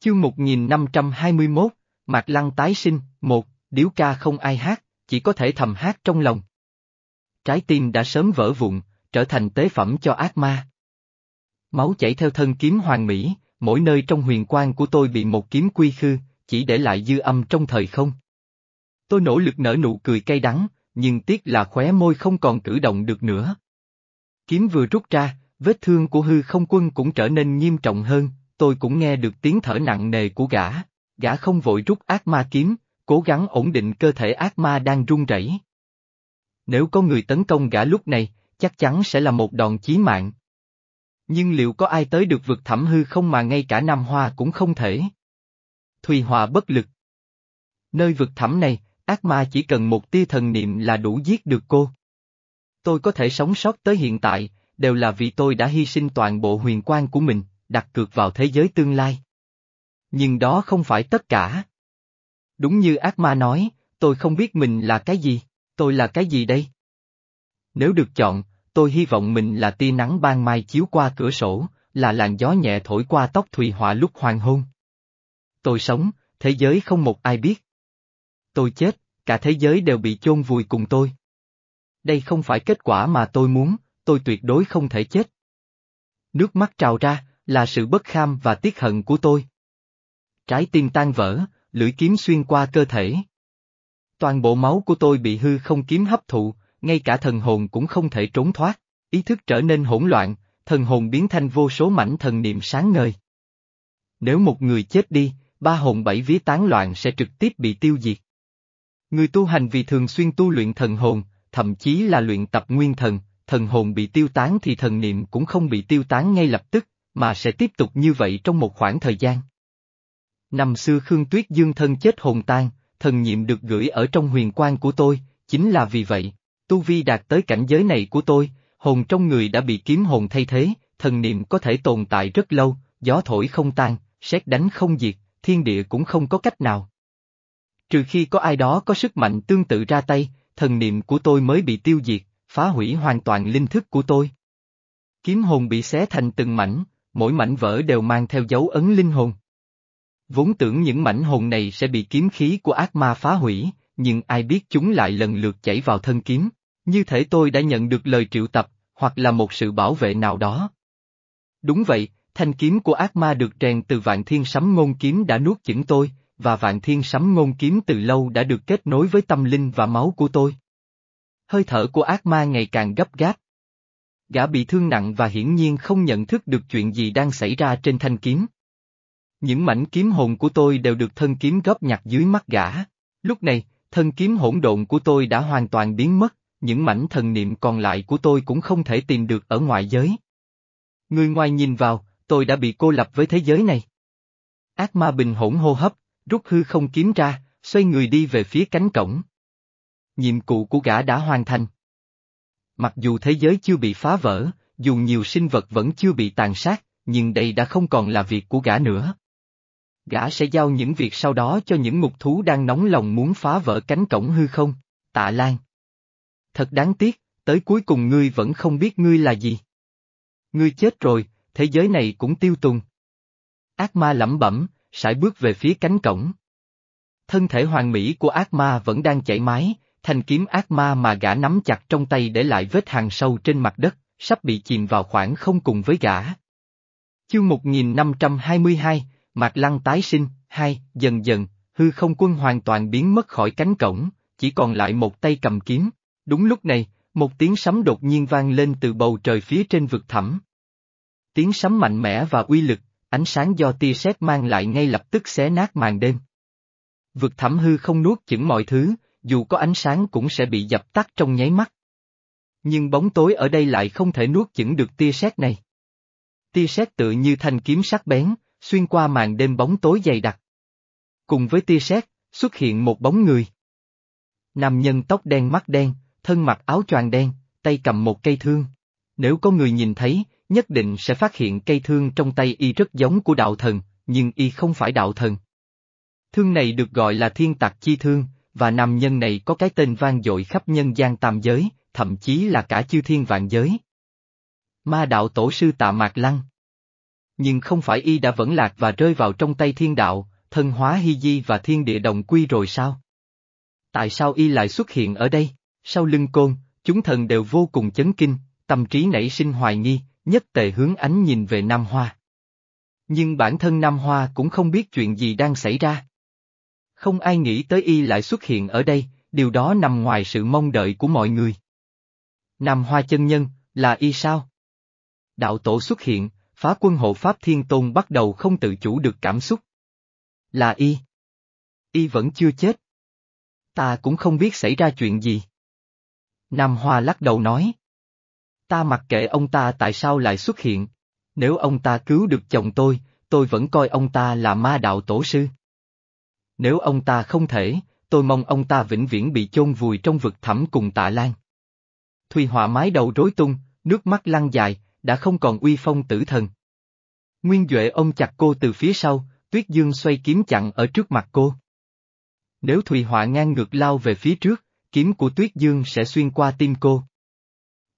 Chương 1521, Mạc Lăng tái sinh, một, điếu ca không ai hát, chỉ có thể thầm hát trong lòng. Trái tim đã sớm vỡ vụn, trở thành tế phẩm cho ác ma. Máu chảy theo thân kiếm hoàng mỹ, mỗi nơi trong huyền quang của tôi bị một kiếm quy khư, chỉ để lại dư âm trong thời không. Tôi nỗ lực nở nụ cười cay đắng, nhưng tiếc là khóe môi không còn cử động được nữa. Kiếm vừa rút ra, vết thương của hư không quân cũng trở nên nghiêm trọng hơn, tôi cũng nghe được tiếng thở nặng nề của gã. Gã không vội rút ác ma kiếm, cố gắng ổn định cơ thể ác ma đang run rẩy. Nếu có người tấn công gã lúc này, chắc chắn sẽ là một đòn chí mạng. Nhưng liệu có ai tới được vực thẳm hư không mà ngay cả Nam Hoa cũng không thể? Thùy Hòa bất lực. Nơi vực thẳm này, ác ma chỉ cần một tia thần niệm là đủ giết được cô. Tôi có thể sống sót tới hiện tại, đều là vì tôi đã hy sinh toàn bộ huyền quan của mình, đặt cược vào thế giới tương lai. Nhưng đó không phải tất cả. Đúng như ác ma nói, tôi không biết mình là cái gì, tôi là cái gì đây? Nếu được chọn, tôi hy vọng mình là tia nắng ban mai chiếu qua cửa sổ, là làn gió nhẹ thổi qua tóc Thùy Họa lúc hoàng hôn. Tôi sống, thế giới không một ai biết. Tôi chết, cả thế giới đều bị chôn vùi cùng tôi. Đây không phải kết quả mà tôi muốn, tôi tuyệt đối không thể chết. Nước mắt trào ra, là sự bất kham và tiếc hận của tôi. Trái tim tan vỡ, lưỡi kiếm xuyên qua cơ thể. Toàn bộ máu của tôi bị hư không kiếm hấp thụ, ngay cả thần hồn cũng không thể trốn thoát, ý thức trở nên hỗn loạn, thần hồn biến thành vô số mảnh thần niệm sáng ngời. Nếu một người chết đi, ba hồn bảy vía tán loạn sẽ trực tiếp bị tiêu diệt. Người tu hành vì thường xuyên tu luyện thần hồn, thậm chí là luyện tập nguyên thần, thần hồn bị tiêu tán thì thần niệm cũng không bị tiêu tán ngay lập tức, mà sẽ tiếp tục như vậy trong một khoảng thời gian. Năm xưa Khương Tuyết Dương thân chết hồn tan, thần nhiệm được gửi ở trong huyền quan của tôi, chính là vì vậy, tu vi đạt tới cảnh giới này của tôi, hồn trong người đã bị kiếm hồn thay thế, thần niệm có thể tồn tại rất lâu, gió thổi không tan, sét đánh không diệt, thiên địa cũng không có cách nào. Trừ khi có ai đó có sức mạnh tương tự ra tay, thần niệm của tôi mới bị tiêu diệt, phá hủy hoàn toàn linh thức của tôi. Kiếm hồn bị xé thành từng mảnh, mỗi mảnh vỡ đều mang theo dấu ấn linh hồn. Vốn tưởng những mảnh hồn này sẽ bị kiếm khí của ác ma phá hủy, nhưng ai biết chúng lại lần lượt chảy vào thân kiếm, như thể tôi đã nhận được lời triệu tập, hoặc là một sự bảo vệ nào đó. Đúng vậy, thanh kiếm của ác ma được rèn từ vạn thiên sấm ngôn kiếm đã nuốt chửng tôi, và vạn thiên sấm ngôn kiếm từ lâu đã được kết nối với tâm linh và máu của tôi. Hơi thở của ác ma ngày càng gấp gáp. Gã bị thương nặng và hiển nhiên không nhận thức được chuyện gì đang xảy ra trên thanh kiếm. Những mảnh kiếm hồn của tôi đều được thân kiếm góp nhặt dưới mắt gã. Lúc này, thân kiếm hỗn độn của tôi đã hoàn toàn biến mất, những mảnh thần niệm còn lại của tôi cũng không thể tìm được ở ngoại giới. Người ngoài nhìn vào, tôi đã bị cô lập với thế giới này. Ác ma bình hỗn hô hấp, rút hư không kiếm ra, xoay người đi về phía cánh cổng. Nhiệm vụ của gã đã hoàn thành. Mặc dù thế giới chưa bị phá vỡ, dù nhiều sinh vật vẫn chưa bị tàn sát, nhưng đây đã không còn là việc của gã nữa. Gã sẽ giao những việc sau đó cho những mục thú đang nóng lòng muốn phá vỡ cánh cổng hư không, tạ Lan. Thật đáng tiếc, tới cuối cùng ngươi vẫn không biết ngươi là gì. Ngươi chết rồi, thế giới này cũng tiêu tùng. Ác ma lẩm bẩm, sải bước về phía cánh cổng. Thân thể hoàng mỹ của ác ma vẫn đang chảy mái, thanh kiếm ác ma mà gã nắm chặt trong tay để lại vết hàng sâu trên mặt đất, sắp bị chìm vào khoảng không cùng với gã. Chương 1522, Mạc Lăng tái sinh, hai, dần dần, hư không quân hoàn toàn biến mất khỏi cánh cổng, chỉ còn lại một tay cầm kiếm. Đúng lúc này, một tiếng sấm đột nhiên vang lên từ bầu trời phía trên vực thẳm. Tiếng sấm mạnh mẽ và uy lực, ánh sáng do tia sét mang lại ngay lập tức xé nát màn đêm. Vực thẳm hư không nuốt chửng mọi thứ, dù có ánh sáng cũng sẽ bị dập tắt trong nháy mắt. Nhưng bóng tối ở đây lại không thể nuốt chửng được tia sét này. Tia sét tự như thanh kiếm sắc bén, xuyên qua màn đêm bóng tối dày đặc. Cùng với tia sét, xuất hiện một bóng người. Nam nhân tóc đen mắt đen, thân mặc áo choàng đen, tay cầm một cây thương. Nếu có người nhìn thấy, nhất định sẽ phát hiện cây thương trong tay y rất giống của đạo thần, nhưng y không phải đạo thần. Thương này được gọi là thiên tặc chi thương, và nam nhân này có cái tên vang dội khắp nhân gian tam giới, thậm chí là cả chư thiên vạn giới. Ma đạo tổ sư tạ Mạc Lăng Nhưng không phải y đã vẫn lạc và rơi vào trong tay thiên đạo, thân hóa hy di và thiên địa đồng quy rồi sao? Tại sao y lại xuất hiện ở đây? Sau lưng côn, chúng thần đều vô cùng chấn kinh, tâm trí nảy sinh hoài nghi, nhất tề hướng ánh nhìn về Nam Hoa. Nhưng bản thân Nam Hoa cũng không biết chuyện gì đang xảy ra. Không ai nghĩ tới y lại xuất hiện ở đây, điều đó nằm ngoài sự mong đợi của mọi người. Nam Hoa chân nhân, là y sao? Đạo tổ xuất hiện, phá quân hộ Pháp Thiên Tôn bắt đầu không tự chủ được cảm xúc. Là y. Y vẫn chưa chết. Ta cũng không biết xảy ra chuyện gì. Nam Hoa lắc đầu nói. Ta mặc kệ ông ta tại sao lại xuất hiện. Nếu ông ta cứu được chồng tôi, tôi vẫn coi ông ta là ma đạo tổ sư. Nếu ông ta không thể, tôi mong ông ta vĩnh viễn bị chôn vùi trong vực thẳm cùng tạ lan. Thùy Họa mái đầu rối tung, nước mắt lăn dài, đã không còn uy phong tử thần. Nguyên Duệ ông chặt cô từ phía sau, Tuyết Dương xoay kiếm chặn ở trước mặt cô. Nếu Thùy Họa ngang ngược lao về phía trước, kiếm của Tuyết Dương sẽ xuyên qua tim cô.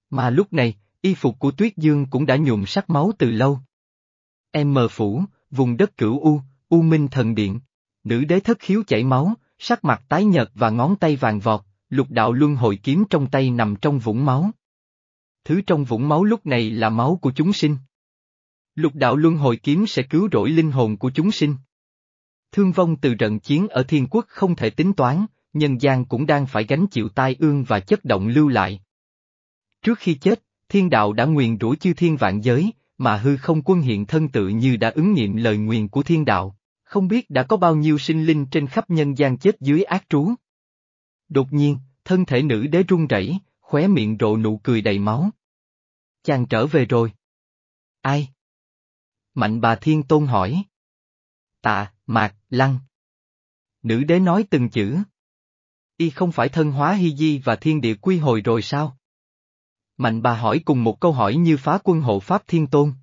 Mà lúc này, y phục của Tuyết Dương cũng đã nhuộm sắc máu từ lâu. Em mờ phủ, vùng đất cửu U, U Minh Thần Điện. Nữ đế thất khiếu chảy máu, sắc mặt tái nhợt và ngón tay vàng vọt, lục đạo luân hồi kiếm trong tay nằm trong vũng máu. Thứ trong vũng máu lúc này là máu của chúng sinh. Lục đạo luân hồi kiếm sẽ cứu rỗi linh hồn của chúng sinh. Thương vong từ trận chiến ở thiên quốc không thể tính toán, nhân gian cũng đang phải gánh chịu tai ương và chất động lưu lại. Trước khi chết, thiên đạo đã nguyền rủa chư thiên vạn giới, mà hư không quân hiện thân tự như đã ứng nghiệm lời nguyền của thiên đạo, không biết đã có bao nhiêu sinh linh trên khắp nhân gian chết dưới ác trú. Đột nhiên, thân thể nữ đế run rẩy, khóe miệng rộ nụ cười đầy máu. Chàng trở về rồi. Ai? Mạnh bà thiên tôn hỏi. Tạ, mạc, lăng. Nữ đế nói từng chữ. Y không phải thân hóa hy di và thiên địa quy hồi rồi sao? Mạnh bà hỏi cùng một câu hỏi như phá quân hộ Pháp Thiên Tôn.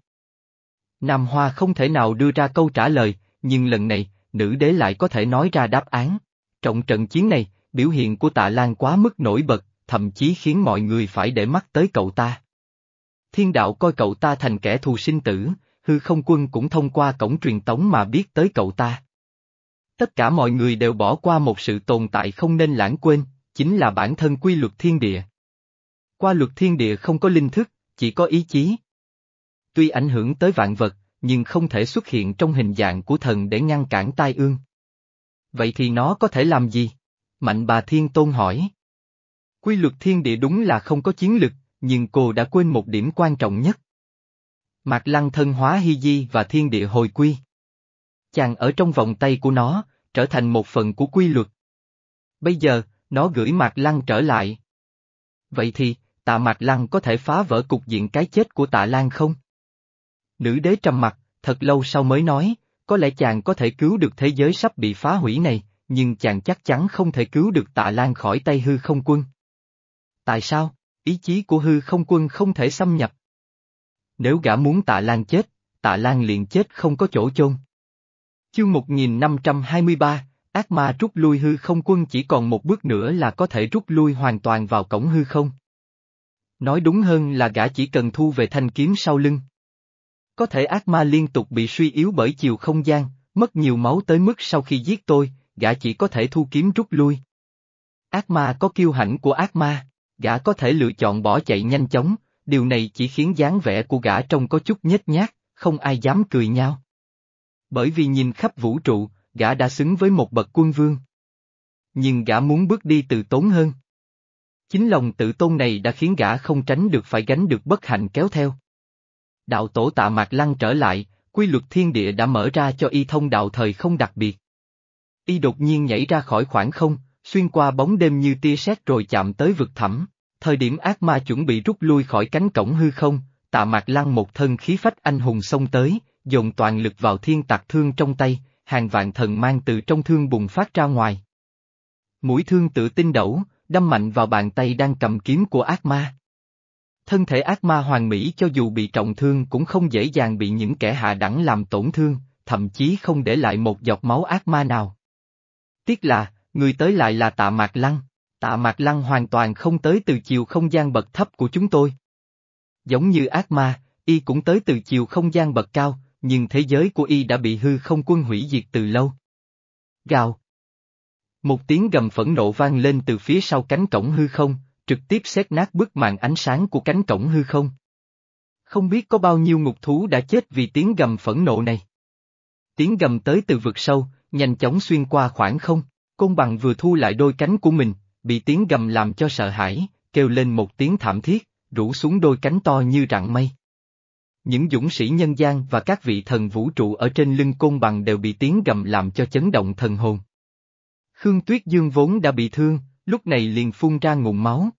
Nam Hoa không thể nào đưa ra câu trả lời, nhưng lần này, nữ đế lại có thể nói ra đáp án. trong trận chiến này, biểu hiện của tạ Lan quá mức nổi bật, thậm chí khiến mọi người phải để mắt tới cậu ta. Thiên đạo coi cậu ta thành kẻ thù sinh tử, hư không quân cũng thông qua cổng truyền tống mà biết tới cậu ta. Tất cả mọi người đều bỏ qua một sự tồn tại không nên lãng quên, chính là bản thân quy luật thiên địa. Qua luật thiên địa không có linh thức, chỉ có ý chí. Tuy ảnh hưởng tới vạn vật, nhưng không thể xuất hiện trong hình dạng của thần để ngăn cản tai ương. Vậy thì nó có thể làm gì? Mạnh bà Thiên Tôn hỏi. Quy luật thiên địa đúng là không có chiến lực, nhưng cô đã quên một điểm quan trọng nhất. Mạc Lăng thân hóa hy di và thiên địa hồi quy. Chàng ở trong vòng tay của nó, trở thành một phần của quy luật. Bây giờ, nó gửi Mạc Lăng trở lại. Vậy thì, tạ Mạc Lăng có thể phá vỡ cục diện cái chết của tạ Lan không? Nữ đế trầm mặt, thật lâu sau mới nói, có lẽ chàng có thể cứu được thế giới sắp bị phá hủy này, nhưng chàng chắc chắn không thể cứu được tạ Lan khỏi tay hư không quân. Tại sao? Ý chí của hư không quân không thể xâm nhập. Nếu gã muốn tạ Lan chết, tạ Lan liền chết không có chỗ chôn. Chương 1523, ác ma rút lui hư không quân chỉ còn một bước nữa là có thể rút lui hoàn toàn vào cổng hư không. Nói đúng hơn là gã chỉ cần thu về thanh kiếm sau lưng. Có thể ác ma liên tục bị suy yếu bởi chiều không gian, mất nhiều máu tới mức sau khi giết tôi, gã chỉ có thể thu kiếm rút lui. Ác ma có kiêu hãnh của ác ma, gã có thể lựa chọn bỏ chạy nhanh chóng, điều này chỉ khiến dáng vẻ của gã trông có chút nhếch nhác, không ai dám cười nhau. Bởi vì nhìn khắp vũ trụ, gã đã xứng với một bậc quân vương. Nhưng gã muốn bước đi từ tốn hơn. Chính lòng tự tôn này đã khiến gã không tránh được phải gánh được bất hạnh kéo theo. Đạo tổ tạ mạc lăng trở lại, quy luật thiên địa đã mở ra cho y thông đạo thời không đặc biệt. Y đột nhiên nhảy ra khỏi khoảng không, xuyên qua bóng đêm như tia sét rồi chạm tới vực thẳm. Thời điểm ác ma chuẩn bị rút lui khỏi cánh cổng hư không, tạ mạc lăng một thân khí phách anh hùng xông tới, dồn toàn lực vào thiên tạc thương trong tay, hàng vạn thần mang từ trong thương bùng phát ra ngoài. Mũi thương tự tin đẩu, đâm mạnh vào bàn tay đang cầm kiếm của ác ma. Thân thể ác ma hoàng mỹ cho dù bị trọng thương cũng không dễ dàng bị những kẻ hạ đẳng làm tổn thương, thậm chí không để lại một giọt máu ác ma nào. Tiếc là, người tới lại là tạ mạc lăng, tạ mạc lăng hoàn toàn không tới từ chiều không gian bậc thấp của chúng tôi. Giống như ác ma, y cũng tới từ chiều không gian bậc cao, nhưng thế giới của y đã bị hư không quân hủy diệt từ lâu. Gào. Một tiếng gầm phẫn nộ vang lên từ phía sau cánh cổng hư không, trực tiếp xét nát bức màn ánh sáng của cánh cổng hư không. Không biết có bao nhiêu ngục thú đã chết vì tiếng gầm phẫn nộ này. Tiếng gầm tới từ vực sâu, nhanh chóng xuyên qua khoảng không, côn bằng vừa thu lại đôi cánh của mình, bị tiếng gầm làm cho sợ hãi, kêu lên một tiếng thảm thiết, rủ xuống đôi cánh to như rặng mây. Những dũng sĩ nhân gian và các vị thần vũ trụ ở trên lưng côn bằng đều bị tiếng gầm làm cho chấn động thần hồn. Khương Tuyết Dương vốn đã bị thương, lúc này liền phun ra ngụm máu.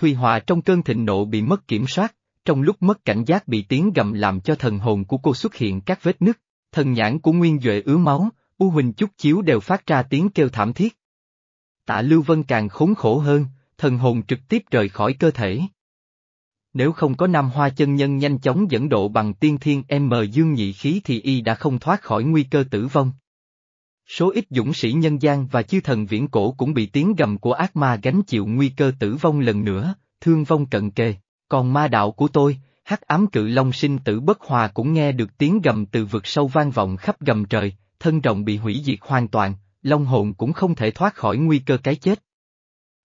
Thùy Hòa trong cơn thịnh nộ bị mất kiểm soát, trong lúc mất cảnh giác bị tiếng gầm làm cho thần hồn của cô xuất hiện các vết nứt, thần nhãn của Nguyên Duệ ứa máu, U Huỳnh Chúc Chiếu đều phát ra tiếng kêu thảm thiết. Tạ Lưu Vân càng khốn khổ hơn, thần hồn trực tiếp rời khỏi cơ thể. Nếu không có Nam Hoa chân nhân nhanh chóng dẫn độ bằng tiên thiên M dương nhị khí thì y đã không thoát khỏi nguy cơ tử vong. Số ít dũng sĩ nhân gian và chư thần viễn cổ cũng bị tiếng gầm của ác ma gánh chịu nguy cơ tử vong lần nữa, thương vong cận kề. Còn ma đạo của tôi, hắc ám cự long sinh tử bất hòa cũng nghe được tiếng gầm từ vực sâu vang vọng khắp gầm trời, thân rồng bị hủy diệt hoàn toàn, long hồn cũng không thể thoát khỏi nguy cơ cái chết.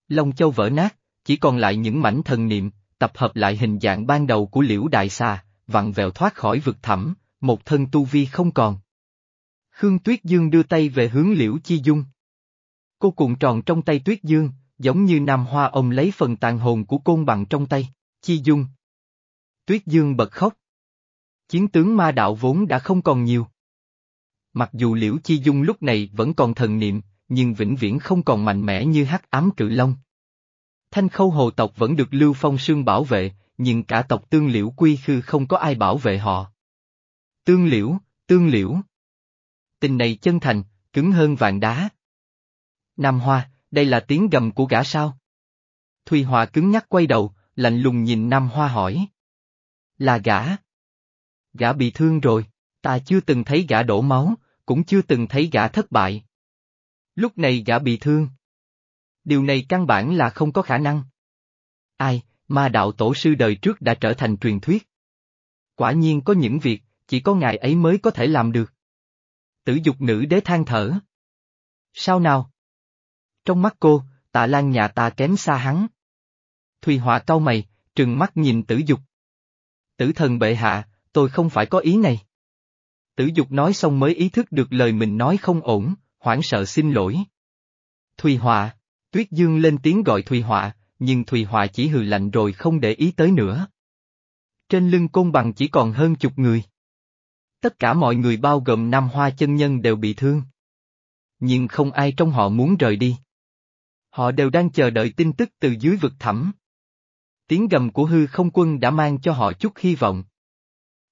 Long châu vỡ nát, chỉ còn lại những mảnh thần niệm, tập hợp lại hình dạng ban đầu của liễu đại xà, vặn vẹo thoát khỏi vực thẳm, một thân tu vi không còn. Khương Tuyết Dương đưa tay về hướng liễu chi dung. Cô cuộn tròn trong tay Tuyết Dương, giống như nam hoa ông lấy phần tàn hồn của côn bằng trong tay, chi dung. Tuyết Dương bật khóc. Chiến tướng ma đạo vốn đã không còn nhiều. Mặc dù liễu chi dung lúc này vẫn còn thần niệm, nhưng vĩnh viễn không còn mạnh mẽ như hắc ám cự long. Thanh khâu hồ tộc vẫn được Lưu Phong Sương bảo vệ, nhưng cả tộc tương liễu quy khư không có ai bảo vệ họ. Tương liễu, tương liễu. Tình này chân thành, cứng hơn vàng đá. Nam Hoa, đây là tiếng gầm của gã sao? Thùy Hòa cứng nhắc quay đầu, lạnh lùng nhìn Nam Hoa hỏi. Là gã. Gã bị thương rồi, ta chưa từng thấy gã đổ máu, cũng chưa từng thấy gã thất bại. Lúc này gã bị thương. Điều này căn bản là không có khả năng. Ai, ma đạo tổ sư đời trước đã trở thành truyền thuyết. Quả nhiên có những việc, chỉ có ngài ấy mới có thể làm được. Tử dục nữ đế than thở. Sao nào? Trong mắt cô, tạ lan nhà ta kém xa hắn. Thùy Họa cau mày, trừng mắt nhìn tử dục. Tử thần bệ hạ, tôi không phải có ý này. Tử dục nói xong mới ý thức được lời mình nói không ổn, hoảng sợ xin lỗi. Thùy Họa, Tuyết Dương lên tiếng gọi Thùy Họa, nhưng Thùy Họa chỉ hừ lạnh rồi không để ý tới nữa. Trên lưng côn bằng chỉ còn hơn chục người. Tất cả mọi người bao gồm Nam Hoa chân nhân đều bị thương. Nhưng không ai trong họ muốn rời đi. Họ đều đang chờ đợi tin tức từ dưới vực thẳm. Tiếng gầm của hư không quân đã mang cho họ chút hy vọng.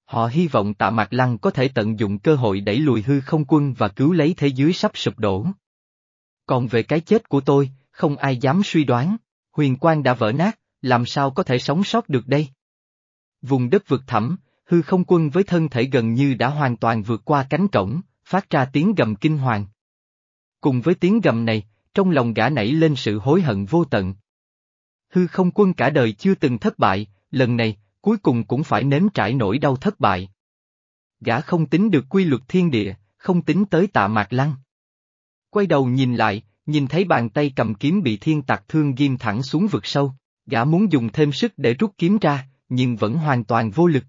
Họ hy vọng tạ Mạc Lăng có thể tận dụng cơ hội đẩy lùi hư không quân và cứu lấy thế giới sắp sụp đổ. Còn về cái chết của tôi, không ai dám suy đoán, huyền quang đã vỡ nát, làm sao có thể sống sót được đây? Vùng đất vực thẳm, hư không quân với thân thể gần như đã hoàn toàn vượt qua cánh cổng, phát ra tiếng gầm kinh hoàng. Cùng với tiếng gầm này, trong lòng gã nảy lên sự hối hận vô tận. Hư không quân cả đời chưa từng thất bại, lần này, cuối cùng cũng phải nếm trải nỗi đau thất bại. Gã không tính được quy luật thiên địa, không tính tới tạ mạc lăng. Quay đầu nhìn lại, nhìn thấy bàn tay cầm kiếm bị thiên tặc thương ghim thẳng xuống vực sâu, gã muốn dùng thêm sức để rút kiếm ra, nhưng vẫn hoàn toàn vô lực.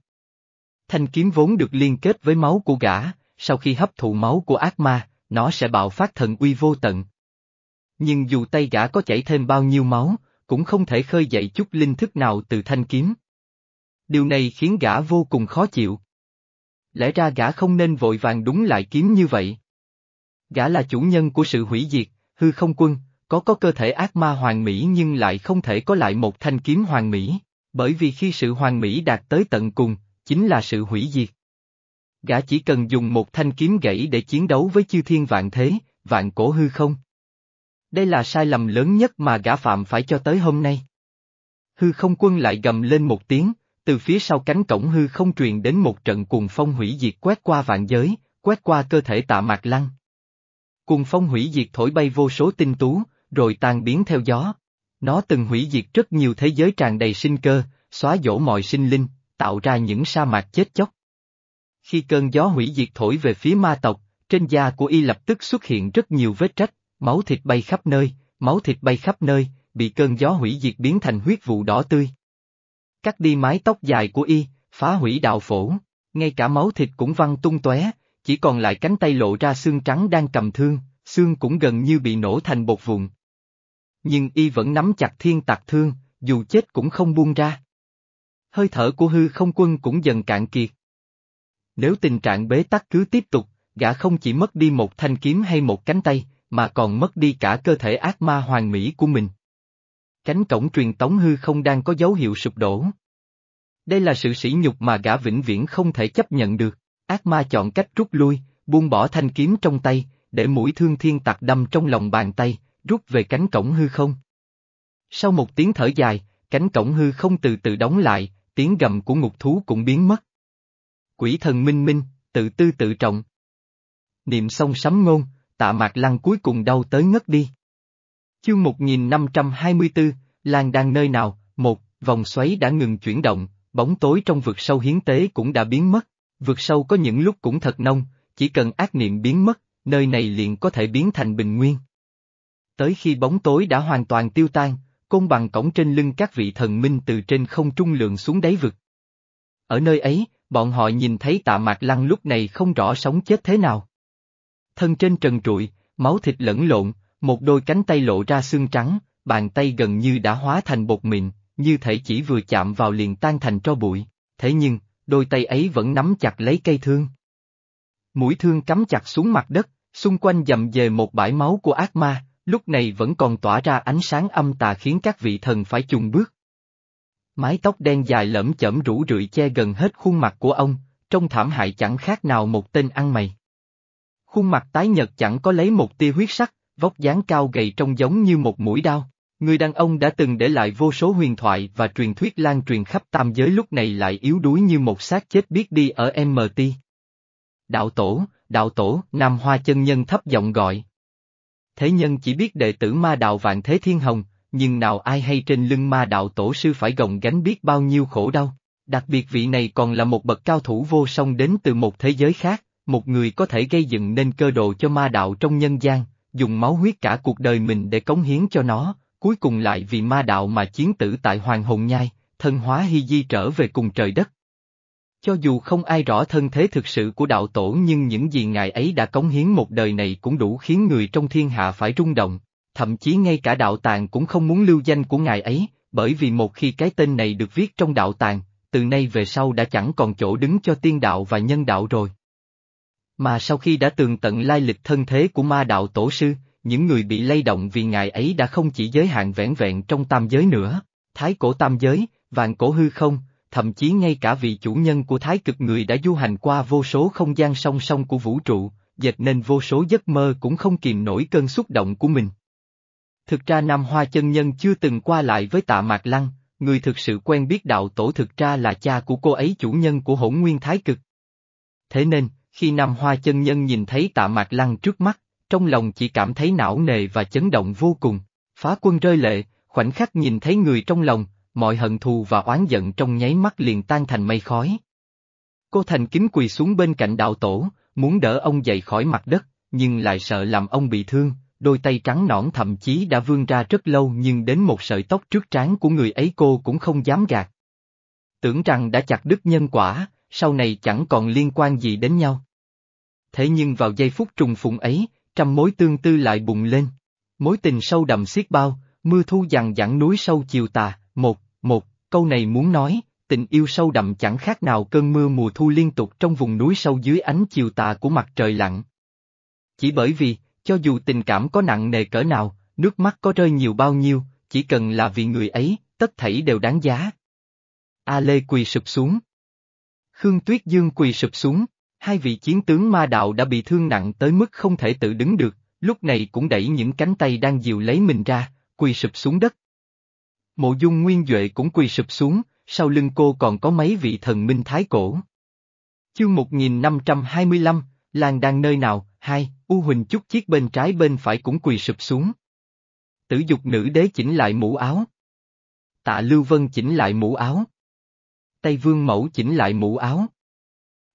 Thanh kiếm vốn được liên kết với máu của gã, sau khi hấp thụ máu của ác ma, nó sẽ bạo phát thần uy vô tận. Nhưng dù tay gã có chảy thêm bao nhiêu máu, cũng không thể khơi dậy chút linh thức nào từ thanh kiếm. Điều này khiến gã vô cùng khó chịu. Lẽ ra gã không nên vội vàng đúng lại kiếm như vậy. Gã là chủ nhân của sự hủy diệt, hư không quân, có có cơ thể ác ma hoàng mỹ nhưng lại không thể có lại một thanh kiếm hoàng mỹ, bởi vì khi sự hoàng mỹ đạt tới tận cùng, chính là sự hủy diệt. Gã chỉ cần dùng một thanh kiếm gãy để chiến đấu với chư thiên vạn thế, vạn cổ hư không. Đây là sai lầm lớn nhất mà gã phạm phải cho tới hôm nay. Hư không quân lại gầm lên một tiếng, từ phía sau cánh cổng hư không truyền đến một trận cuồng phong hủy diệt quét qua vạn giới, quét qua cơ thể tạ mạc lăng. Cuồng phong hủy diệt thổi bay vô số tinh tú, rồi tan biến theo gió. Nó từng hủy diệt rất nhiều thế giới tràn đầy sinh cơ, xóa dỗ mọi sinh linh, tạo ra những sa mạc chết chóc. Khi cơn gió hủy diệt thổi về phía ma tộc, trên da của y lập tức xuất hiện rất nhiều vết rách, máu thịt bay khắp nơi, máu thịt bay khắp nơi, bị cơn gió hủy diệt biến thành huyết vụ đỏ tươi. Cắt đi mái tóc dài của y, phá hủy đạo phổ, ngay cả máu thịt cũng văng tung tóe, chỉ còn lại cánh tay lộ ra xương trắng đang cầm thương, xương cũng gần như bị nổ thành bột vụn. Nhưng y vẫn nắm chặt thiên tặc thương, dù chết cũng không buông ra. Hơi thở của hư không quân cũng dần cạn kiệt. Nếu tình trạng bế tắc cứ tiếp tục, gã không chỉ mất đi một thanh kiếm hay một cánh tay, mà còn mất đi cả cơ thể ác ma hoàng mỹ của mình. Cánh cổng truyền tống hư không đang có dấu hiệu sụp đổ. Đây là sự sỉ nhục mà gã vĩnh viễn không thể chấp nhận được. Ác ma chọn cách rút lui, buông bỏ thanh kiếm trong tay, để mũi thương thiên tặc đâm trong lòng bàn tay, rút về cánh cổng hư không. Sau một tiếng thở dài, cánh cổng hư không từ từ đóng lại, tiếng gầm của ngục thú cũng biến mất. Quỷ thần minh minh, tự tư tự trọng. Niệm xong sấm ngôn, tạ mạc lăng cuối cùng đau tới ngất đi. Chương 1524, Lan đang nơi nào, một, vòng xoáy đã ngừng chuyển động, bóng tối trong vực sâu hiến tế cũng đã biến mất. Vực sâu có những lúc cũng thật nông, chỉ cần ác niệm biến mất, nơi này liền có thể biến thành bình nguyên. Tới khi bóng tối đã hoàn toàn tiêu tan, côn bằng cổng trên lưng các vị thần minh từ trên không trung lượng xuống đáy vực. Ở nơi ấy, bọn họ nhìn thấy tạ mạc lăng lúc này không rõ sống chết thế nào. Thân trên trần trụi, máu thịt lẫn lộn, một đôi cánh tay lộ ra xương trắng, bàn tay gần như đã hóa thành bột mịn, như thể chỉ vừa chạm vào liền tan thành tro bụi, thế nhưng, đôi tay ấy vẫn nắm chặt lấy cây thương. Mũi thương cắm chặt xuống mặt đất, xung quanh dầm về một bãi máu của ác ma, lúc này vẫn còn tỏa ra ánh sáng âm tà khiến các vị thần phải chùng bước. Mái tóc đen dài lẫm chẩm rủ rượi che gần hết khuôn mặt của ông, trông thảm hại chẳng khác nào một tên ăn mày. Khuôn mặt tái nhợt chẳng có lấy một tia huyết sắc, vóc dáng cao gầy trông giống như một mũi đao. Người đàn ông đã từng để lại vô số huyền thoại và truyền thuyết lan truyền khắp tam giới lúc này lại yếu đuối như một xác chết biết đi ở MT. Đạo tổ, đạo tổ, Nam Hoa chân nhân thấp giọng gọi. Thế nhân chỉ biết đệ tử ma đạo vạn thế thiên hồng, nhưng nào ai hay trên lưng ma đạo tổ sư phải gồng gánh biết bao nhiêu khổ đau. Đặc biệt vị này còn là một bậc cao thủ vô song đến từ một thế giới khác, một người có thể gây dựng nên cơ đồ cho ma đạo trong nhân gian, dùng máu huyết cả cuộc đời mình để cống hiến cho nó, cuối cùng lại vì ma đạo mà chiến tử tại Hoàng Hồn Nhai, thân hóa hy di trở về cùng trời đất. Cho dù không ai rõ thân thế thực sự của đạo tổ nhưng những gì ngài ấy đã cống hiến một đời này cũng đủ khiến người trong thiên hạ phải rung động, thậm chí ngay cả đạo tàng cũng không muốn lưu danh của ngài ấy, bởi vì một khi cái tên này được viết trong đạo tàng, từ nay về sau đã chẳng còn chỗ đứng cho tiên đạo và nhân đạo rồi. Mà sau khi đã tường tận lai lịch thân thế của ma đạo tổ sư, những người bị lay động vì ngài ấy đã không chỉ giới hạn vẻn vẹn trong tam giới nữa, thái cổ tam giới, vạn cổ hư không, thậm chí ngay cả vị chủ nhân của thái cực người đã du hành qua vô số không gian song song của vũ trụ, dệt nên vô số giấc mơ cũng không kìm nổi cơn xúc động của mình. Thực ra Nam Hoa chân nhân chưa từng qua lại với tạ Mạc Lăng, người thực sự quen biết đạo tổ thực ra là cha của cô ấy chủ nhân của hỗn nguyên thái cực. Thế nên, khi Nam Hoa chân nhân nhìn thấy tạ Mạc Lăng trước mắt, trong lòng chỉ cảm thấy não nề và chấn động vô cùng, phá quân rơi lệ, khoảnh khắc nhìn thấy người trong lòng, mọi hận thù và oán giận trong nháy mắt liền tan thành mây khói. Cô thành kính quỳ xuống bên cạnh đạo tổ, muốn đỡ ông dậy khỏi mặt đất, nhưng lại sợ làm ông bị thương, đôi tay trắng nõn thậm chí đã vươn ra rất lâu nhưng đến một sợi tóc trước trán của người ấy cô cũng không dám gạt. Tưởng rằng đã chặt đứt nhân quả, sau này chẳng còn liên quan gì đến nhau. Thế nhưng vào giây phút trùng phùng ấy, trăm mối tương tư lại bùng lên. Mối tình sâu đậm xiết bao, mưa thu dằn dặn núi sâu chiều tà, một, một, câu này muốn nói, tình yêu sâu đậm chẳng khác nào cơn mưa mùa thu liên tục trong vùng núi sâu dưới ánh chiều tà của mặt trời lặn. Chỉ bởi vì, cho dù tình cảm có nặng nề cỡ nào, nước mắt có rơi nhiều bao nhiêu, chỉ cần là vì người ấy, tất thảy đều đáng giá. A Lê quỳ sụp xuống. Khương Tuyết Dương quỳ sụp xuống, hai vị chiến tướng ma đạo đã bị thương nặng tới mức không thể tự đứng được, lúc này cũng đẩy những cánh tay đang dìu lấy mình ra, quỳ sụp xuống đất. Mộ dung nguyên Duệ cũng quỳ sụp xuống, sau lưng cô còn có mấy vị thần minh thái cổ. Chương 1525, làng đang nơi nào, hai, U Huỳnh chút chiếc bên trái bên phải cũng quỳ sụp xuống. Tử dục nữ đế chỉnh lại mũ áo. Tạ Lưu Vân chỉnh lại mũ áo. Tây Vương Mẫu chỉnh lại mũ áo.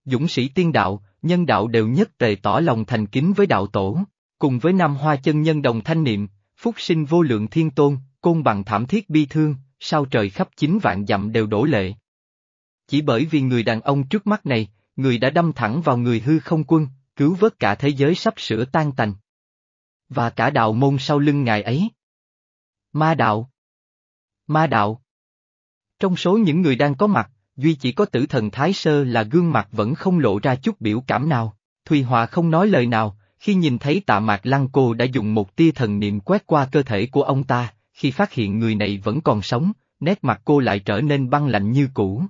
dũng sĩ tiên đạo, nhân đạo đều nhất tề tỏ lòng thành kính với đạo tổ, cùng với Nam Hoa chân nhân đồng thanh niệm, phúc sinh vô lượng thiên tôn, côn bằng thảm thiết bi thương, sao trời khắp chín vạn dặm đều đổ lệ. Chỉ bởi vì người đàn ông trước mắt này, người đã đâm thẳng vào người hư không quân, cứu vớt cả thế giới sắp sửa tan tành. Và cả đạo môn sau lưng ngài ấy. Ma đạo. Ma đạo. Trong số những người đang có mặt, duy chỉ có tử thần Thái Sơ là gương mặt vẫn không lộ ra chút biểu cảm nào. Thùy Hòa không nói lời nào, khi nhìn thấy tạ mạc lăng cô đã dùng một tia thần niệm quét qua cơ thể của ông ta, khi phát hiện người này vẫn còn sống, nét mặt cô lại trở nên băng lạnh như cũ.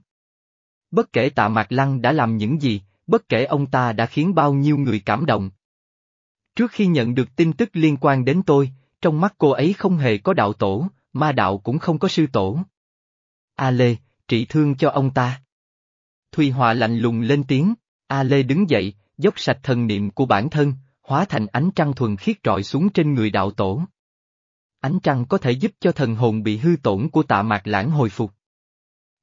Bất kể tạ mạc lăng đã làm những gì, bất kể ông ta đã khiến bao nhiêu người cảm động. Trước khi nhận được tin tức liên quan đến tôi, trong mắt cô ấy không hề có đạo tổ, ma đạo cũng không có sư tổ. A Lê, trị thương cho ông ta. Thùy Hòa lạnh lùng lên tiếng, A Lê đứng dậy, dốc sạch thần niệm của bản thân, hóa thành ánh trăng thuần khiết rọi xuống trên người đạo tổ. Ánh trăng có thể giúp cho thần hồn bị hư tổn của tạ mạc lãng hồi phục.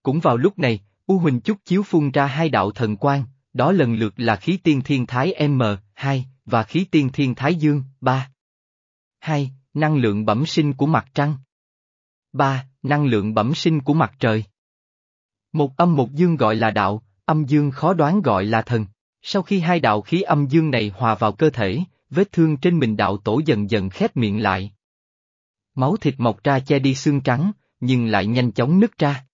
Cũng vào lúc này, U Huỳnh Chúc chiếu phun ra hai đạo thần quang, đó lần lượt là khí tiên thiên thái M2 và khí tiên thiên thái dương 3. 2. Năng lượng bẩm sinh của mặt trăng. 3. Năng lượng bẩm sinh của mặt trời. Một âm một dương gọi là đạo, âm dương khó đoán gọi là thần. Sau khi hai đạo khí âm dương này hòa vào cơ thể, vết thương trên mình đạo tổ dần dần khép miệng lại. Máu thịt mọc ra che đi xương trắng, nhưng lại nhanh chóng nứt ra.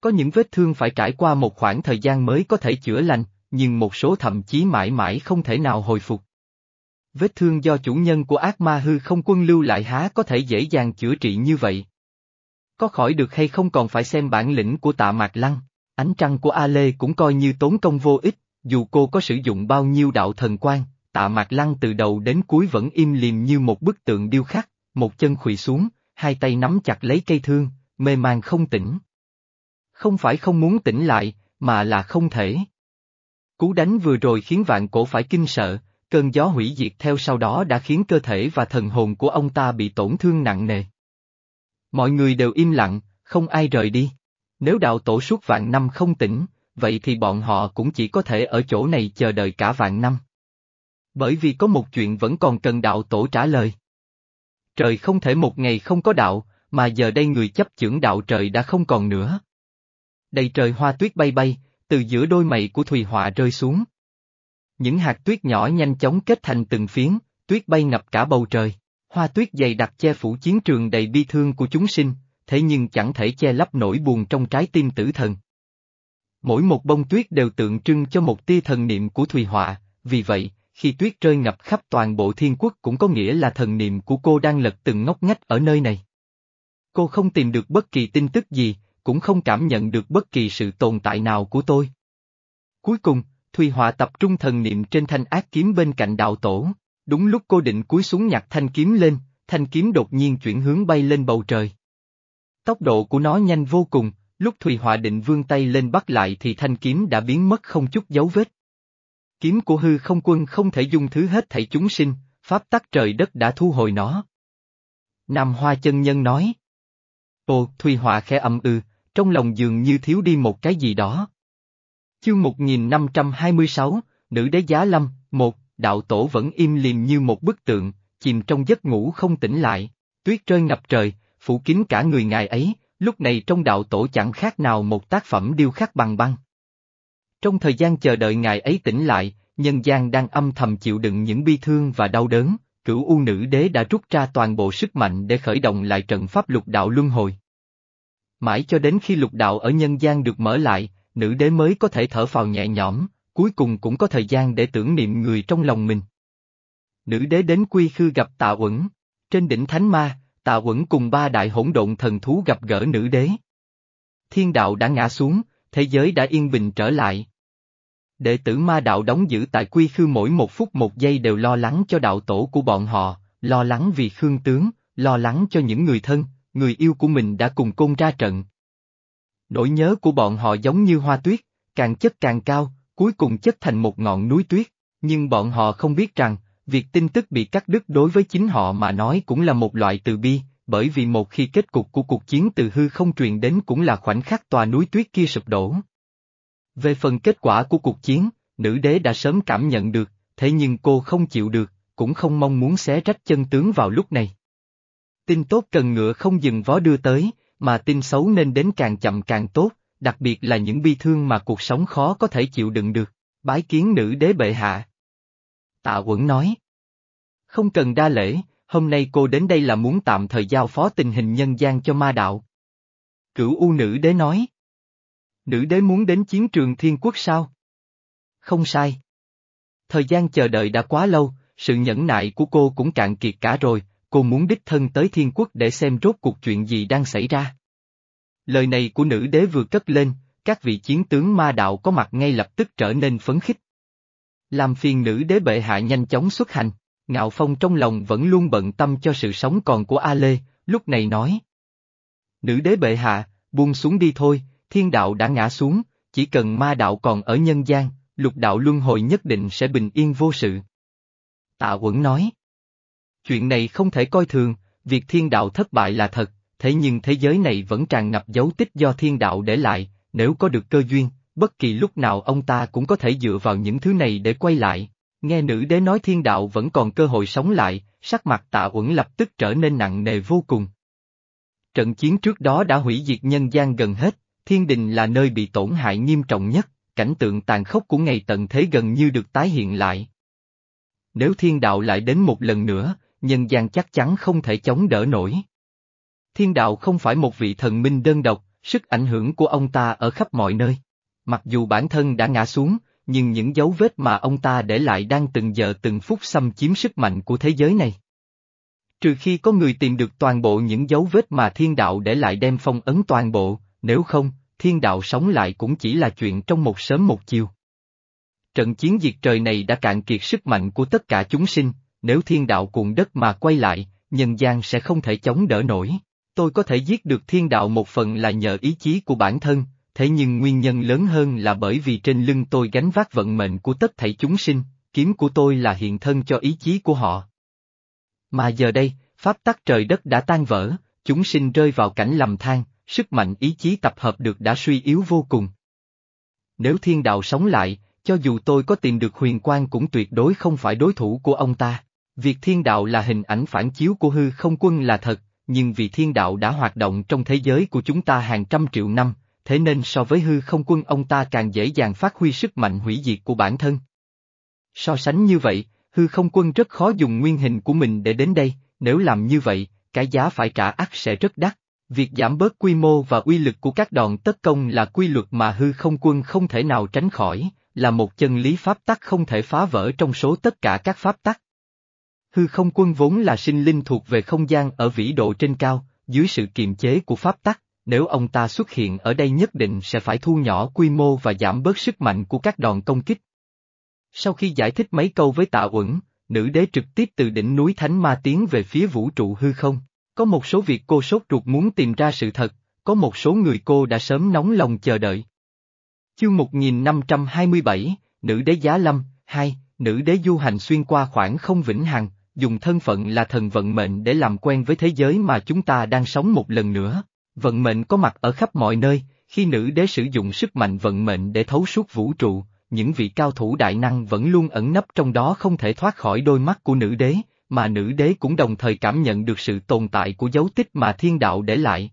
Có những vết thương phải trải qua một khoảng thời gian mới có thể chữa lành, nhưng một số thậm chí mãi mãi không thể nào hồi phục. Vết thương do chủ nhân của ác ma hư không quân lưu lại há có thể dễ dàng chữa trị như vậy. Có khỏi được hay không còn phải xem bản lĩnh của tạ mạc lăng, ánh trăng của A Lê cũng coi như tốn công vô ích, dù cô có sử dụng bao nhiêu đạo thần quan, tạ mạc lăng từ đầu đến cuối vẫn im lìm như một bức tượng điêu khắc, một chân khuỵu xuống, hai tay nắm chặt lấy cây thương, mê man không tỉnh. Không phải không muốn tỉnh lại, mà là không thể. Cú đánh vừa rồi khiến vạn cổ phải kinh sợ, cơn gió hủy diệt theo sau đó đã khiến cơ thể và thần hồn của ông ta bị tổn thương nặng nề. Mọi người đều im lặng, không ai rời đi. Nếu đạo tổ suốt vạn năm không tỉnh, vậy thì bọn họ cũng chỉ có thể ở chỗ này chờ đợi cả vạn năm. Bởi vì có một chuyện vẫn còn cần đạo tổ trả lời. Trời không thể một ngày không có đạo, mà giờ đây người chấp chưởng đạo trời đã không còn nữa. Đầy trời hoa tuyết bay bay, từ giữa đôi mày của Thùy Họa rơi xuống. Những hạt tuyết nhỏ nhanh chóng kết thành từng phiến, tuyết bay ngập cả bầu trời. Hoa tuyết dày đặc che phủ chiến trường đầy bi thương của chúng sinh, thế nhưng chẳng thể che lấp nỗi buồn trong trái tim tử thần. Mỗi một bông tuyết đều tượng trưng cho một tia thần niệm của Thùy Họa, vì vậy, khi tuyết rơi ngập khắp toàn bộ thiên quốc cũng có nghĩa là thần niệm của cô đang lật từng ngóc ngách ở nơi này. Cô không tìm được bất kỳ tin tức gì, cũng không cảm nhận được bất kỳ sự tồn tại nào của tôi. Cuối cùng, Thùy Họa tập trung thần niệm trên thanh ác kiếm bên cạnh đạo tổ. Đúng lúc cô định cúi xuống nhặt thanh kiếm lên, thanh kiếm đột nhiên chuyển hướng bay lên bầu trời. Tốc độ của nó nhanh vô cùng, lúc Thùy Họa định vươn tay lên bắt lại thì thanh kiếm đã biến mất không chút dấu vết. Kiếm của hư không quân không thể dung thứ hết thảy chúng sinh, pháp tắc trời đất đã thu hồi nó. Nam Hoa chân nhân nói. Ồ, Thùy Họa khẽ âm ư, trong lòng dường như thiếu đi một cái gì đó. Chương 1526, Nữ đế giá lâm, một đạo tổ vẫn im liềm như một bức tượng, chìm trong giấc ngủ không tỉnh lại, tuyết rơi ngập trời, phủ kín cả người ngài ấy, lúc này trong đạo tổ chẳng khác nào một tác phẩm điêu khắc bằng băng. Trong thời gian chờ đợi ngài ấy tỉnh lại, nhân gian đang âm thầm chịu đựng những bi thương và đau đớn, cửu u nữ đế đã rút ra toàn bộ sức mạnh để khởi động lại trận pháp lục đạo luân hồi. Mãi cho đến khi lục đạo ở nhân gian được mở lại, nữ đế mới có thể thở phào nhẹ nhõm, cuối cùng cũng có thời gian để tưởng niệm người trong lòng mình. Nữ đế đến quy khư gặp tạ uẩn, trên đỉnh thánh ma, tạ uẩn cùng ba đại hỗn độn thần thú gặp gỡ nữ đế. Thiên đạo đã ngã xuống, thế giới đã yên bình trở lại. Đệ tử ma đạo đóng giữ tại quy khư mỗi một phút một giây đều lo lắng cho đạo tổ của bọn họ, lo lắng vì khương tướng, lo lắng cho những người thân, người yêu của mình đã cùng côn ra trận. Nỗi nhớ của bọn họ giống như hoa tuyết, càng chất càng cao, cuối cùng chất thành một ngọn núi tuyết, nhưng bọn họ không biết rằng, việc tin tức bị cắt đứt đối với chính họ mà nói cũng là một loại từ bi, bởi vì một khi kết cục của cuộc chiến từ hư không truyền đến cũng là khoảnh khắc tòa núi tuyết kia sụp đổ. Về phần kết quả của cuộc chiến, nữ đế đã sớm cảm nhận được, thế nhưng cô không chịu được, cũng không mong muốn xé rách chân tướng vào lúc này. Tin tốt cần ngựa không dừng vó đưa tới, mà tin xấu nên đến càng chậm càng tốt, đặc biệt là những bi thương mà cuộc sống khó có thể chịu đựng được. Bái kiến nữ đế bệ hạ. Tạ Quẩn nói. Không cần đa lễ, hôm nay cô đến đây là muốn tạm thời giao phó tình hình nhân gian cho ma đạo. Cửu U nữ đế nói. Nữ đế muốn đến chiến trường thiên quốc sao? Không sai. Thời gian chờ đợi đã quá lâu, sự nhẫn nại của cô cũng cạn kiệt cả rồi, cô muốn đích thân tới thiên quốc để xem rốt cuộc chuyện gì đang xảy ra. Lời này của nữ đế vừa cất lên, các vị chiến tướng ma đạo có mặt ngay lập tức trở nên phấn khích. Làm phiền nữ đế bệ hạ nhanh chóng xuất hành, ngạo phong trong lòng vẫn luôn bận tâm cho sự sống còn của A Lê, lúc này nói. Nữ đế bệ hạ, buông xuống đi thôi, thiên đạo đã ngã xuống, chỉ cần ma đạo còn ở nhân gian, lục đạo luân hồi nhất định sẽ bình yên vô sự. Tạ Quẩn nói. Chuyện này không thể coi thường, việc thiên đạo thất bại là thật, thế nhưng thế giới này vẫn tràn ngập dấu tích do thiên đạo để lại, nếu có được cơ duyên, bất kỳ lúc nào ông ta cũng có thể dựa vào những thứ này để quay lại. Nghe nữ đế nói thiên đạo vẫn còn cơ hội sống lại, sắc mặt tạ uẩn lập tức trở nên nặng nề vô cùng. Trận chiến trước đó đã hủy diệt nhân gian gần hết, thiên đình là nơi bị tổn hại nghiêm trọng nhất, cảnh tượng tàn khốc của ngày tận thế gần như được tái hiện lại. Nếu thiên đạo lại đến một lần nữa, nhân gian chắc chắn không thể chống đỡ nổi. Thiên đạo không phải một vị thần minh đơn độc, sức ảnh hưởng của ông ta ở khắp mọi nơi. Mặc dù bản thân đã ngã xuống, nhưng những dấu vết mà ông ta để lại đang từng giờ từng phút xâm chiếm sức mạnh của thế giới này. Trừ khi có người tìm được toàn bộ những dấu vết mà thiên đạo để lại đem phong ấn toàn bộ, nếu không, thiên đạo sống lại cũng chỉ là chuyện trong một sớm một chiều. Trận chiến diệt trời này đã cạn kiệt sức mạnh của tất cả chúng sinh, nếu thiên đạo cuộn đất mà quay lại, nhân gian sẽ không thể chống đỡ nổi. Tôi có thể giết được thiên đạo một phần là nhờ ý chí của bản thân, thế nhưng nguyên nhân lớn hơn là bởi vì trên lưng tôi gánh vác vận mệnh của tất thảy chúng sinh, kiếm của tôi là hiện thân cho ý chí của họ. Mà giờ đây, pháp tắc trời đất đã tan vỡ, chúng sinh rơi vào cảnh lầm than, sức mạnh ý chí tập hợp được đã suy yếu vô cùng. Nếu thiên đạo sống lại, cho dù tôi có tìm được huyền quang cũng tuyệt đối không phải đối thủ của ông ta. Việc thiên đạo là hình ảnh phản chiếu của hư không quân là thật, nhưng vì thiên đạo đã hoạt động trong thế giới của chúng ta hàng trăm triệu năm, thế nên so với hư không quân ông ta càng dễ dàng phát huy sức mạnh hủy diệt của bản thân. So sánh như vậy, hư không quân rất khó dùng nguyên hình của mình để đến đây, nếu làm như vậy, cái giá phải trả ắt sẽ rất đắt. Việc giảm bớt quy mô và uy lực của các đòn tấn công là quy luật mà hư không quân không thể nào tránh khỏi, là một chân lý pháp tắc không thể phá vỡ trong số tất cả các pháp tắc. Hư không quân vốn là sinh linh thuộc về không gian ở vĩ độ trên cao, dưới sự kiềm chế của pháp tắc, nếu ông ta xuất hiện ở đây nhất định sẽ phải thu nhỏ quy mô và giảm bớt sức mạnh của các đòn công kích. Sau khi giải thích mấy câu với tạ uẩn, nữ đế trực tiếp từ đỉnh núi Thánh Ma tiến về phía vũ trụ hư không. Có một số việc cô sốt ruột muốn tìm ra sự thật, có một số người cô đã sớm nóng lòng chờ đợi. Chương 1527, Nữ đế Giá Lâm, 2, Nữ đế du hành xuyên qua khoảng không vĩnh hằng, dùng thân phận là thần vận mệnh để làm quen với thế giới mà chúng ta đang sống một lần nữa. Vận mệnh có mặt ở khắp mọi nơi, khi nữ đế sử dụng sức mạnh vận mệnh để thấu suốt vũ trụ, những vị cao thủ đại năng vẫn luôn ẩn nấp trong đó không thể thoát khỏi đôi mắt của nữ đế, mà nữ đế cũng đồng thời cảm nhận được sự tồn tại của dấu tích mà thiên đạo để lại.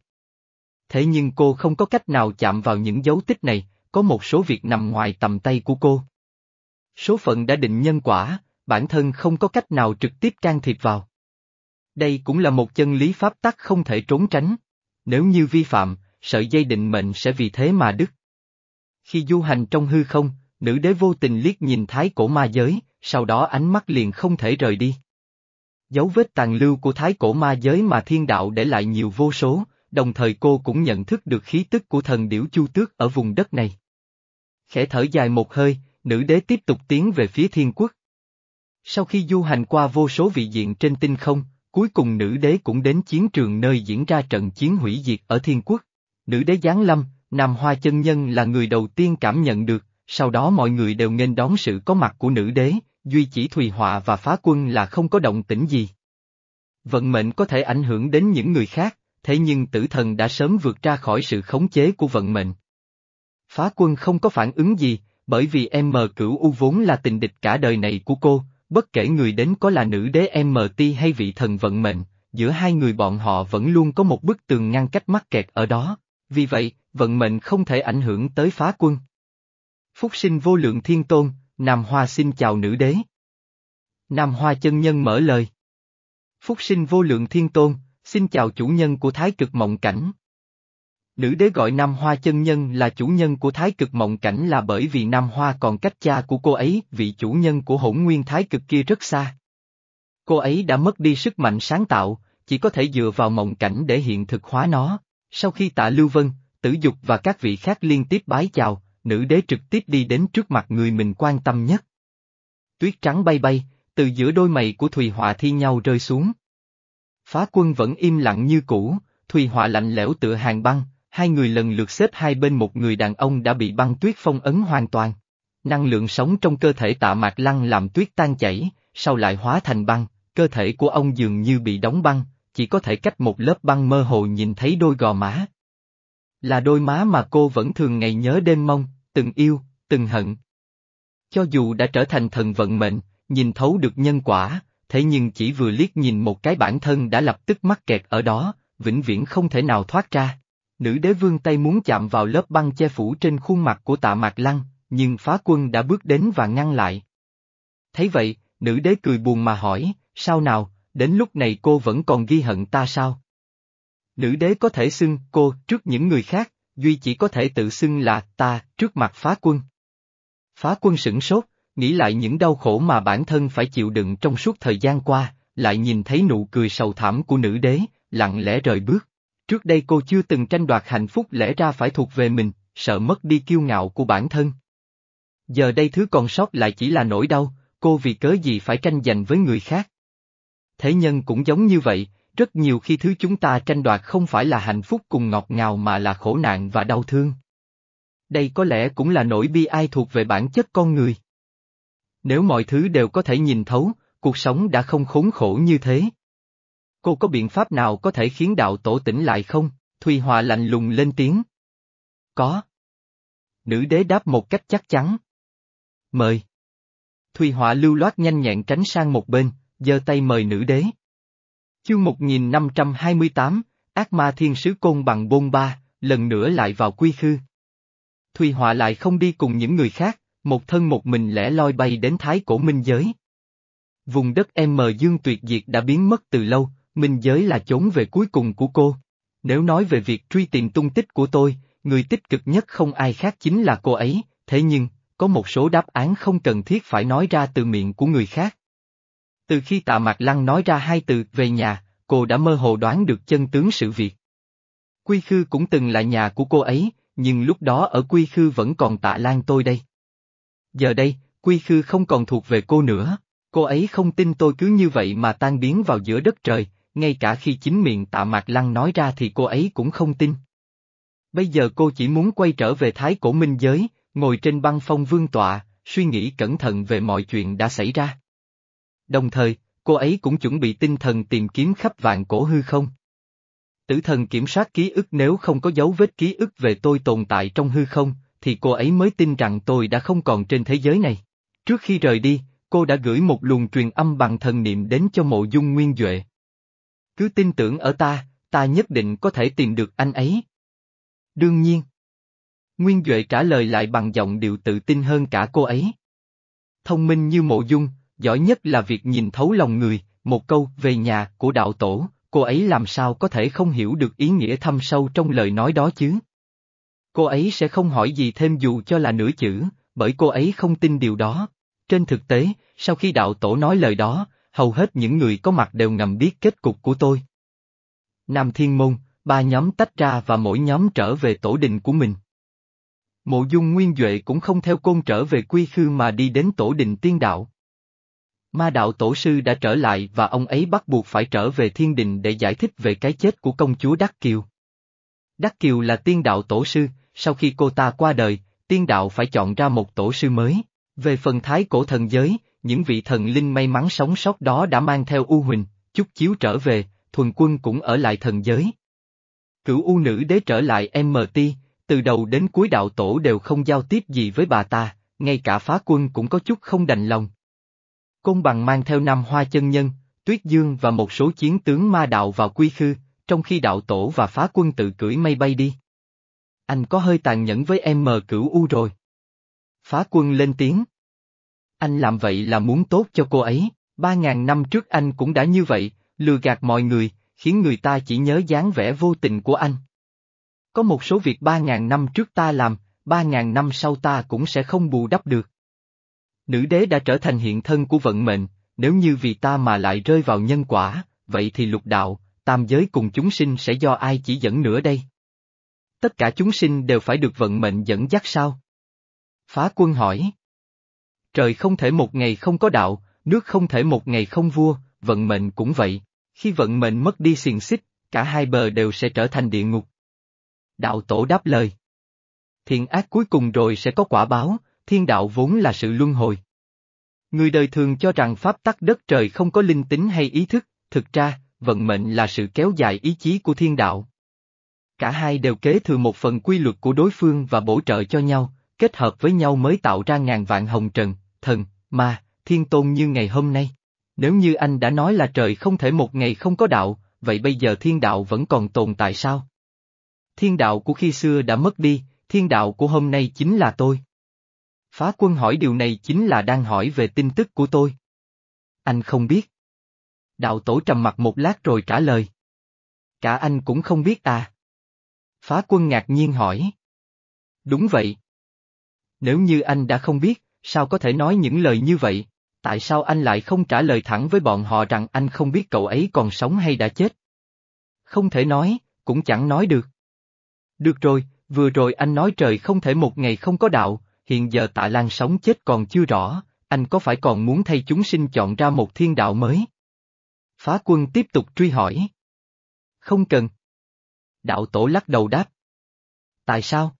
Thế nhưng cô không có cách nào chạm vào những dấu tích này, có một số việc nằm ngoài tầm tay của cô. Số phận đã định nhân quả, bản thân không có cách nào trực tiếp can thiệp vào. Đây cũng là một chân lý pháp tắc không thể trốn tránh. Nếu như vi phạm, sợi dây định mệnh sẽ vì thế mà đứt. Khi du hành trong hư không, nữ đế vô tình liếc nhìn thái cổ ma giới, sau đó ánh mắt liền không thể rời đi. Dấu vết tàn lưu của thái cổ ma giới mà thiên đạo để lại nhiều vô số, đồng thời cô cũng nhận thức được khí tức của thần điểu chu tước ở vùng đất này. Khẽ thở dài một hơi, nữ đế tiếp tục tiến về phía thiên quốc. Sau khi du hành qua vô số vị diện trên tinh không, cuối cùng nữ đế cũng đến chiến trường nơi diễn ra trận chiến hủy diệt ở thiên quốc. Nữ đế Giáng Lâm, Nam Hoa chân nhân là người đầu tiên cảm nhận được, sau đó mọi người đều nghênh đón sự có mặt của nữ đế, duy chỉ Thùy Họa và phá quân là không có động tĩnh gì. Vận mệnh có thể ảnh hưởng đến những người khác, thế nhưng tử thần đã sớm vượt ra khỏi sự khống chế của vận mệnh. Phá quân không có phản ứng gì, Bởi vì M cửu U vốn là tình địch cả đời này của cô, bất kể người đến có là nữ đế MT hay vị thần vận mệnh, giữa hai người bọn họ vẫn luôn có một bức tường ngăn cách mắc kẹt ở đó, vì vậy, vận mệnh không thể ảnh hưởng tới phá quân. Phúc sinh vô lượng thiên tôn, Nam Hoa xin chào nữ đế. Nam Hoa chân nhân mở lời. Phúc sinh vô lượng thiên tôn, xin chào chủ nhân của thái cực mộng cảnh. Nữ đế gọi Nam Hoa chân nhân là chủ nhân của thái cực mộng cảnh là bởi vì Nam Hoa còn cách cha của cô ấy, vị chủ nhân của hỗn nguyên thái cực kia rất xa. Cô ấy đã mất đi sức mạnh sáng tạo, chỉ có thể dựa vào mộng cảnh để hiện thực hóa nó. Sau khi tạ Lưu Vân, Tử Dục và các vị khác liên tiếp bái chào, nữ đế trực tiếp đi đến trước mặt người mình quan tâm nhất. Tuyết trắng bay bay, từ giữa đôi mày của Thùy Họa thi nhau rơi xuống. Phá quân vẫn im lặng như cũ, Thùy Họa lạnh lẽo tựa hàng băng, hai người lần lượt xếp hai bên một người đàn ông đã bị băng tuyết phong ấn hoàn toàn. Năng lượng sống trong cơ thể tạ mạc lăng làm tuyết tan chảy, sau lại hóa thành băng, cơ thể của ông dường như bị đóng băng, chỉ có thể cách một lớp băng mơ hồ nhìn thấy đôi gò má. Là đôi má mà cô vẫn thường ngày nhớ đêm mong, từng yêu, từng hận. Cho dù đã trở thành thần vận mệnh, nhìn thấu được nhân quả, thế nhưng chỉ vừa liếc nhìn một cái bản thân đã lập tức mắc kẹt ở đó, vĩnh viễn không thể nào thoát ra. Nữ đế vương tay muốn chạm vào lớp băng che phủ trên khuôn mặt của tạ mạc lăng, nhưng phá quân đã bước đến và ngăn lại. Thấy vậy, nữ đế cười buồn mà hỏi, sao nào, đến lúc này cô vẫn còn ghi hận ta sao? Nữ đế có thể xưng cô trước những người khác, Duy chỉ có thể tự xưng là ta trước mặt phá quân. Phá quân sửng sốt, nghĩ lại những đau khổ mà bản thân phải chịu đựng trong suốt thời gian qua, lại nhìn thấy nụ cười sầu thảm của nữ đế, lặng lẽ rời bước. Trước đây cô chưa từng tranh đoạt hạnh phúc lẽ ra phải thuộc về mình, sợ mất đi kiêu ngạo của bản thân. Giờ đây thứ còn sót lại chỉ là nỗi đau, cô vì cớ gì phải tranh giành với người khác. Thế nhân cũng giống như vậy, rất nhiều khi thứ chúng ta tranh đoạt không phải là hạnh phúc cùng ngọt ngào mà là khổ nạn và đau thương. Đây có lẽ cũng là nỗi bi ai thuộc về bản chất con người. Nếu mọi thứ đều có thể nhìn thấu, cuộc sống đã không khốn khổ như thế. Cô có biện pháp nào có thể khiến đạo tổ tỉnh lại không? Thùy Hòa lạnh lùng lên tiếng. Có. Nữ đế đáp một cách chắc chắn. Mời. Thùy Họa lưu loát nhanh nhẹn tránh sang một bên, giơ tay mời nữ đế. Chương 1528, ác ma thiên sứ côn bằng bôn ba, lần nữa lại vào quy khư. Thùy Họa lại không đi cùng những người khác, một thân một mình lẻ loi bay đến thái cổ minh giới. Vùng đất em dương tuyệt diệt đã biến mất từ lâu, minh giới là chốn về cuối cùng của cô. Nếu nói về việc truy tìm tung tích của tôi, người tích cực nhất không ai khác chính là cô ấy, thế nhưng, có một số đáp án không cần thiết phải nói ra từ miệng của người khác. Từ khi tạ Mạc Lăng nói ra hai từ về nhà, cô đã mơ hồ đoán được chân tướng sự việc. Quy Khư cũng từng là nhà của cô ấy, nhưng lúc đó ở Quy Khư vẫn còn tạ Lan tôi đây. Giờ đây, Quy Khư không còn thuộc về cô nữa, cô ấy không tin tôi cứ như vậy mà tan biến vào giữa đất trời, ngay cả khi chính miệng tạ Mạc Lăng nói ra thì cô ấy cũng không tin. Bây giờ cô chỉ muốn quay trở về Thái Cổ Minh Giới, ngồi trên băng phong vương tọa, suy nghĩ cẩn thận về mọi chuyện đã xảy ra. Đồng thời, cô ấy cũng chuẩn bị tinh thần tìm kiếm khắp vạn cổ hư không. Tử thần kiểm soát ký ức nếu không có dấu vết ký ức về tôi tồn tại trong hư không, thì cô ấy mới tin rằng tôi đã không còn trên thế giới này. Trước khi rời đi, cô đã gửi một luồng truyền âm bằng thần niệm đến cho mộ dung nguyên Duệ. Cứ tin tưởng ở ta, ta nhất định có thể tìm được anh ấy. Đương nhiên. Nguyên Duệ trả lời lại bằng giọng điệu tự tin hơn cả cô ấy. Thông minh như mộ dung, giỏi nhất là việc nhìn thấu lòng người, một câu về nhà của đạo tổ, cô ấy làm sao có thể không hiểu được ý nghĩa thâm sâu trong lời nói đó chứ? Cô ấy sẽ không hỏi gì thêm dù cho là nửa chữ, bởi cô ấy không tin điều đó. Trên thực tế, sau khi đạo tổ nói lời đó, hầu hết những người có mặt đều ngầm biết kết cục của tôi. Nam Thiên Môn, ba nhóm tách ra và mỗi nhóm trở về tổ đình của mình. Mộ dung Nguyên Duệ cũng không theo côn trở về quy khư mà đi đến tổ đình tiên đạo. Ma đạo tổ sư đã trở lại và ông ấy bắt buộc phải trở về thiên đình để giải thích về cái chết của công chúa Đắc Kiều. Đắc Kiều là tiên đạo tổ sư, sau khi cô ta qua đời, tiên đạo phải chọn ra một tổ sư mới. Về phần thái cổ thần giới, những vị thần linh may mắn sống sót đó đã mang theo U Huỳnh, chút chiếu trở về, thuần quân cũng ở lại thần giới. Cửu U nữ đế trở lại MT, từ đầu đến cuối đạo tổ đều không giao tiếp gì với bà ta, ngay cả phá quân cũng có chút không đành lòng. Côn bằng mang theo năm hoa chân nhân, tuyết dương và một số chiến tướng ma đạo vào quy khư, trong khi đạo tổ và phá quân tự cưỡi mây bay đi. Anh có hơi tàn nhẫn với em mờ cửu u rồi. Phá quân lên tiếng. Anh làm vậy là muốn tốt cho cô ấy, ba ngàn năm trước anh cũng đã như vậy, lừa gạt mọi người, khiến người ta chỉ nhớ dáng vẻ vô tình của anh. Có một số việc ba ngàn năm trước ta làm, ba ngàn năm sau ta cũng sẽ không bù đắp được. Nữ đế đã trở thành hiện thân của vận mệnh, nếu như vì ta mà lại rơi vào nhân quả, vậy thì lục đạo, tam giới cùng chúng sinh sẽ do ai chỉ dẫn nữa đây? Tất cả chúng sinh đều phải được vận mệnh dẫn dắt sao? Phá quân hỏi. Trời không thể một ngày không có đạo, nước không thể một ngày không vua, vận mệnh cũng vậy. Khi vận mệnh mất đi xiềng xích, cả hai bờ đều sẽ trở thành địa ngục. Đạo tổ đáp lời. Thiện ác cuối cùng rồi sẽ có quả báo, thiên đạo vốn là sự luân hồi. Người đời thường cho rằng pháp tắc đất trời không có linh tính hay ý thức, thực ra, vận mệnh là sự kéo dài ý chí của thiên đạo. Cả hai đều kế thừa một phần quy luật của đối phương và bổ trợ cho nhau, kết hợp với nhau mới tạo ra ngàn vạn hồng trần, thần, ma, thiên tôn như ngày hôm nay. Nếu như anh đã nói là trời không thể một ngày không có đạo, vậy bây giờ thiên đạo vẫn còn tồn tại sao? Thiên đạo của khi xưa đã mất đi, thiên đạo của hôm nay chính là tôi. Phá quân hỏi điều này chính là đang hỏi về tin tức của tôi. Anh không biết. Đạo tổ trầm mặt một lát rồi trả lời. Cả anh cũng không biết à. Phá quân ngạc nhiên hỏi. Đúng vậy. Nếu như anh đã không biết, sao có thể nói những lời như vậy? Tại sao anh lại không trả lời thẳng với bọn họ rằng anh không biết cậu ấy còn sống hay đã chết? Không thể nói, cũng chẳng nói được. Được rồi, vừa rồi anh nói trời không thể một ngày không có đạo, hiện giờ tạ lan sống chết còn chưa rõ, anh có phải còn muốn thay chúng sinh chọn ra một thiên đạo mới? Phá quân tiếp tục truy hỏi. Không cần. Đạo tổ lắc đầu đáp. Tại sao?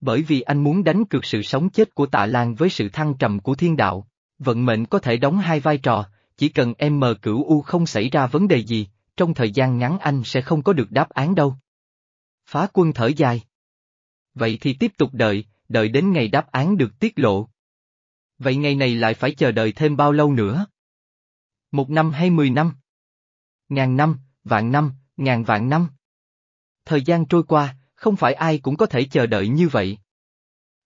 Bởi vì anh muốn đánh cược sự sống chết của tạ Lan với sự thăng trầm của thiên đạo. Vận mệnh có thể đóng hai vai trò, chỉ cần em mờ cửu U không xảy ra vấn đề gì, trong thời gian ngắn anh sẽ không có được đáp án đâu. Phá quân thở dài. Vậy thì tiếp tục đợi, đợi đến ngày đáp án được tiết lộ. Vậy ngày này lại phải chờ đợi thêm bao lâu nữa? Một năm hay mười năm? Ngàn năm, vạn năm, ngàn vạn năm. Thời gian trôi qua, không phải ai cũng có thể chờ đợi như vậy.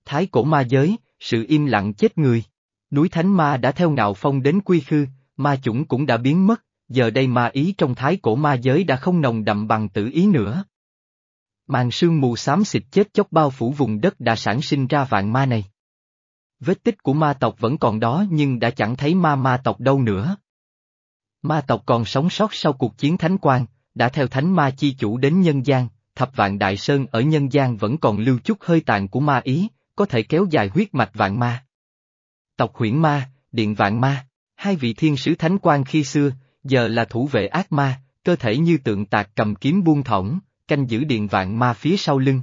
Thái cổ ma giới, sự im lặng chết người. Núi Thánh Ma đã theo ngạo phong đến quy khư, ma chủng cũng đã biến mất, giờ đây ma ý trong thái cổ ma giới đã không nồng đậm bằng tử ý nữa. Màn sương mù xám xịt chết chóc bao phủ vùng đất đã sản sinh ra vạn ma này. Vết tích của ma tộc vẫn còn đó nhưng đã chẳng thấy ma ma tộc đâu nữa. Ma tộc còn sống sót sau cuộc chiến thánh quan, đã theo thánh ma chi chủ đến nhân gian, thập vạn đại sơn ở nhân gian vẫn còn lưu chút hơi tàn của ma ý, có thể kéo dài huyết mạch vạn ma. Tộc huyễn ma, điện vạn ma, hai vị thiên sứ thánh quan khi xưa, giờ là thủ vệ ác ma, cơ thể như tượng tạc cầm kiếm buông thõng, canh giữ điện vạn ma phía sau lưng.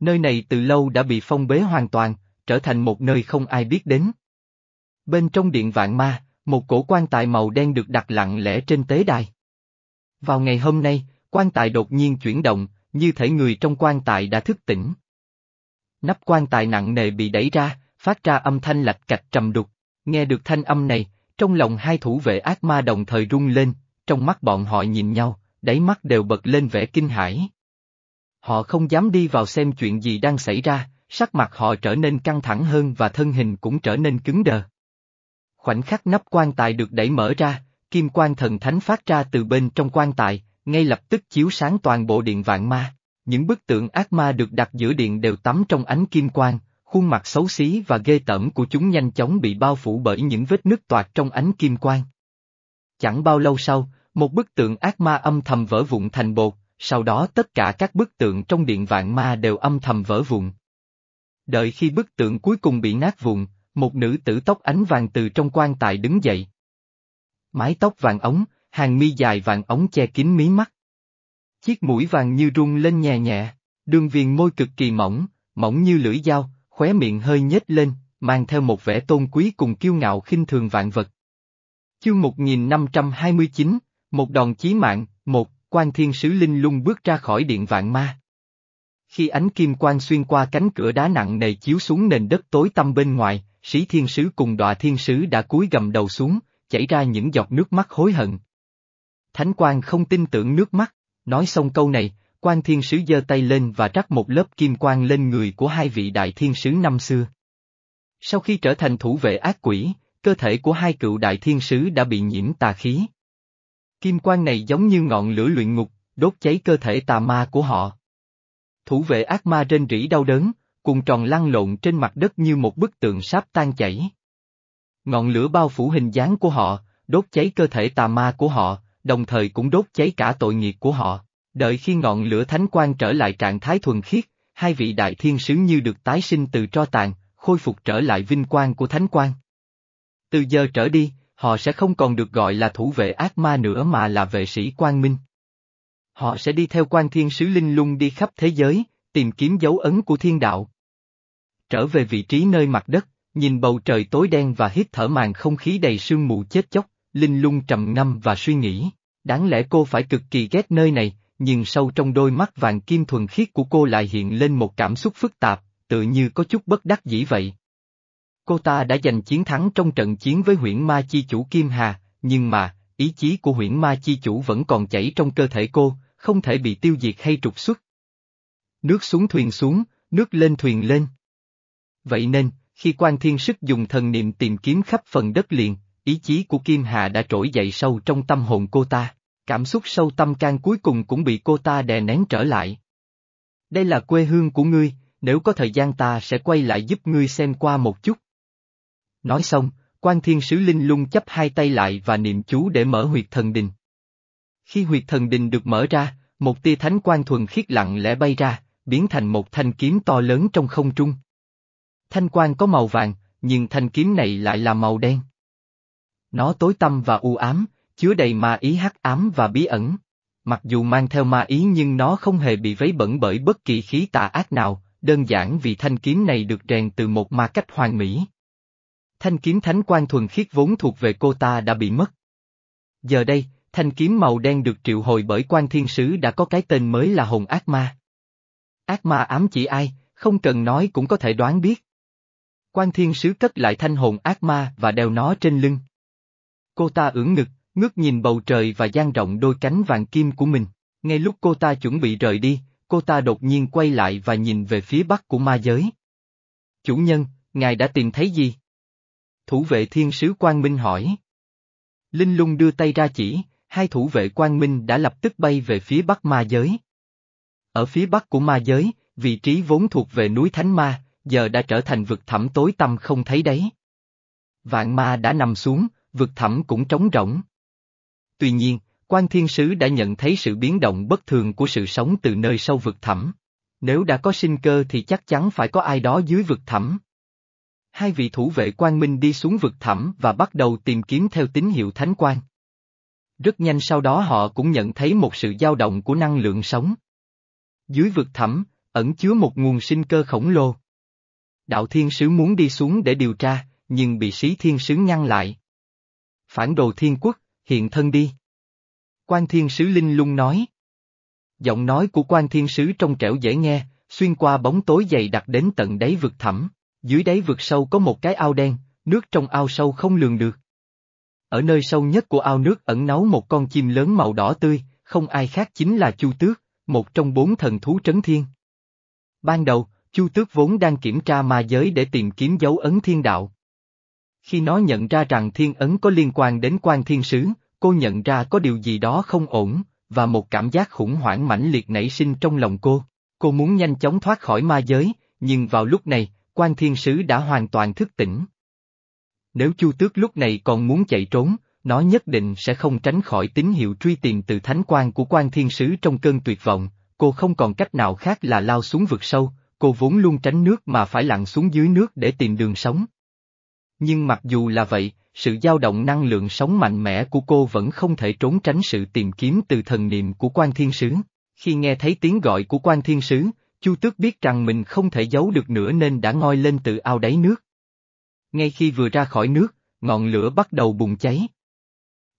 Nơi này từ lâu đã bị phong bế hoàn toàn, trở thành một nơi không ai biết đến. Bên trong điện vạn ma, một cổ quan tài màu đen được đặt lặng lẽ trên tế đài. Vào ngày hôm nay, quan tài đột nhiên chuyển động, như thể người trong quan tài đã thức tỉnh. Nắp quan tài nặng nề bị đẩy ra, phát ra âm thanh lạch cạch trầm đục. Nghe được thanh âm này, trong lòng hai thủ vệ ác ma đồng thời rung lên, trong mắt bọn họ nhìn nhau, đáy mắt đều bật lên vẻ kinh hãi. Họ không dám đi vào xem chuyện gì đang xảy ra, sắc mặt họ trở nên căng thẳng hơn và thân hình cũng trở nên cứng đờ. Khoảnh khắc nắp quan tài được đẩy mở ra, kim quan thần thánh phát ra từ bên trong quan tài, ngay lập tức chiếu sáng toàn bộ điện vạn ma. Những bức tượng ác ma được đặt giữa điện đều tắm trong ánh kim quang, khuôn mặt xấu xí và ghê tởm của chúng nhanh chóng bị bao phủ bởi những vết nứt toạc trong ánh kim quang. Chẳng bao lâu sau, một bức tượng ác ma âm thầm vỡ vụn thành bột, sau đó tất cả các bức tượng trong điện vạn ma đều âm thầm vỡ vụn. Đợi khi bức tượng cuối cùng bị nát vụn, một nữ tử tóc ánh vàng từ trong quan tài đứng dậy. Mái tóc vàng ống, hàng mi dài vàng ống che kín mí mắt. Chiếc mũi vàng như rung lên nhẹ nhẹ, đường viền môi cực kỳ mỏng, mỏng như lưỡi dao, khóe miệng hơi nhếch lên, mang theo một vẻ tôn quý cùng kiêu ngạo khinh thường vạn vật. Chương 1529, một đòn chí mạng, một, quan thiên sứ linh lung bước ra khỏi điện vạn ma. Khi ánh kim quang xuyên qua cánh cửa đá nặng nề chiếu xuống nền đất tối tăm bên ngoài, sĩ thiên sứ cùng đọa thiên sứ đã cúi gầm đầu xuống, chảy ra những giọt nước mắt hối hận. Thánh quan không tin tưởng nước mắt, nói xong câu này, quan thiên sứ giơ tay lên và rắc một lớp kim quang lên người của hai vị đại thiên sứ năm xưa. Sau khi trở thành thủ vệ ác quỷ, cơ thể của hai cựu đại thiên sứ đã bị nhiễm tà khí. Kim quang này giống như ngọn lửa luyện ngục, đốt cháy cơ thể tà ma của họ. Thủ vệ ác ma trên rỉ đau đớn, cùng tròn lăn lộn trên mặt đất như một bức tượng sáp tan chảy. Ngọn lửa bao phủ hình dáng của họ, đốt cháy cơ thể tà ma của họ, đồng thời cũng đốt cháy cả tội nghiệp của họ. Đợi khi ngọn lửa thánh quang trở lại trạng thái thuần khiết, hai vị đại thiên sứ như được tái sinh từ tro tàn, khôi phục trở lại vinh quang của thánh quang. Từ giờ trở đi, họ sẽ không còn được gọi là thủ vệ ác ma nữa mà là vệ sĩ quang minh. Họ sẽ đi theo quan thiên sứ linh lung đi khắp thế giới, tìm kiếm dấu ấn của thiên đạo. Trở về vị trí nơi mặt đất, nhìn bầu trời tối đen và hít thở màn không khí đầy sương mù chết chóc, linh lung trầm ngâm và suy nghĩ, đáng lẽ cô phải cực kỳ ghét nơi này, nhưng sâu trong đôi mắt vàng kim thuần khiết của cô lại hiện lên một cảm xúc phức tạp, tự như có chút bất đắc dĩ vậy. Cô ta đã giành chiến thắng trong trận chiến với huyễn ma chi chủ Kim Hà, nhưng mà, ý chí của huyễn ma chi chủ vẫn còn chảy trong cơ thể cô, không thể bị tiêu diệt hay trục xuất. Nước xuống thuyền xuống, nước lên thuyền lên. Vậy nên, khi quan thiên sức dùng thần niệm tìm kiếm khắp phần đất liền, ý chí của Kim Hà đã trỗi dậy sâu trong tâm hồn cô ta, cảm xúc sâu tâm can cuối cùng cũng bị cô ta đè nén trở lại. Đây là quê hương của ngươi, nếu có thời gian ta sẽ quay lại giúp ngươi xem qua một chút. Nói xong, quan thiên sứ linh lung chấp hai tay lại và niệm chú để mở huyệt thần đình. Khi huyệt thần đình được mở ra, một tia thánh quan thuần khiết lặng lẽ bay ra, biến thành một thanh kiếm to lớn trong không trung. Thanh quan có màu vàng, nhưng thanh kiếm này lại là màu đen. Nó tối tăm và u ám, chứa đầy ma ý hắc ám và bí ẩn. Mặc dù mang theo ma ý nhưng nó không hề bị vấy bẩn bởi bất kỳ khí tà ác nào, đơn giản vì thanh kiếm này được rèn từ một ma cách hoàn mỹ. Thanh kiếm thánh quan thuần khiết vốn thuộc về cô ta đã bị mất. Giờ đây, thanh kiếm màu đen được triệu hồi bởi quan thiên sứ đã có cái tên mới là hồn ác ma. Ác ma ám chỉ ai, không cần nói cũng có thể đoán biết. Quan thiên sứ cất lại thanh hồn ác ma và đeo nó trên lưng. Cô ta ưỡn ngực, ngước nhìn bầu trời và dang rộng đôi cánh vàng kim của mình. Ngay lúc cô ta chuẩn bị rời đi, cô ta đột nhiên quay lại và nhìn về phía bắc của ma giới. Chủ nhân, ngài đã tìm thấy gì? Thủ vệ thiên sứ Quang Minh hỏi. Linh lung đưa tay ra chỉ, hai thủ vệ Quang Minh đã lập tức bay về phía bắc ma giới. Ở phía bắc của ma giới, vị trí vốn thuộc về núi Thánh Ma, giờ đã trở thành vực thẳm tối tăm không thấy đấy. Vạn ma đã nằm xuống, vực thẳm cũng trống rỗng. Tuy nhiên, quan thiên sứ đã nhận thấy sự biến động bất thường của sự sống từ nơi sâu vực thẳm. Nếu đã có sinh cơ thì chắc chắn phải có ai đó dưới vực thẳm. Hai vị thủ vệ quan minh đi xuống vực thẳm và bắt đầu tìm kiếm theo tín hiệu thánh quan. Rất nhanh sau đó họ cũng nhận thấy một sự dao động của năng lượng sống. Dưới vực thẳm, ẩn chứa một nguồn sinh cơ khổng lồ. Đạo thiên sứ muốn đi xuống để điều tra, nhưng bị sĩ thiên sứ ngăn lại. Phản đồ thiên quốc, hiện thân đi. Quan thiên sứ linh lung nói. Giọng nói của quan thiên sứ trong trẻo dễ nghe, xuyên qua bóng tối dày đặc đến tận đáy vực thẳm. Dưới đáy vực sâu có một cái ao đen, nước trong ao sâu không lường được. Ở nơi sâu nhất của ao nước ẩn náu một con chim lớn màu đỏ tươi, không ai khác chính là Chu Tước, một trong bốn thần thú trấn thiên. Ban đầu, Chu Tước vốn đang kiểm tra ma giới để tìm kiếm dấu ấn thiên đạo. Khi nó nhận ra rằng thiên ấn có liên quan đến quan thiên sứ, cô nhận ra có điều gì đó không ổn, và một cảm giác khủng hoảng mãnh liệt nảy sinh trong lòng cô. Cô muốn nhanh chóng thoát khỏi ma giới, nhưng vào lúc này, quan thiên sứ đã hoàn toàn thức tỉnh. Nếu Chu Tước lúc này còn muốn chạy trốn, nó nhất định sẽ không tránh khỏi tín hiệu truy tìm từ thánh quan của quan thiên sứ trong cơn tuyệt vọng, cô không còn cách nào khác là lao xuống vực sâu, cô vốn luôn tránh nước mà phải lặn xuống dưới nước để tìm đường sống. Nhưng mặc dù là vậy, sự dao động năng lượng sống mạnh mẽ của cô vẫn không thể trốn tránh sự tìm kiếm từ thần niệm của quan thiên sứ. Khi nghe thấy tiếng gọi của quan thiên sứ, Chu Tước biết rằng mình không thể giấu được nữa nên đã ngoi lên từ ao đáy nước. Ngay khi vừa ra khỏi nước, ngọn lửa bắt đầu bùng cháy.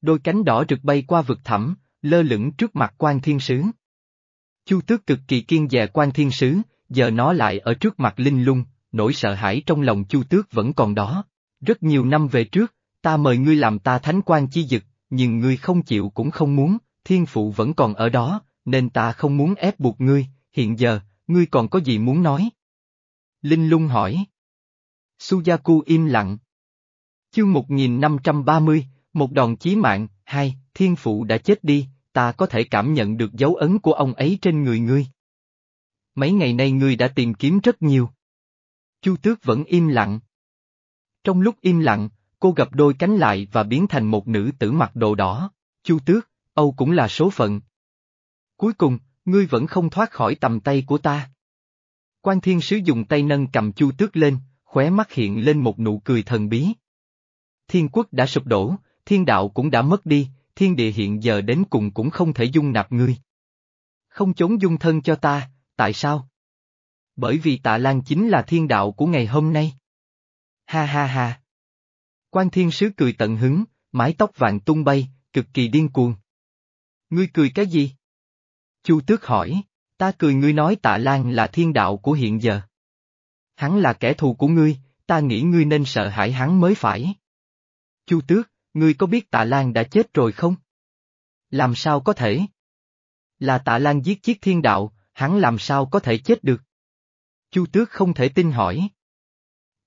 Đôi cánh đỏ rực bay qua vực thẳm, lơ lửng trước mặt quan thiên sứ. Chu tước cực kỳ kiên dè quan thiên sứ, giờ nó lại ở trước mặt linh lung, nỗi sợ hãi trong lòng chu tước vẫn còn đó. Rất nhiều năm về trước, ta mời ngươi làm ta thánh quan chi dực, nhưng ngươi không chịu cũng không muốn, thiên phụ vẫn còn ở đó, nên ta không muốn ép buộc ngươi, hiện giờ, ngươi còn có gì muốn nói? Linh lung hỏi. Suzaku im lặng. Chương 1530, một đòn chí mạng, hai, thiên phụ đã chết đi, ta có thể cảm nhận được dấu ấn của ông ấy trên người ngươi. Mấy ngày nay ngươi đã tìm kiếm rất nhiều. Chu tước vẫn im lặng. Trong lúc im lặng, cô gặp đôi cánh lại và biến thành một nữ tử mặc đồ đỏ. Chu tước, Âu cũng là số phận. Cuối cùng, ngươi vẫn không thoát khỏi tầm tay của ta. Quan thiên sứ dùng tay nâng cầm chu tước lên, khóe mắt hiện lên một nụ cười thần bí. Thiên quốc đã sụp đổ, thiên đạo cũng đã mất đi, thiên địa hiện giờ đến cùng cũng không thể dung nạp ngươi. Không chống dung thân cho ta, tại sao? Bởi vì tạ Lan chính là thiên đạo của ngày hôm nay. Ha ha ha. Quan thiên sứ cười tận hứng, mái tóc vàng tung bay, cực kỳ điên cuồng. Ngươi cười cái gì? Chu tước hỏi, ta cười ngươi nói tạ Lan là thiên đạo của hiện giờ. Hắn là kẻ thù của ngươi, ta nghĩ ngươi nên sợ hãi hắn mới phải. Chu tước, ngươi có biết tạ Lan đã chết rồi không? Làm sao có thể? Là tạ Lan giết chiếc thiên đạo, hắn làm sao có thể chết được? Chu tước không thể tin hỏi.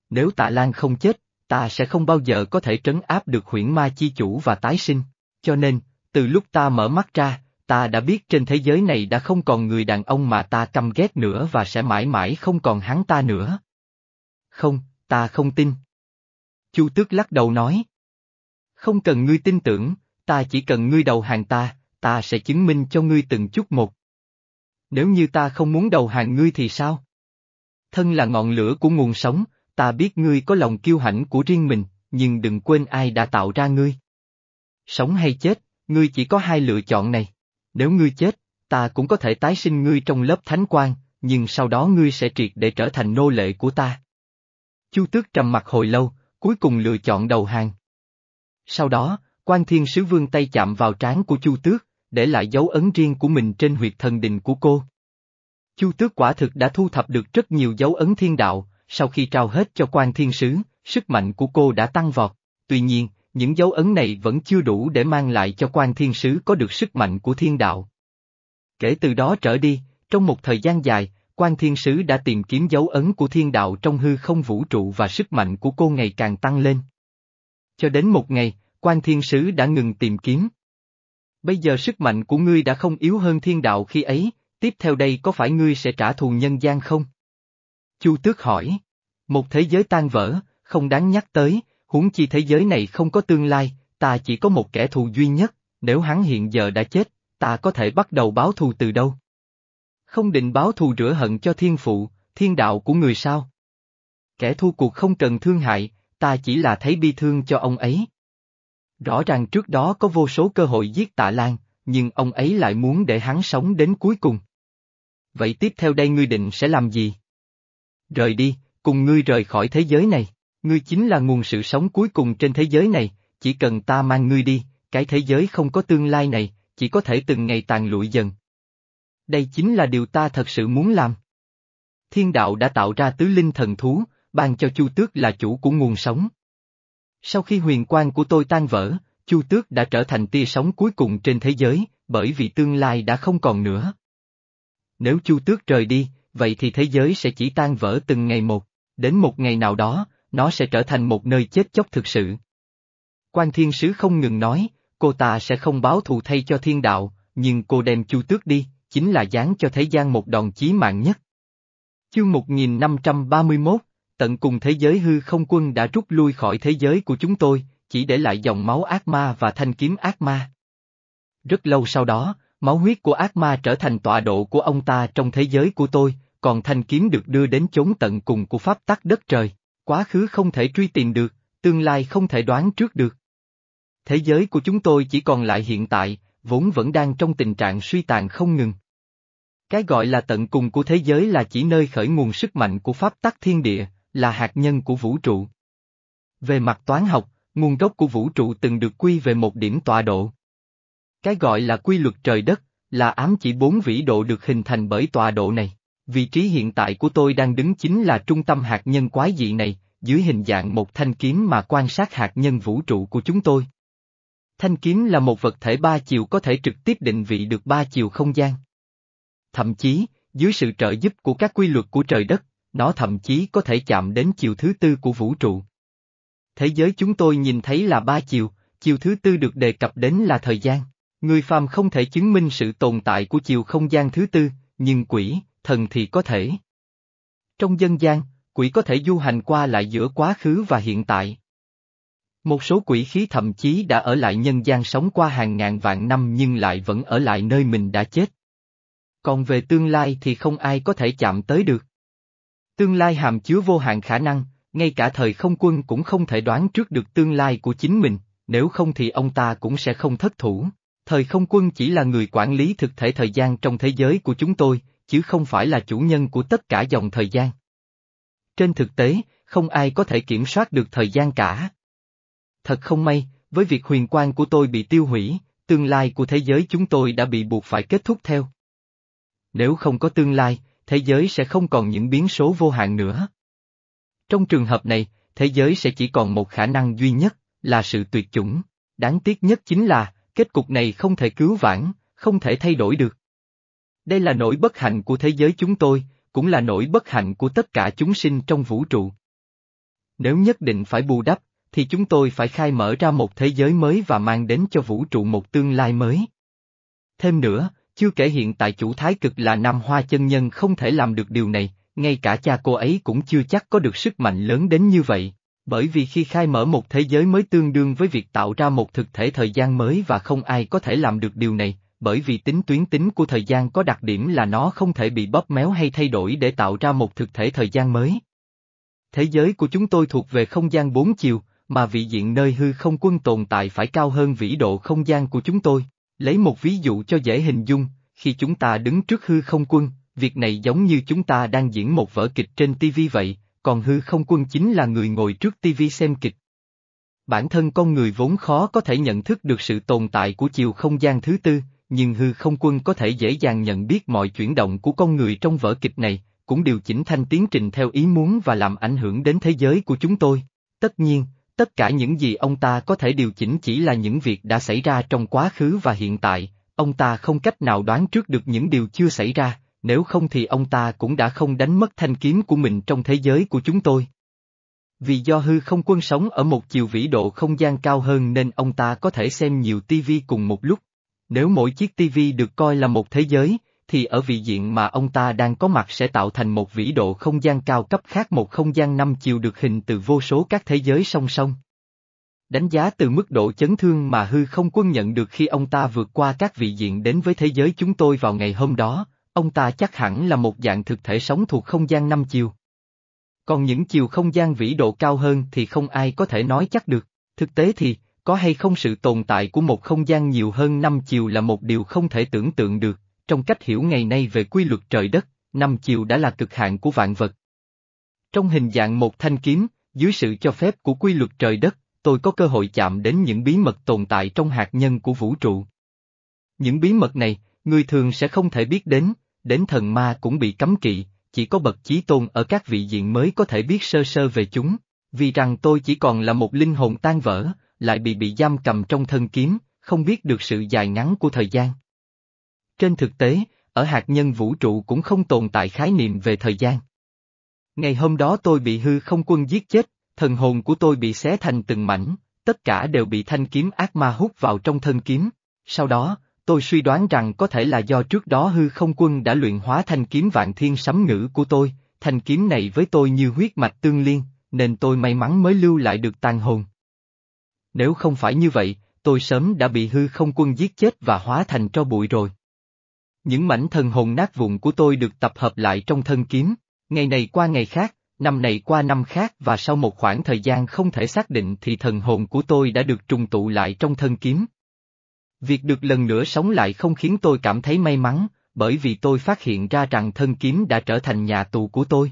Nếu tạ Lan không chết, ta sẽ không bao giờ có thể trấn áp được huyễn ma chi chủ và tái sinh, cho nên, từ lúc ta mở mắt ra, ta đã biết trên thế giới này đã không còn người đàn ông mà ta căm ghét nữa và sẽ mãi mãi không còn hắn ta nữa. Không, ta không tin. Chu tước lắc đầu nói. Không cần ngươi tin tưởng, ta chỉ cần ngươi đầu hàng ta, ta sẽ chứng minh cho ngươi từng chút một. Nếu như ta không muốn đầu hàng ngươi thì sao? Thân là ngọn lửa của nguồn sống, ta biết ngươi có lòng kiêu hãnh của riêng mình, nhưng đừng quên ai đã tạo ra ngươi. Sống hay chết, ngươi chỉ có hai lựa chọn này. Nếu ngươi chết, ta cũng có thể tái sinh ngươi trong lớp thánh quan, nhưng sau đó ngươi sẽ triệt để trở thành nô lệ của ta. Chu tước trầm mặt hồi lâu, cuối cùng lựa chọn đầu hàng. Sau đó, quan thiên sứ vương tay chạm vào trán của Chu tước, để lại dấu ấn riêng của mình trên huyệt thần đình của cô. Chu tước quả thực đã thu thập được rất nhiều dấu ấn thiên đạo, sau khi trao hết cho quan thiên sứ, sức mạnh của cô đã tăng vọt. Tuy nhiên, những dấu ấn này vẫn chưa đủ để mang lại cho quan thiên sứ có được sức mạnh của thiên đạo. Kể từ đó trở đi, trong một thời gian dài, quan thiên sứ đã tìm kiếm dấu ấn của thiên đạo trong hư không vũ trụ và sức mạnh của cô ngày càng tăng lên. Cho đến một ngày, quan thiên sứ đã ngừng tìm kiếm. Bây giờ sức mạnh của ngươi đã không yếu hơn thiên đạo khi ấy, tiếp theo đây có phải ngươi sẽ trả thù nhân gian không? Chu tước hỏi. Một thế giới tan vỡ, không đáng nhắc tới, huống chi thế giới này không có tương lai, ta chỉ có một kẻ thù duy nhất, nếu hắn hiện giờ đã chết, ta có thể bắt đầu báo thù từ đâu? Không định báo thù rửa hận cho thiên phụ, thiên đạo của người sao? Kẻ thua cuộc không cần thương hại, ta chỉ là thấy bi thương cho ông ấy. Rõ ràng trước đó có vô số cơ hội giết tạ Lan, nhưng ông ấy lại muốn để hắn sống đến cuối cùng. Vậy tiếp theo đây ngươi định sẽ làm gì? Rời đi, cùng ngươi rời khỏi thế giới này. Ngươi chính là nguồn sự sống cuối cùng trên thế giới này, chỉ cần ta mang ngươi đi, cái thế giới không có tương lai này, chỉ có thể từng ngày tàn lụi dần. Đây chính là điều ta thật sự muốn làm. Thiên đạo đã tạo ra tứ linh thần thú, ban cho Chu Tước là chủ của nguồn sống. Sau khi huyền quan của tôi tan vỡ, Chu Tước đã trở thành tia sống cuối cùng trên thế giới, bởi vì tương lai đã không còn nữa. Nếu Chu Tước rời đi, vậy thì thế giới sẽ chỉ tan vỡ từng ngày một, đến một ngày nào đó, nó sẽ trở thành một nơi chết chóc thực sự. Quan thiên sứ không ngừng nói, cô ta sẽ không báo thù thay cho thiên đạo, nhưng cô đem chu tước đi, chính là dán cho thế gian một đòn chí mạng nhất. Chương 1531, tận cùng thế giới hư không quân đã rút lui khỏi thế giới của chúng tôi, chỉ để lại dòng máu ác ma và thanh kiếm ác ma. Rất lâu sau đó, máu huyết của ác ma trở thành tọa độ của ông ta trong thế giới của tôi, còn thanh kiếm được đưa đến chốn tận cùng của pháp tắc đất trời. Quá khứ không thể truy tìm được, tương lai không thể đoán trước được. Thế giới của chúng tôi chỉ còn lại hiện tại, vốn vẫn đang trong tình trạng suy tàn không ngừng. Cái gọi là tận cùng của thế giới là chỉ nơi khởi nguồn sức mạnh của pháp tắc thiên địa, là hạt nhân của vũ trụ. Về mặt toán học, nguồn gốc của vũ trụ từng được quy về một điểm tọa độ. Cái gọi là quy luật trời đất, là ám chỉ bốn vĩ độ được hình thành bởi tọa độ này. Vị trí hiện tại của tôi đang đứng chính là trung tâm hạt nhân quái dị này, dưới hình dạng một thanh kiếm mà quan sát hạt nhân vũ trụ của chúng tôi. Thanh kiếm là một vật thể ba chiều có thể trực tiếp định vị được ba chiều không gian. Thậm chí, dưới sự trợ giúp của các quy luật của trời đất, nó thậm chí có thể chạm đến chiều thứ tư của vũ trụ. Thế giới chúng tôi nhìn thấy là ba chiều, chiều thứ tư được đề cập đến là thời gian. Người phàm không thể chứng minh sự tồn tại của chiều không gian thứ tư, nhưng quỷ, thần thì có thể. Trong dân gian, quỷ có thể du hành qua lại giữa quá khứ và hiện tại. Một số quỷ khí thậm chí đã ở lại nhân gian sống qua hàng ngàn vạn năm nhưng lại vẫn ở lại nơi mình đã chết. Còn về tương lai thì không ai có thể chạm tới được. Tương lai hàm chứa vô hạn khả năng, ngay cả thời không quân cũng không thể đoán trước được tương lai của chính mình, nếu không thì ông ta cũng sẽ không thất thủ. Thời không quân chỉ là người quản lý thực thể thời gian trong thế giới của chúng tôi, chứ không phải là chủ nhân của tất cả dòng thời gian. Trên thực tế, không ai có thể kiểm soát được thời gian cả. Thật không may, với việc huyền quan của tôi bị tiêu hủy, tương lai của thế giới chúng tôi đã bị buộc phải kết thúc theo. Nếu không có tương lai, thế giới sẽ không còn những biến số vô hạn nữa. Trong trường hợp này, thế giới sẽ chỉ còn một khả năng duy nhất, là sự tuyệt chủng. Đáng tiếc nhất chính là, kết cục này không thể cứu vãn, không thể thay đổi được. Đây là nỗi bất hạnh của thế giới chúng tôi, cũng là nỗi bất hạnh của tất cả chúng sinh trong vũ trụ. Nếu nhất định phải bù đắp, thì chúng tôi phải khai mở ra một thế giới mới và mang đến cho vũ trụ một tương lai mới. Thêm nữa, chưa kể hiện tại chủ thái cực là Nam Hoa chân nhân không thể làm được điều này, ngay cả cha cô ấy cũng chưa chắc có được sức mạnh lớn đến như vậy. Bởi vì khi khai mở một thế giới mới tương đương với việc tạo ra một thực thể thời gian mới và không ai có thể làm được điều này, bởi vì tính tuyến tính của thời gian có đặc điểm là nó không thể bị bóp méo hay thay đổi để tạo ra một thực thể thời gian mới. Thế giới của chúng tôi thuộc về không gian bốn chiều, mà vị diện nơi hư không quân tồn tại phải cao hơn vĩ độ không gian của chúng tôi. Lấy một ví dụ cho dễ hình dung, khi chúng ta đứng trước hư không quân, việc này giống như chúng ta đang diễn một vở kịch trên TV vậy, còn hư không quân chính là người ngồi trước TV xem kịch. Bản thân con người vốn khó có thể nhận thức được sự tồn tại của chiều không gian thứ tư, nhưng hư không quân có thể dễ dàng nhận biết mọi chuyển động của con người trong vở kịch này, cũng điều chỉnh thanh tiến trình theo ý muốn và làm ảnh hưởng đến thế giới của chúng tôi. Tất nhiên, tất cả những gì ông ta có thể điều chỉnh chỉ là những việc đã xảy ra trong quá khứ và hiện tại, ông ta không cách nào đoán trước được những điều chưa xảy ra, nếu không thì ông ta cũng đã không đánh mất thanh kiếm của mình trong thế giới của chúng tôi. Vì do hư không quân sống ở một chiều vĩ độ không gian cao hơn nên ông ta có thể xem nhiều tivi cùng một lúc. Nếu mỗi chiếc TV được coi là một thế giới, thì ở vị diện mà ông ta đang có mặt sẽ tạo thành một vĩ độ không gian cao cấp khác một không gian năm chiều được hình từ vô số các thế giới song song. Đánh giá từ mức độ chấn thương mà hư không quân nhận được khi ông ta vượt qua các vị diện đến với thế giới chúng tôi vào ngày hôm đó, ông ta chắc hẳn là một dạng thực thể sống thuộc không gian năm chiều. Còn những chiều không gian vĩ độ cao hơn thì không ai có thể nói chắc được, thực tế thì, có hay không sự tồn tại của một không gian nhiều hơn năm chiều là một điều không thể tưởng tượng được, trong cách hiểu ngày nay về quy luật trời đất, năm chiều đã là cực hạn của vạn vật. Trong hình dạng một thanh kiếm, dưới sự cho phép của quy luật trời đất, tôi có cơ hội chạm đến những bí mật tồn tại trong hạt nhân của vũ trụ. Những bí mật này, người thường sẽ không thể biết đến, đến thần ma cũng bị cấm kỵ, chỉ có bậc chí tôn ở các vị diện mới có thể biết sơ sơ về chúng, vì rằng tôi chỉ còn là một linh hồn tan vỡ, lại bị bị giam cầm trong thân kiếm, không biết được sự dài ngắn của thời gian. Trên thực tế, ở hạt nhân vũ trụ cũng không tồn tại khái niệm về thời gian. Ngày hôm đó tôi bị hư không quân giết chết, thần hồn của tôi bị xé thành từng mảnh, tất cả đều bị thanh kiếm ác ma hút vào trong thân kiếm. Sau đó, tôi suy đoán rằng có thể là do trước đó hư không quân đã luyện hóa thanh kiếm vạn thiên sấm ngữ của tôi, thanh kiếm này với tôi như huyết mạch tương liên, nên tôi may mắn mới lưu lại được tàn hồn. Nếu không phải như vậy, tôi sớm đã bị hư không quân giết chết và hóa thành tro bụi rồi. Những mảnh thần hồn nát vụn của tôi được tập hợp lại trong thân kiếm, ngày này qua ngày khác, năm này qua năm khác và sau một khoảng thời gian không thể xác định thì thần hồn của tôi đã được trùng tụ lại trong thân kiếm. Việc được lần nữa sống lại không khiến tôi cảm thấy may mắn, bởi vì tôi phát hiện ra rằng thân kiếm đã trở thành nhà tù của tôi.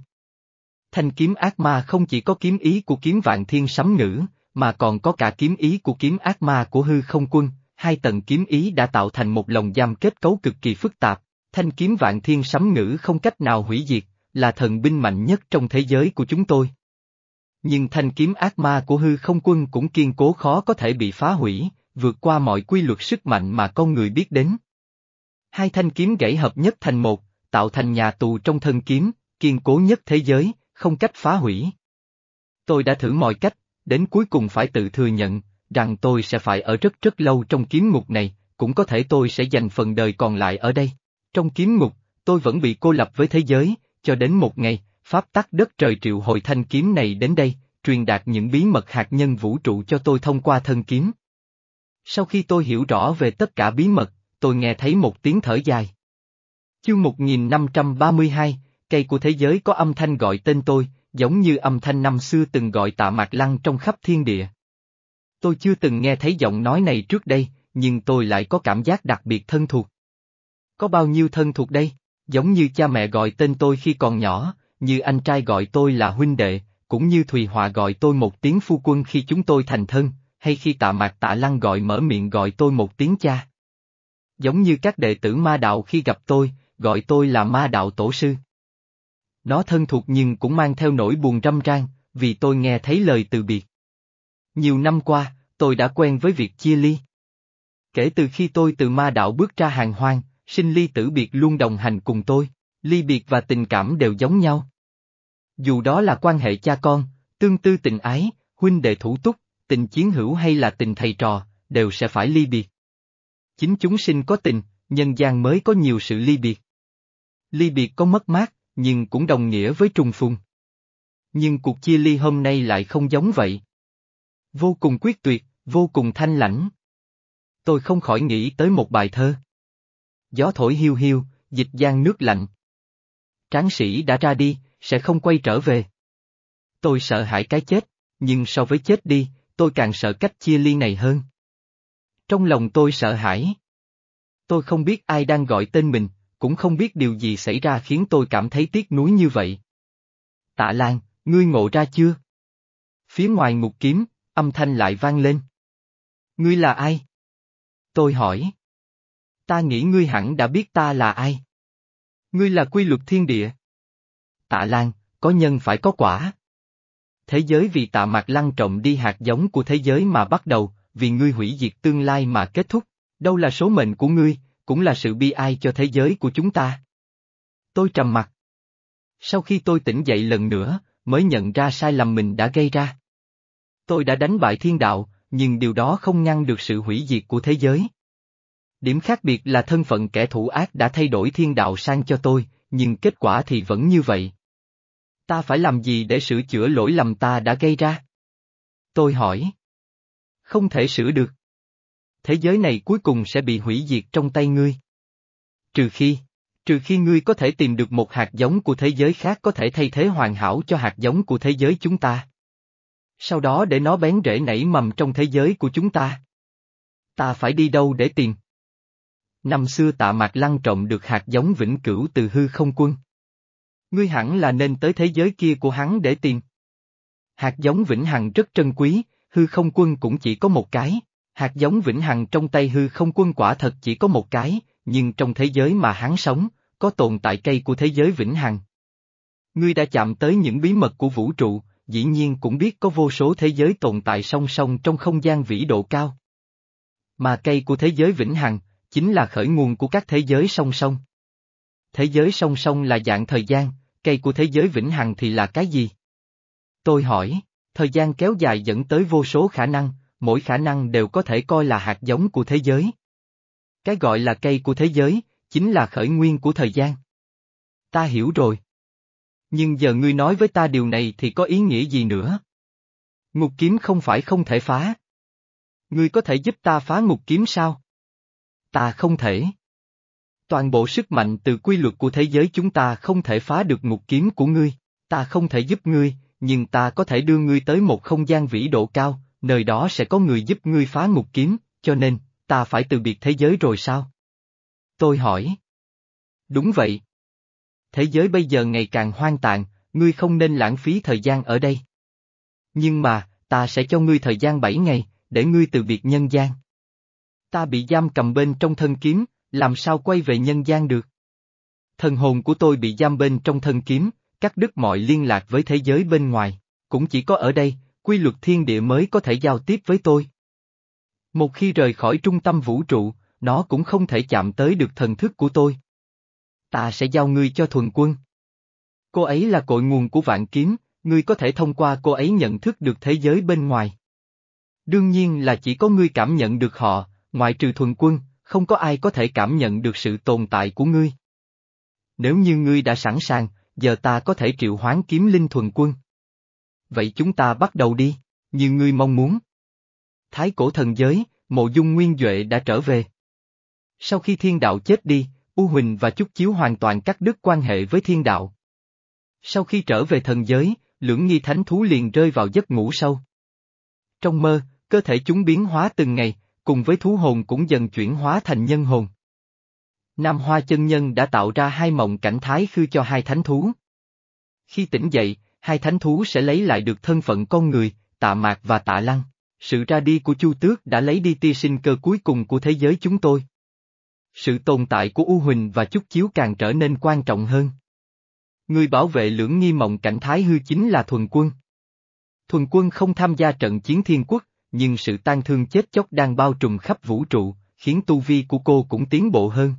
Thanh kiếm ác ma không chỉ có kiếm ý của kiếm vạn thiên sấm ngữ, mà còn có cả kiếm ý của kiếm ác ma của hư không quân, hai tầng kiếm ý đã tạo thành một lồng giam kết cấu cực kỳ phức tạp, thanh kiếm vạn thiên sấm ngữ không cách nào hủy diệt, là thần binh mạnh nhất trong thế giới của chúng tôi. Nhưng thanh kiếm ác ma của hư không quân cũng kiên cố khó có thể bị phá hủy, vượt qua mọi quy luật sức mạnh mà con người biết đến. Hai thanh kiếm gãy hợp nhất thành một, tạo thành nhà tù trong thân kiếm, kiên cố nhất thế giới, không cách phá hủy. Tôi đã thử mọi cách, đến cuối cùng phải tự thừa nhận, rằng tôi sẽ phải ở rất rất lâu trong kiếm ngục này, cũng có thể tôi sẽ dành phần đời còn lại ở đây. Trong kiếm ngục, tôi vẫn bị cô lập với thế giới, cho đến một ngày, pháp tắc đất trời triệu hồi thanh kiếm này đến đây, truyền đạt những bí mật hạt nhân vũ trụ cho tôi thông qua thân kiếm. Sau khi tôi hiểu rõ về tất cả bí mật, tôi nghe thấy một tiếng thở dài. Chương 1532, cây của thế giới có âm thanh gọi tên tôi, giống như âm thanh năm xưa từng gọi tạ mạc lăng trong khắp thiên địa. Tôi chưa từng nghe thấy giọng nói này trước đây, nhưng tôi lại có cảm giác đặc biệt thân thuộc. Có bao nhiêu thân thuộc đây? Giống như cha mẹ gọi tên tôi khi còn nhỏ, như anh trai gọi tôi là huynh đệ, cũng như Thùy Họa gọi tôi một tiếng phu quân khi chúng tôi thành thân, hay khi tạ mạc tạ lăng gọi mở miệng gọi tôi một tiếng cha. Giống như các đệ tử ma đạo khi gặp tôi, gọi tôi là ma đạo tổ sư. Nó thân thuộc nhưng cũng mang theo nỗi buồn râm ran, vì tôi nghe thấy lời từ biệt. Nhiều năm qua, tôi đã quen với việc chia ly. Kể từ khi tôi từ ma đạo bước ra hàng hoang, sinh ly tử biệt luôn đồng hành cùng tôi, ly biệt và tình cảm đều giống nhau. Dù đó là quan hệ cha con, tương tư tình ái, huynh đệ thủ túc, tình chiến hữu hay là tình thầy trò, đều sẽ phải ly biệt. Chính chúng sinh có tình, nhân gian mới có nhiều sự ly biệt. Ly biệt có mất mát, nhưng cũng đồng nghĩa với trùng phùng. Nhưng cuộc chia ly hôm nay lại không giống vậy. Vô cùng quyết tuyệt, vô cùng thanh lãnh. Tôi không khỏi nghĩ tới một bài thơ. Gió thổi hiu hiu, dịch gian nước lạnh. Tráng sĩ đã ra đi, sẽ không quay trở về. Tôi sợ hãi cái chết, nhưng so với chết đi, tôi càng sợ cách chia ly này hơn. Trong lòng tôi sợ hãi. Tôi không biết ai đang gọi tên mình, cũng không biết điều gì xảy ra khiến tôi cảm thấy tiếc nuối như vậy. Tạ Lan, ngươi ngộ ra chưa? Phía ngoài ngục kiếm, âm thanh lại vang lên. Ngươi là ai? Tôi hỏi. Ta nghĩ ngươi hẳn đã biết ta là ai. Ngươi là quy luật thiên địa. Tạ Lan, có nhân phải có quả. Thế giới vì tạ mạc lăng trọng đi hạt giống của thế giới mà bắt đầu, vì ngươi hủy diệt tương lai mà kết thúc, đâu là số mệnh của ngươi, cũng là sự bi ai cho thế giới của chúng ta. Tôi trầm mặt. Sau khi tôi tỉnh dậy lần nữa, mới nhận ra sai lầm mình đã gây ra. Tôi đã đánh bại thiên đạo, nhưng điều đó không ngăn được sự hủy diệt của thế giới. Điểm khác biệt là thân phận kẻ thủ ác đã thay đổi thiên đạo sang cho tôi, nhưng kết quả thì vẫn như vậy. Ta phải làm gì để sửa chữa lỗi lầm ta đã gây ra? Tôi hỏi. Không thể sửa được. Thế giới này cuối cùng sẽ bị hủy diệt trong tay ngươi. Trừ khi, trừ khi ngươi có thể tìm được một hạt giống của thế giới khác có thể thay thế hoàn hảo cho hạt giống của thế giới chúng ta. Sau đó để nó bén rễ nảy mầm trong thế giới của chúng ta. Ta phải đi đâu để tìm? Năm xưa tạ mạc lăng trộm được hạt giống vĩnh cửu từ hư không quân. Ngươi hẳn là nên tới thế giới kia của hắn để tìm. Hạt giống vĩnh hằng rất trân quý, hư không quân cũng chỉ có một cái. Hạt giống vĩnh hằng trong tay hư không quân quả thật chỉ có một cái, nhưng trong thế giới mà hắn sống, có tồn tại cây của thế giới vĩnh hằng. Ngươi đã chạm tới những bí mật của vũ trụ, dĩ nhiên cũng biết có vô số thế giới tồn tại song song trong không gian vĩ độ cao. Mà cây của thế giới vĩnh hằng, chính là khởi nguồn của các thế giới song song. Thế giới song song là dạng thời gian, cây của thế giới vĩnh hằng thì là cái gì? Tôi hỏi, thời gian kéo dài dẫn tới vô số khả năng, mỗi khả năng đều có thể coi là hạt giống của thế giới. Cái gọi là cây của thế giới, chính là khởi nguyên của thời gian. Ta hiểu rồi. Nhưng giờ ngươi nói với ta điều này thì có ý nghĩa gì nữa? Ngục kiếm không phải không thể phá. Ngươi có thể giúp ta phá ngục kiếm sao? Ta không thể. Toàn bộ sức mạnh từ quy luật của thế giới chúng ta không thể phá được ngục kiếm của ngươi, ta không thể giúp ngươi, nhưng ta có thể đưa ngươi tới một không gian vĩ độ cao, nơi đó sẽ có người giúp ngươi phá ngục kiếm, cho nên, ta phải từ biệt thế giới rồi sao? Tôi hỏi. Đúng vậy. Thế giới bây giờ ngày càng hoang tàn, ngươi không nên lãng phí thời gian ở đây. Nhưng mà, ta sẽ cho ngươi thời gian 7 ngày, để ngươi từ biệt nhân gian. Ta bị giam cầm bên trong thân kiếm, làm sao quay về nhân gian được? Thần hồn của tôi bị giam bên trong thân kiếm, cắt đứt mọi liên lạc với thế giới bên ngoài, cũng chỉ có ở đây, quy luật thiên địa mới có thể giao tiếp với tôi. Một khi rời khỏi trung tâm vũ trụ, nó cũng không thể chạm tới được thần thức của tôi. Ta sẽ giao ngươi cho thuần quân. Cô ấy là cội nguồn của vạn kiếm, ngươi có thể thông qua cô ấy nhận thức được thế giới bên ngoài. Đương nhiên là chỉ có ngươi cảm nhận được họ, ngoại trừ thuần quân, không có ai có thể cảm nhận được sự tồn tại của ngươi. Nếu như ngươi đã sẵn sàng, giờ ta có thể triệu hoán kiếm linh thuần quân. Vậy chúng ta bắt đầu đi, như ngươi mong muốn. Thái cổ thần giới, mộ dung nguyên Duệ đã trở về. Sau khi thiên đạo chết đi, U Huỳnh và Chúc Chiếu hoàn toàn cắt đứt quan hệ với thiên đạo. Sau khi trở về thần giới, lưỡng nghi thánh thú liền rơi vào giấc ngủ sâu. Trong mơ, cơ thể chúng biến hóa từng ngày, cùng với thú hồn cũng dần chuyển hóa thành nhân hồn. Nam Hoa chân nhân đã tạo ra hai mộng cảnh thái khư cho hai thánh thú. Khi tỉnh dậy, hai thánh thú sẽ lấy lại được thân phận con người, tạ mạc và tạ lăng. Sự ra đi của Chu Tước đã lấy đi tia sinh cơ cuối cùng của thế giới chúng tôi. Sự tồn tại của U Huỳnh và Chúc Chiếu càng trở nên quan trọng hơn. Người bảo vệ lưỡng nghi mộng cảnh Thái Hư chính là Thuần Quân. Thuần Quân không tham gia trận chiến thiên quốc, nhưng sự tan thương chết chóc đang bao trùm khắp vũ trụ, khiến tu vi của cô cũng tiến bộ hơn.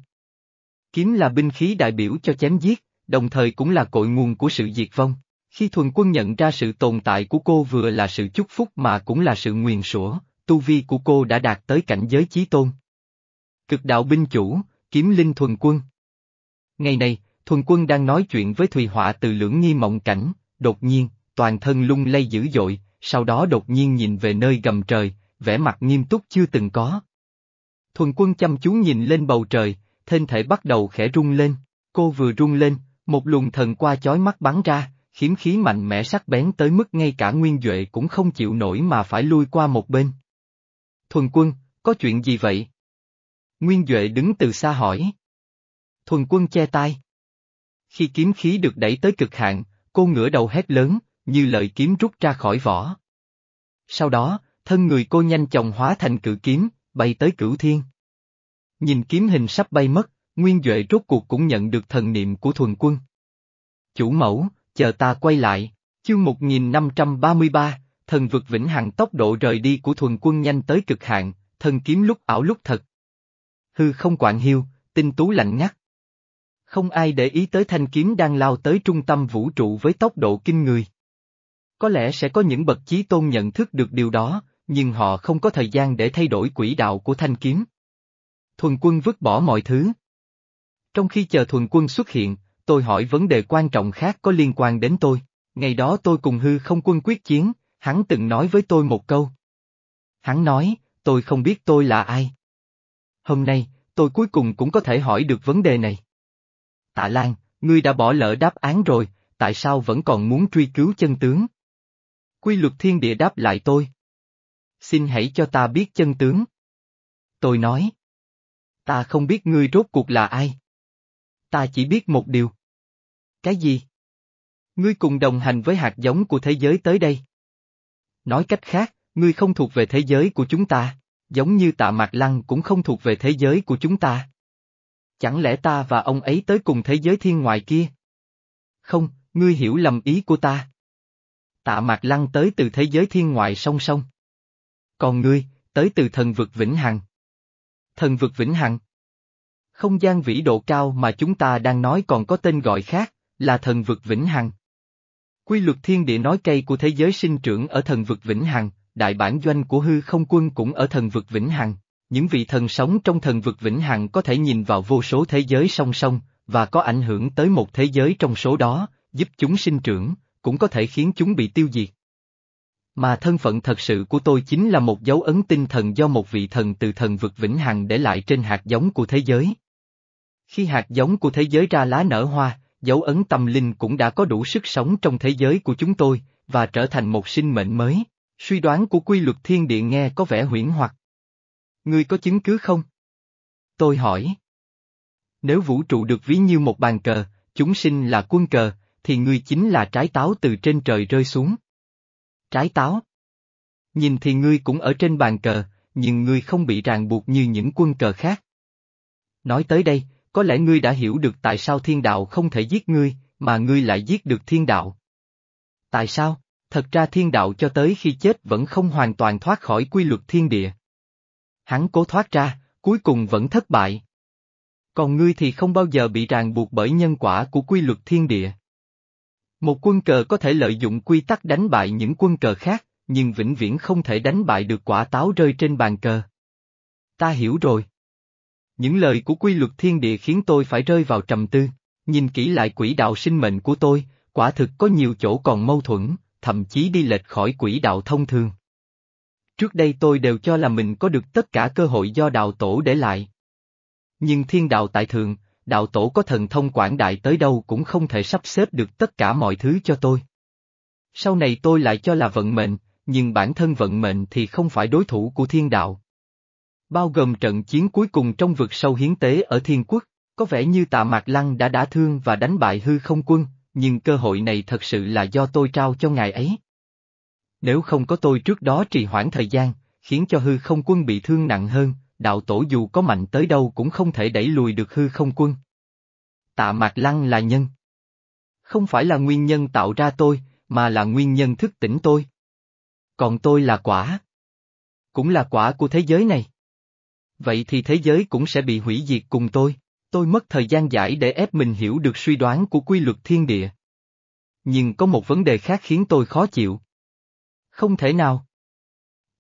Kiếm là binh khí đại biểu cho chém giết, đồng thời cũng là cội nguồn của sự diệt vong. Khi thuần quân nhận ra sự tồn tại của cô vừa là sự chúc phúc mà cũng là sự nguyền sủa, tu vi của cô đã đạt tới cảnh giới chí tôn. Cực đạo binh chủ, kiếm linh thuần quân. Ngày này, thuần quân đang nói chuyện với Thùy Họa từ lưỡng nghi mộng cảnh, đột nhiên, toàn thân lung lay dữ dội, sau đó đột nhiên nhìn về nơi gầm trời, vẻ mặt nghiêm túc chưa từng có. Thuần quân chăm chú nhìn lên bầu trời, thân thể bắt đầu khẽ rung lên, cô vừa rung lên, một luồng thần qua chói mắt bắn ra, khiếm khí mạnh mẽ sắc bén tới mức ngay cả Nguyên Duệ cũng không chịu nổi mà phải lui qua một bên. Thuần quân, có chuyện gì vậy? Nguyên Duệ đứng từ xa hỏi. Thuần quân che tai. Khi kiếm khí được đẩy tới cực hạn, cô ngửa đầu hét lớn, như lợi kiếm rút ra khỏi vỏ. Sau đó, thân người cô nhanh chóng hóa thành cự kiếm, bay tới cửu thiên. Nhìn kiếm hình sắp bay mất, Nguyên Duệ rốt cuộc cũng nhận được thần niệm của thuần quân. Chủ mẫu, chờ ta quay lại, chương 1533, thần vực vĩnh hằng tốc độ rời đi của thuần quân nhanh tới cực hạn, thần kiếm lúc ảo lúc thật. Hư không quạng hiu, tinh tú lạnh ngắt. Không ai để ý tới thanh kiếm đang lao tới trung tâm vũ trụ với tốc độ kinh người. Có lẽ sẽ có những bậc chí tôn nhận thức được điều đó, nhưng họ không có thời gian để thay đổi quỹ đạo của thanh kiếm. Thuần quân vứt bỏ mọi thứ. Trong khi chờ thuần quân xuất hiện, tôi hỏi vấn đề quan trọng khác có liên quan đến tôi. Ngày đó tôi cùng hư không quân quyết chiến, hắn từng nói với tôi một câu. Hắn nói, tôi không biết tôi là ai. Hôm nay, tôi cuối cùng cũng có thể hỏi được vấn đề này. Tạ Lan, ngươi đã bỏ lỡ đáp án rồi, tại sao vẫn còn muốn truy cứu chân tướng? Quy luật thiên địa đáp lại tôi. Xin hãy cho ta biết chân tướng. Tôi nói. Ta không biết ngươi rốt cuộc là ai. Ta chỉ biết một điều. Cái gì? Ngươi cùng đồng hành với hạt giống của thế giới tới đây. Nói cách khác, ngươi không thuộc về thế giới của chúng ta, giống như tạ mạc lăng cũng không thuộc về thế giới của chúng ta. Chẳng lẽ ta và ông ấy tới cùng thế giới thiên ngoại kia? Không, ngươi hiểu lầm ý của ta. Tạ mạc lăng tới từ thế giới thiên ngoại song song. Còn ngươi, tới từ thần vực vĩnh hằng. Thần vực vĩnh hằng. Không gian vĩ độ cao mà chúng ta đang nói còn có tên gọi khác, là thần vực vĩnh hằng. Quy luật thiên địa nói cây của thế giới sinh trưởng ở thần vực vĩnh hằng, đại bản doanh của hư không quân cũng ở thần vực vĩnh hằng. Những vị thần sống trong thần vực vĩnh hằng có thể nhìn vào vô số thế giới song song, và có ảnh hưởng tới một thế giới trong số đó, giúp chúng sinh trưởng, cũng có thể khiến chúng bị tiêu diệt. Mà thân phận thật sự của tôi chính là một dấu ấn tinh thần do một vị thần từ thần vực vĩnh hằng để lại trên hạt giống của thế giới. Khi hạt giống của thế giới ra lá nở hoa, dấu ấn tâm linh cũng đã có đủ sức sống trong thế giới của chúng tôi, và trở thành một sinh mệnh mới. Suy đoán của quy luật thiên địa nghe có vẻ huyễn hoặc. Ngươi có chứng cứ không? Tôi hỏi. Nếu vũ trụ được ví như một bàn cờ, chúng sinh là quân cờ, thì ngươi chính là trái táo từ trên trời rơi xuống. Trái táo. Nhìn thì ngươi cũng ở trên bàn cờ, nhưng ngươi không bị ràng buộc như những quân cờ khác. Nói tới đây, có lẽ ngươi đã hiểu được tại sao thiên đạo không thể giết ngươi, mà ngươi lại giết được thiên đạo. Tại sao? Thật ra thiên đạo cho tới khi chết vẫn không hoàn toàn thoát khỏi quy luật thiên địa. Hắn cố thoát ra, cuối cùng vẫn thất bại. Còn ngươi thì không bao giờ bị ràng buộc bởi nhân quả của quy luật thiên địa. Một quân cờ có thể lợi dụng quy tắc đánh bại những quân cờ khác, nhưng vĩnh viễn không thể đánh bại được quả táo rơi trên bàn cờ. Ta hiểu rồi. Những lời của quy luật thiên địa khiến tôi phải rơi vào trầm tư, nhìn kỹ lại quỹ đạo sinh mệnh của tôi, quả thực có nhiều chỗ còn mâu thuẫn, thậm chí đi lệch khỏi quỹ đạo thông thường. Trước đây tôi đều cho là mình có được tất cả cơ hội do đạo tổ để lại. Nhưng thiên đạo tại thượng, đạo tổ có thần thông quảng đại tới đâu cũng không thể sắp xếp được tất cả mọi thứ cho tôi. Sau này tôi lại cho là vận mệnh, nhưng bản thân vận mệnh thì không phải đối thủ của thiên đạo. Bao gồm trận chiến cuối cùng trong vực sâu hiến tế ở thiên quốc, có vẻ như tạ Mạc Lăng đã đả thương và đánh bại hư không quân, nhưng cơ hội này thật sự là do tôi trao cho ngài ấy. Nếu không có tôi trước đó trì hoãn thời gian, khiến cho hư không quân bị thương nặng hơn, đạo tổ dù có mạnh tới đâu cũng không thể đẩy lùi được hư không quân. Tạ Mạc Lăng là nhân. Không phải là nguyên nhân tạo ra tôi, mà là nguyên nhân thức tỉnh tôi. Còn tôi là quả. Cũng là quả của thế giới này. Vậy thì thế giới cũng sẽ bị hủy diệt cùng tôi. Tôi mất thời gian giải để ép mình hiểu được suy đoán của quy luật thiên địa. Nhưng có một vấn đề khác khiến tôi khó chịu. Không thể nào.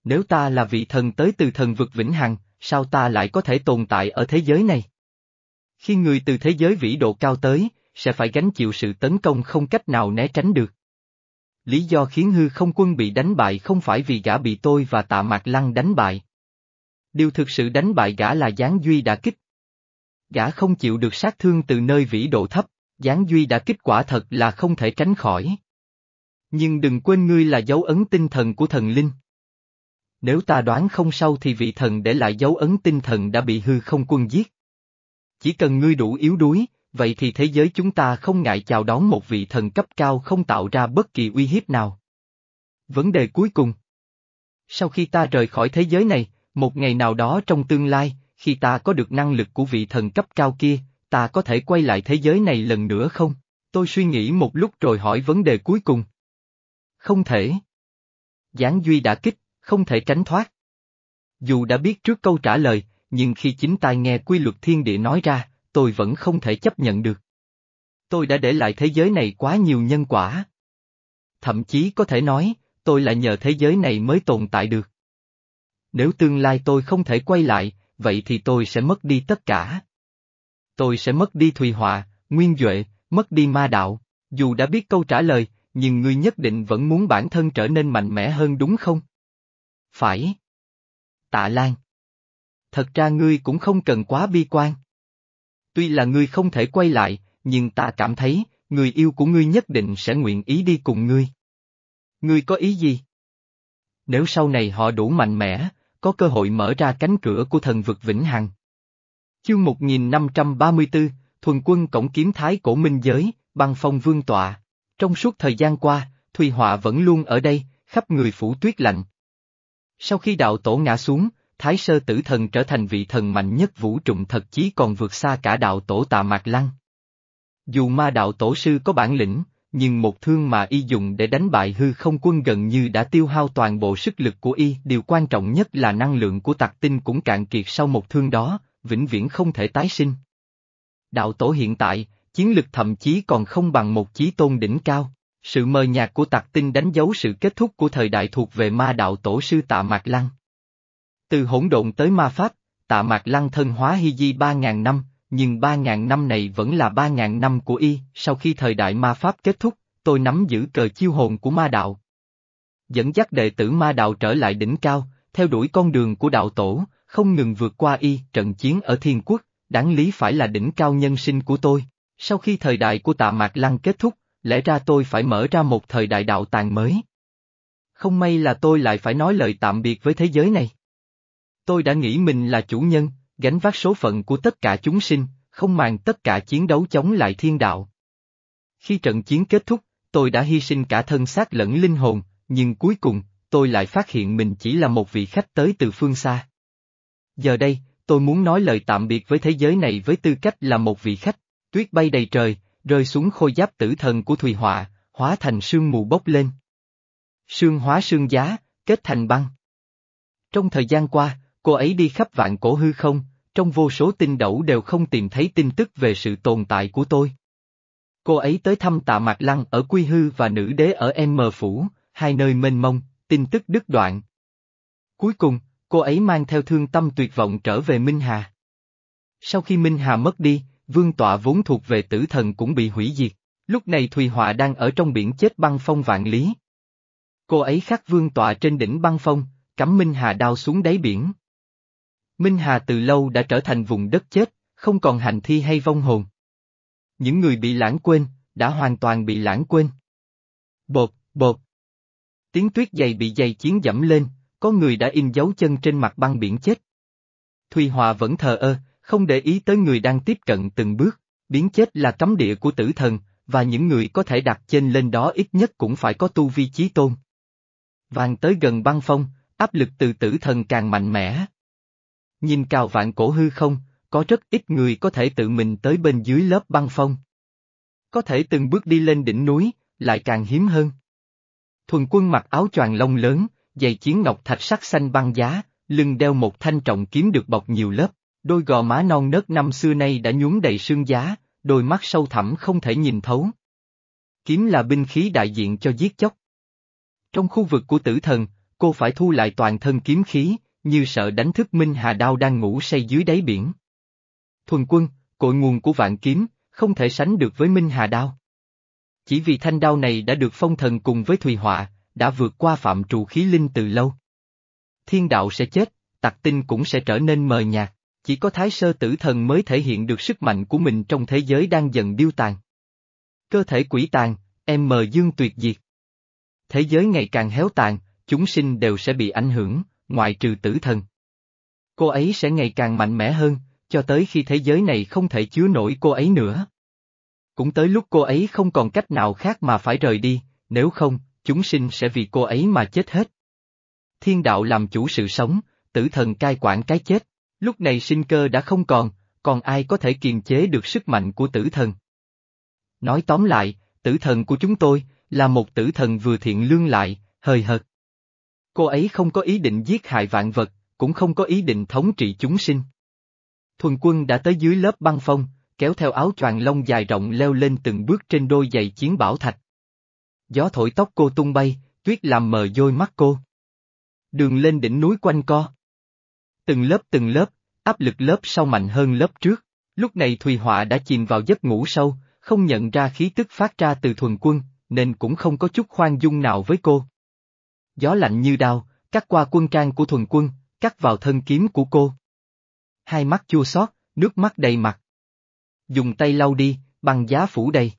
Nếu ta là vị thần tới từ thần vực vĩnh hằng, sao ta lại có thể tồn tại ở thế giới này? Khi người từ thế giới vĩ độ cao tới, sẽ phải gánh chịu sự tấn công không cách nào né tránh được. Lý do khiến hư không quân bị đánh bại không phải vì gã bị tôi và tạ mạc lăng đánh bại. Điều thực sự đánh bại gã là gián duy đã kích. Gã không chịu được sát thương từ nơi vĩ độ thấp, gián duy đã kích quả thật là không thể tránh khỏi. Nhưng đừng quên ngươi là dấu ấn tinh thần của thần linh. Nếu ta đoán không sâu thì vị thần để lại dấu ấn tinh thần đã bị hư không quân giết. Chỉ cần ngươi đủ yếu đuối, vậy thì thế giới chúng ta không ngại chào đón một vị thần cấp cao không tạo ra bất kỳ uy hiếp nào. Vấn đề cuối cùng. Sau khi ta rời khỏi thế giới này, một ngày nào đó trong tương lai, khi ta có được năng lực của vị thần cấp cao kia, ta có thể quay lại thế giới này lần nữa không? Tôi suy nghĩ một lúc rồi hỏi vấn đề cuối cùng. Không thể. Giáng Duy đã kích, không thể tránh thoát. Dù đã biết trước câu trả lời, nhưng khi chính tai nghe quy luật thiên địa nói ra, tôi vẫn không thể chấp nhận được. Tôi đã để lại thế giới này quá nhiều nhân quả. Thậm chí có thể nói, tôi lại nhờ thế giới này mới tồn tại được. Nếu tương lai tôi không thể quay lại, vậy thì tôi sẽ mất đi tất cả. Tôi sẽ mất đi Thùy Họa, Nguyên Duệ, mất đi ma đạo, dù đã biết câu trả lời, nhưng ngươi nhất định vẫn muốn bản thân trở nên mạnh mẽ hơn đúng không? Phải. Tạ Lan. Thật ra ngươi cũng không cần quá bi quan. Tuy là ngươi không thể quay lại, nhưng ta cảm thấy, người yêu của ngươi nhất định sẽ nguyện ý đi cùng ngươi. Ngươi có ý gì? Nếu sau này họ đủ mạnh mẽ, có cơ hội mở ra cánh cửa của thần vực vĩnh hằng. Chương 1534, Thuần quân cổng kiếm thái cổ minh giới, băng phong vương tọa. Trong suốt thời gian qua, Thùy Họa vẫn luôn ở đây, khắp người phủ tuyết lạnh. Sau khi đạo tổ ngã xuống, Thái sơ tử thần trở thành vị thần mạnh nhất vũ trụng thật chí còn vượt xa cả đạo tổ tạ mạc lăng. Dù ma đạo tổ sư có bản lĩnh, nhưng một thương mà y dùng để đánh bại hư không quân gần như đã tiêu hao toàn bộ sức lực của y. Điều quan trọng nhất là năng lượng của tạc tinh cũng cạn kiệt sau một thương đó, vĩnh viễn không thể tái sinh. Đạo tổ hiện tại, chiến lực thậm chí còn không bằng một chí tôn đỉnh cao. Sự mờ nhạt của tạc tinh đánh dấu sự kết thúc của thời đại thuộc về ma đạo tổ sư tạ Mạc Lăng. Từ hỗn độn tới ma pháp, tạ Mạc Lăng thân hóa hy di ba ngàn năm, nhưng ba ngàn năm này vẫn là ba ngàn năm của y, sau khi thời đại ma pháp kết thúc, tôi nắm giữ cờ chiêu hồn của ma đạo. Dẫn dắt đệ tử ma đạo trở lại đỉnh cao, theo đuổi con đường của đạo tổ, không ngừng vượt qua y, trận chiến ở thiên quốc, đáng lý phải là đỉnh cao nhân sinh của tôi. Sau khi thời đại của tạ Mạc Lăng kết thúc, lẽ ra tôi phải mở ra một thời đại đạo tàng mới. Không may là tôi lại phải nói lời tạm biệt với thế giới này. Tôi đã nghĩ mình là chủ nhân, gánh vác số phận của tất cả chúng sinh, không màng tất cả chiến đấu chống lại thiên đạo. Khi trận chiến kết thúc, tôi đã hy sinh cả thân xác lẫn linh hồn, nhưng cuối cùng, tôi lại phát hiện mình chỉ là một vị khách tới từ phương xa. Giờ đây, tôi muốn nói lời tạm biệt với thế giới này với tư cách là một vị khách, tuyết bay đầy trời, rơi xuống khôi giáp tử thần của Thùy Họa, hóa thành sương mù bốc lên. Sương hóa sương giá, kết thành băng. Trong thời gian qua, cô ấy đi khắp vạn cổ hư không, trong vô số tinh đẩu đều không tìm thấy tin tức về sự tồn tại của tôi. Cô ấy tới thăm tạ Mạc Lăng ở Quy Hư và nữ đế ở M Phủ, hai nơi mênh mông, tin tức đứt đoạn. Cuối cùng, cô ấy mang theo thương tâm tuyệt vọng trở về Minh Hà. Sau khi Minh Hà mất đi, vương tọa vốn thuộc về tử thần cũng bị hủy diệt, lúc này Thùy Họa đang ở trong biển chết băng phong vạn lý. Cô ấy khắc vương tọa trên đỉnh băng phong, cắm Minh Hà đao xuống đáy biển. Minh Hà từ lâu đã trở thành vùng đất chết, không còn hành thi hay vong hồn. Những người bị lãng quên, đã hoàn toàn bị lãng quên. Bột, bột. Tiếng tuyết dày bị dày chiến dẫm lên, có người đã in dấu chân trên mặt băng biển chết. Thùy Hòa vẫn thờ ơ, không để ý tới người đang tiếp cận từng bước, biến chết là cấm địa của tử thần, và những người có thể đặt trên lên đó ít nhất cũng phải có tu vi chí tôn. Vàng tới gần băng phong, áp lực từ tử thần càng mạnh mẽ. Nhìn cao vạn cổ hư không, có rất ít người có thể tự mình tới bên dưới lớp băng phong. Có thể từng bước đi lên đỉnh núi, lại càng hiếm hơn. Thuần quân mặc áo choàng lông lớn, giày chiến ngọc thạch sắc xanh băng giá, lưng đeo một thanh trọng kiếm được bọc nhiều lớp, đôi gò má non nớt năm xưa nay đã nhuốm đầy sương giá, đôi mắt sâu thẳm không thể nhìn thấu. Kiếm là binh khí đại diện cho giết chóc. Trong khu vực của tử thần, cô phải thu lại toàn thân kiếm khí, như sợ đánh thức Minh Hà Đao đang ngủ say dưới đáy biển. Thuần quân, cội nguồn của vạn kiếm, không thể sánh được với Minh Hà Đao. Chỉ vì thanh đao này đã được phong thần cùng với Thùy Họa, đã vượt qua phạm trụ khí linh từ lâu. Thiên đạo sẽ chết, tặc tinh cũng sẽ trở nên mờ nhạt, chỉ có thái sơ tử thần mới thể hiện được sức mạnh của mình trong thế giới đang dần điêu tàn. Cơ thể quỷ tàn, em mờ dương tuyệt diệt. Thế giới ngày càng héo tàn, chúng sinh đều sẽ bị ảnh hưởng, ngoại trừ tử thần. Cô ấy sẽ ngày càng mạnh mẽ hơn, cho tới khi thế giới này không thể chứa nổi cô ấy nữa. Cũng tới lúc cô ấy không còn cách nào khác mà phải rời đi, nếu không, chúng sinh sẽ vì cô ấy mà chết hết. Thiên đạo làm chủ sự sống, tử thần cai quản cái chết, lúc này sinh cơ đã không còn, còn ai có thể kiềm chế được sức mạnh của tử thần. Nói tóm lại, tử thần của chúng tôi, là một tử thần vừa thiện lương lại, hời hợt. Cô ấy không có ý định giết hại vạn vật, cũng không có ý định thống trị chúng sinh. Thuần quân đã tới dưới lớp băng phong, kéo theo áo choàng lông dài rộng leo lên từng bước trên đôi giày chiến bảo thạch. Gió thổi tóc cô tung bay, tuyết làm mờ dôi mắt cô. Đường lên đỉnh núi quanh co. Từng lớp từng lớp, áp lực lớp sau mạnh hơn lớp trước, lúc này Thùy Họa đã chìm vào giấc ngủ sâu, không nhận ra khí tức phát ra từ thuần quân, nên cũng không có chút khoan dung nào với cô. Gió lạnh như đao, cắt qua quân trang của thuần quân, cắt vào thân kiếm của cô. Hai mắt chua xót, nước mắt đầy mặt. Dùng tay lau đi, bằng giá phủ đầy.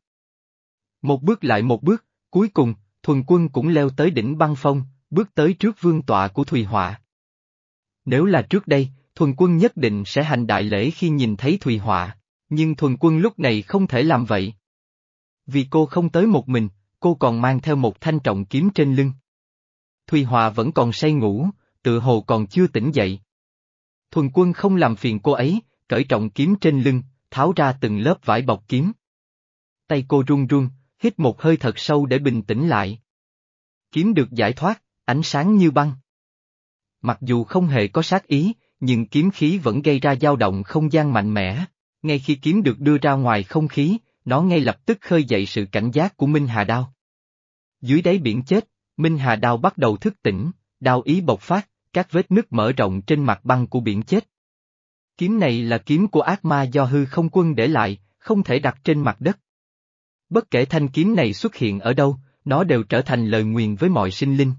Một bước lại một bước, cuối cùng, thuần quân cũng leo tới đỉnh băng phong, bước tới trước vương tọa của Thùy Họa. Nếu là trước đây, thuần quân nhất định sẽ hành đại lễ khi nhìn thấy Thùy Họa, nhưng thuần quân lúc này không thể làm vậy. Vì cô không tới một mình, cô còn mang theo một thanh trọng kiếm trên lưng. Thùy Hòa vẫn còn say ngủ, tự hồ còn chưa tỉnh dậy. Thuần quân không làm phiền cô ấy, cởi trọng kiếm trên lưng, tháo ra từng lớp vải bọc kiếm. Tay cô run run, hít một hơi thật sâu để bình tĩnh lại. Kiếm được giải thoát, ánh sáng như băng. Mặc dù không hề có sát ý, nhưng kiếm khí vẫn gây ra dao động không gian mạnh mẽ. Ngay khi kiếm được đưa ra ngoài không khí, nó ngay lập tức khơi dậy sự cảnh giác của Minh Hà Đao. Dưới đáy biển chết, Minh Hà Đao bắt đầu thức tỉnh, đao ý bộc phát, các vết nứt mở rộng trên mặt băng của biển chết. Kiếm này là kiếm của ác ma do hư không quân để lại, không thể đặt trên mặt đất. Bất kể thanh kiếm này xuất hiện ở đâu, nó đều trở thành lời nguyền với mọi sinh linh.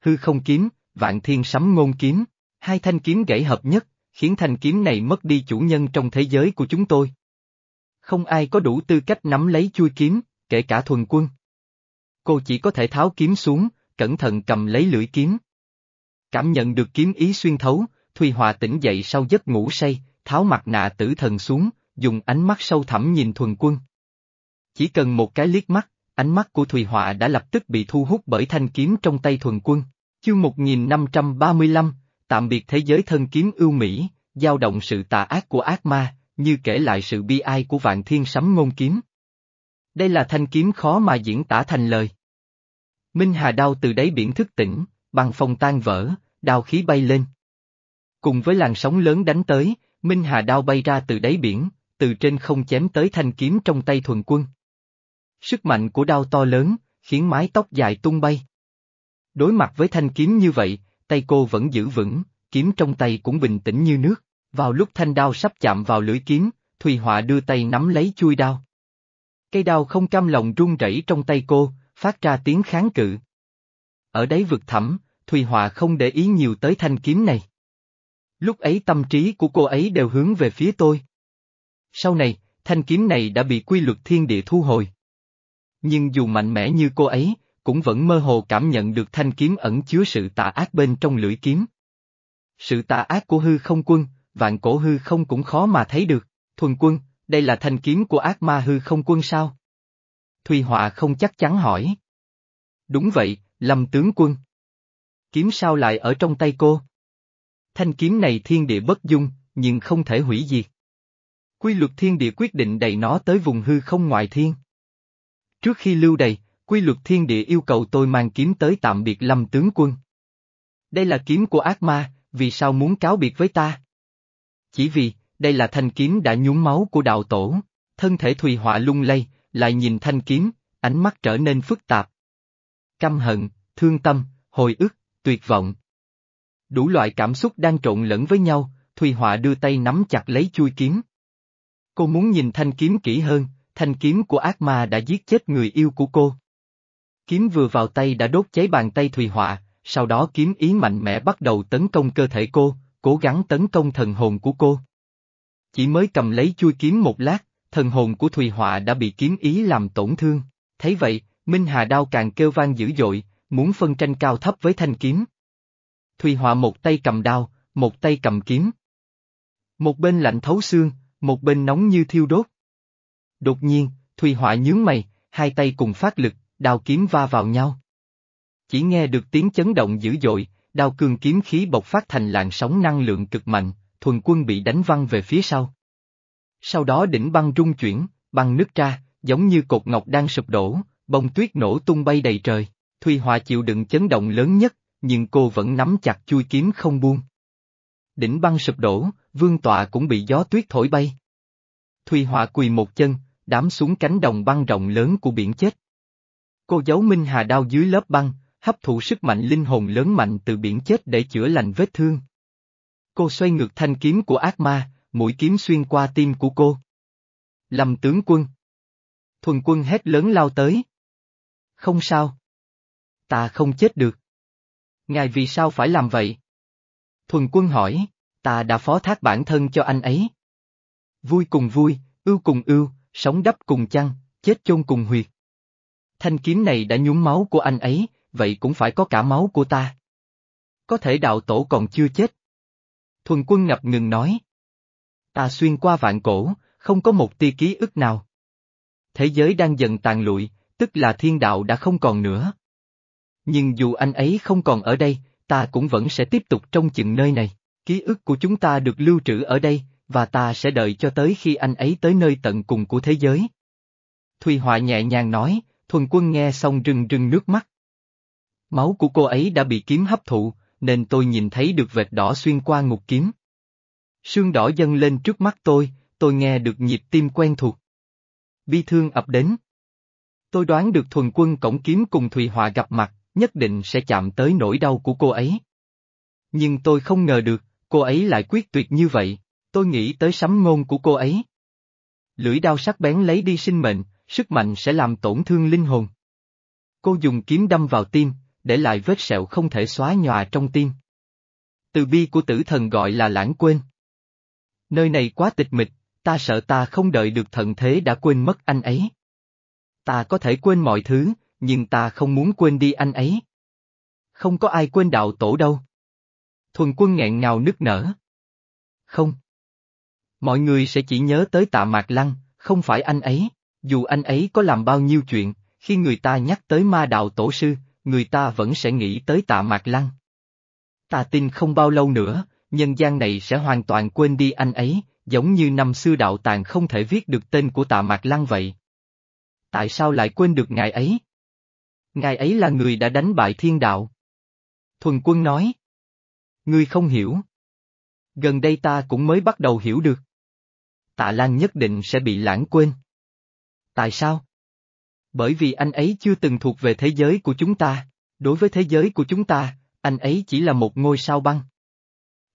Hư không kiếm, vạn thiên sấm ngôn kiếm, hai thanh kiếm gãy hợp nhất, khiến thanh kiếm này mất đi chủ nhân trong thế giới của chúng tôi. Không ai có đủ tư cách nắm lấy chui kiếm, kể cả thuần quân. Cô chỉ có thể tháo kiếm xuống, cẩn thận cầm lấy lưỡi kiếm. Cảm nhận được kiếm ý xuyên thấu, Thùy Hòa tỉnh dậy sau giấc ngủ say, tháo mặt nạ tử thần xuống, dùng ánh mắt sâu thẳm nhìn thuần quân. Chỉ cần một cái liếc mắt, ánh mắt của Thùy Họa đã lập tức bị thu hút bởi thanh kiếm trong tay thuần quân. Chương 1535, tạm biệt thế giới thân kiếm ưu mỹ, giao động sự tà ác của ác ma, như kể lại sự bi ai của vạn thiên sấm ngôn kiếm. Đây là thanh kiếm khó mà diễn tả thành lời. Minh Hà đao từ đáy biển thức tỉnh, bằng phong tan vỡ, đao khí bay lên. Cùng với làn sóng lớn đánh tới, Minh Hà đao bay ra từ đáy biển, từ trên không chém tới thanh kiếm trong tay thuần quân. Sức mạnh của đao to lớn, khiến mái tóc dài tung bay. Đối mặt với thanh kiếm như vậy, tay cô vẫn giữ vững, kiếm trong tay cũng bình tĩnh như nước. Vào lúc thanh đao sắp chạm vào lưỡi kiếm, Thùy Họa đưa tay nắm lấy chui đao. Cây đao không cam lòng run rẩy trong tay cô, phát ra tiếng kháng cự. Ở đấy vực thẳm, Thùy Họa không để ý nhiều tới thanh kiếm này. Lúc ấy tâm trí của cô ấy đều hướng về phía tôi. Sau này, thanh kiếm này đã bị quy luật thiên địa thu hồi. Nhưng dù mạnh mẽ như cô ấy, cũng vẫn mơ hồ cảm nhận được thanh kiếm ẩn chứa sự tà ác bên trong lưỡi kiếm. Sự tà ác của hư không quân, vạn cổ hư không cũng khó mà thấy được, thuần quân, đây là thanh kiếm của ác ma hư không quân sao? Thùy Họa không chắc chắn hỏi. Đúng vậy, Lâm tướng quân. Kiếm sao lại ở trong tay cô? Thanh kiếm này thiên địa bất dung, nhưng không thể hủy diệt. Quy luật thiên địa quyết định đầy nó tới vùng hư không ngoại thiên. Trước khi lưu đầy, quy luật thiên địa yêu cầu tôi mang kiếm tới tạm biệt lâm tướng quân. Đây là kiếm của ác ma, vì sao muốn cáo biệt với ta? Chỉ vì, đây là thanh kiếm đã nhúng máu của đạo tổ, thân thể Thùy Họa lung lay, lại nhìn thanh kiếm, ánh mắt trở nên phức tạp. Căm hận, thương tâm, hồi ức, tuyệt vọng. Đủ loại cảm xúc đang trộn lẫn với nhau, Thùy Họa đưa tay nắm chặt lấy chui kiếm. Cô muốn nhìn thanh kiếm kỹ hơn, thanh kiếm của ác ma đã giết chết người yêu của cô. Kiếm vừa vào tay đã đốt cháy bàn tay Thùy Họa, sau đó kiếm ý mạnh mẽ bắt đầu tấn công cơ thể cô, cố gắng tấn công thần hồn của cô. Chỉ mới cầm lấy chui kiếm một lát, thần hồn của Thùy Họa đã bị kiếm ý làm tổn thương. Thấy vậy, Minh Hà Đao càng kêu vang dữ dội, muốn phân tranh cao thấp với thanh kiếm. Thùy Họa một tay cầm đao, một tay cầm kiếm. Một bên lạnh thấu xương, một bên nóng như thiêu đốt. Đột nhiên, Thùy Họa nhướng mày, hai tay cùng phát lực, đao kiếm va vào nhau. Chỉ nghe được tiếng chấn động dữ dội, đao cương kiếm khí bộc phát thành làn sóng năng lượng cực mạnh, thuần quân bị đánh văng về phía sau. Sau đó đỉnh băng rung chuyển, băng nứt ra, giống như cột ngọc đang sụp đổ, bông tuyết nổ tung bay đầy trời. Thùy Hòa chịu đựng chấn động lớn nhất, nhưng cô vẫn nắm chặt chui kiếm không buông. Đỉnh băng sụp đổ, vương tọa cũng bị gió tuyết thổi bay. Thùy Hòa quỳ một chân, đám xuống cánh đồng băng rộng lớn của biển chết. Cô giấu Minh Hà đao dưới lớp băng, hấp thụ sức mạnh linh hồn lớn mạnh từ biển chết để chữa lành vết thương. Cô xoay ngược thanh kiếm của ác ma, mũi kiếm xuyên qua tim của cô. Lâm tướng quân. Thuần quân hét lớn lao tới. Không sao. Ta không chết được. Ngài vì sao phải làm vậy? Thuần quân hỏi, ta đã phó thác bản thân cho anh ấy. Vui cùng vui, ưu cùng ưu, sống đắp cùng chăng, chết chôn cùng huyệt. Thanh kiếm này đã nhúng máu của anh ấy, vậy cũng phải có cả máu của ta. Có thể đạo tổ còn chưa chết. Thuần quân ngập ngừng nói. Ta xuyên qua vạn cổ, không có một tia ký ức nào. Thế giới đang dần tàn lụi, tức là thiên đạo đã không còn nữa. Nhưng dù anh ấy không còn ở đây, ta cũng vẫn sẽ tiếp tục trong chừng nơi này. Ký ức của chúng ta được lưu trữ ở đây, và ta sẽ đợi cho tới khi anh ấy tới nơi tận cùng của thế giới. Thùy Họa nhẹ nhàng nói, thuần quân nghe xong rưng rưng nước mắt. Máu của cô ấy đã bị kiếm hấp thụ, nên tôi nhìn thấy được vệt đỏ xuyên qua ngục kiếm. Sương đỏ dâng lên trước mắt tôi, tôi nghe được nhịp tim quen thuộc. Bi thương ập đến. Tôi đoán được thuần quân cổng kiếm cùng Thùy Họa gặp mặt, nhất định sẽ chạm tới nỗi đau của cô ấy. Nhưng tôi không ngờ được, cô ấy lại quyết tuyệt như vậy, tôi nghĩ tới sấm ngôn của cô ấy. Lưỡi đao sắc bén lấy đi sinh mệnh, sức mạnh sẽ làm tổn thương linh hồn. Cô dùng kiếm đâm vào tim, để lại vết sẹo không thể xóa nhòa trong tim. Từ bi của tử thần gọi là lãng quên. Nơi này quá tịch mịch, ta sợ ta không đợi được thần thế đã quên mất anh ấy. Ta có thể quên mọi thứ, nhưng ta không muốn quên đi anh ấy. Không có ai quên đạo tổ đâu. Thuần quân nghẹn ngào nức nở. Không. Mọi người sẽ chỉ nhớ tới tạ mạc lăng, không phải anh ấy, dù anh ấy có làm bao nhiêu chuyện, khi người ta nhắc tới ma đạo tổ sư, người ta vẫn sẽ nghĩ tới tạ mạc lăng. Ta tin không bao lâu nữa, nhân gian này sẽ hoàn toàn quên đi anh ấy, giống như năm xưa đạo tàng không thể viết được tên của tạ mạc lăng vậy. Tại sao lại quên được ngài ấy? Ngài ấy là người đã đánh bại thiên đạo. Thuần quân nói. Ngươi không hiểu. Gần đây ta cũng mới bắt đầu hiểu được. Tạ Lan nhất định sẽ bị lãng quên. Tại sao? Bởi vì anh ấy chưa từng thuộc về thế giới của chúng ta. Đối với thế giới của chúng ta, anh ấy chỉ là một ngôi sao băng.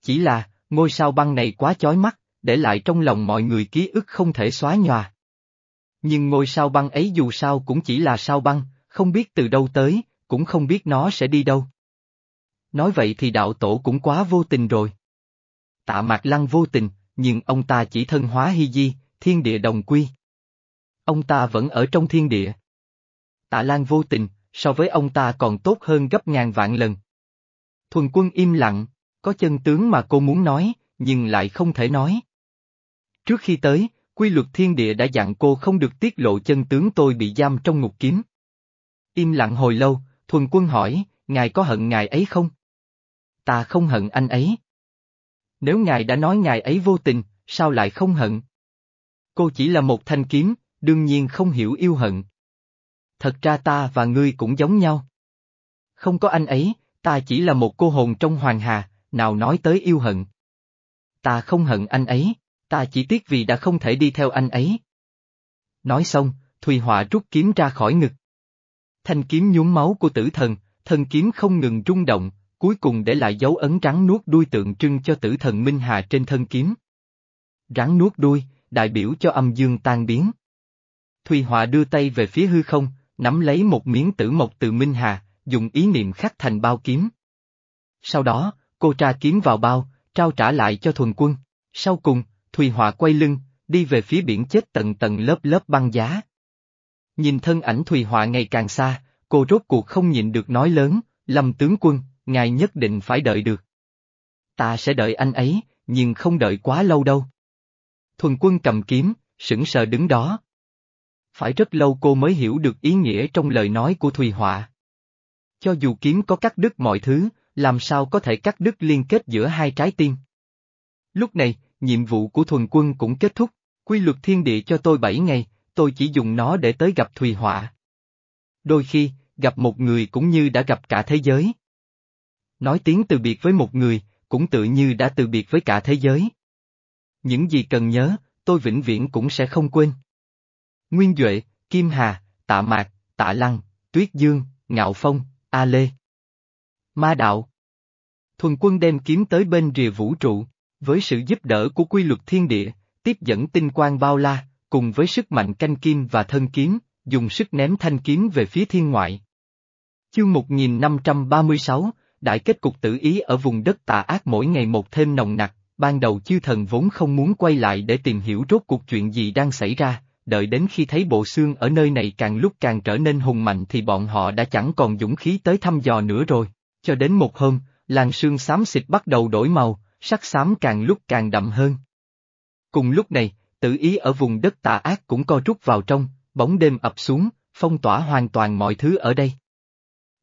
Chỉ là, ngôi sao băng này quá chói mắt, để lại trong lòng mọi người ký ức không thể xóa nhòa. Nhưng ngôi sao băng ấy dù sao cũng chỉ là sao băng, không biết từ đâu tới, cũng không biết nó sẽ đi đâu. Nói vậy thì đạo tổ cũng quá vô tình rồi. Tạ Mạc Lăng vô tình, nhưng ông ta chỉ thân hóa hy di, thiên địa đồng quy. Ông ta vẫn ở trong thiên địa. Tạ Lan vô tình, so với ông ta còn tốt hơn gấp ngàn vạn lần. Thuần quân im lặng, có chân tướng mà cô muốn nói, nhưng lại không thể nói. Trước khi tới, quy luật thiên địa đã dặn cô không được tiết lộ chân tướng tôi bị giam trong ngục kiếm. Im lặng hồi lâu, thuần quân hỏi, ngài có hận ngài ấy không? Ta không hận anh ấy. Nếu ngài đã nói ngài ấy vô tình, sao lại không hận? Cô chỉ là một thanh kiếm, đương nhiên không hiểu yêu hận. Thật ra ta và ngươi cũng giống nhau. Không có anh ấy, ta chỉ là một cô hồn trong hoàng hà, nào nói tới yêu hận. Ta không hận anh ấy, ta chỉ tiếc vì đã không thể đi theo anh ấy. Nói xong, Thùy Họa rút kiếm ra khỏi ngực. Thanh kiếm nhuốm máu của tử thần, thân kiếm không ngừng rung động, cuối cùng để lại dấu ấn rắn nuốt đuôi tượng trưng cho tử thần Minh Hà trên thân kiếm. Rắn nuốt đuôi, đại biểu cho âm dương tan biến. Thùy Họa đưa tay về phía hư không, nắm lấy một miếng tử mộc từ Minh Hà, dùng ý niệm khắc thành bao kiếm. Sau đó, cô tra kiếm vào bao, trao trả lại cho thuần quân. Sau cùng, Thùy Họa quay lưng, đi về phía biển chết tầng tầng lớp lớp băng giá. Nhìn thân ảnh Thùy Họa ngày càng xa, cô rốt cuộc không nhịn được nói lớn, Lâm tướng quân, ngài nhất định phải đợi được. Ta sẽ đợi anh ấy, nhưng không đợi quá lâu đâu. Thuần quân cầm kiếm, sững sờ đứng đó. Phải rất lâu cô mới hiểu được ý nghĩa trong lời nói của Thùy Họa. Cho dù kiếm có cắt đứt mọi thứ, làm sao có thể cắt đứt liên kết giữa hai trái tim. Lúc này, nhiệm vụ của thuần quân cũng kết thúc, quy luật thiên địa cho tôi bảy ngày, tôi chỉ dùng nó để tới gặp Thùy Họa. Đôi khi, gặp một người cũng như đã gặp cả thế giới. Nói tiếng từ biệt với một người, cũng tự như đã từ biệt với cả thế giới. Những gì cần nhớ, tôi vĩnh viễn cũng sẽ không quên. Nguyên Duệ, Kim Hà, Tạ Mạc, Tạ Lăng, Tuyết Dương, Ngạo Phong, A Lê. Ma Đạo Thuần quân đem kiếm tới bên rìa vũ trụ, với sự giúp đỡ của quy luật thiên địa, tiếp dẫn tinh quang bao la, cùng với sức mạnh canh kim và thân kiếm, dùng sức ném thanh kiếm về phía thiên ngoại. Chương 1536, Đại kết cục tử ý ở vùng đất tà ác mỗi ngày một thêm nồng nặc, ban đầu chư thần vốn không muốn quay lại để tìm hiểu rốt cuộc chuyện gì đang xảy ra, đợi đến khi thấy bộ xương ở nơi này càng lúc càng trở nên hùng mạnh thì bọn họ đã chẳng còn dũng khí tới thăm dò nữa rồi. Cho đến một hôm, làn sương xám xịt bắt đầu đổi màu, sắc xám càng lúc càng đậm hơn. Cùng lúc này, tự ý ở vùng đất tà ác cũng co rút vào trong, bóng đêm ập xuống, phong tỏa hoàn toàn mọi thứ ở đây.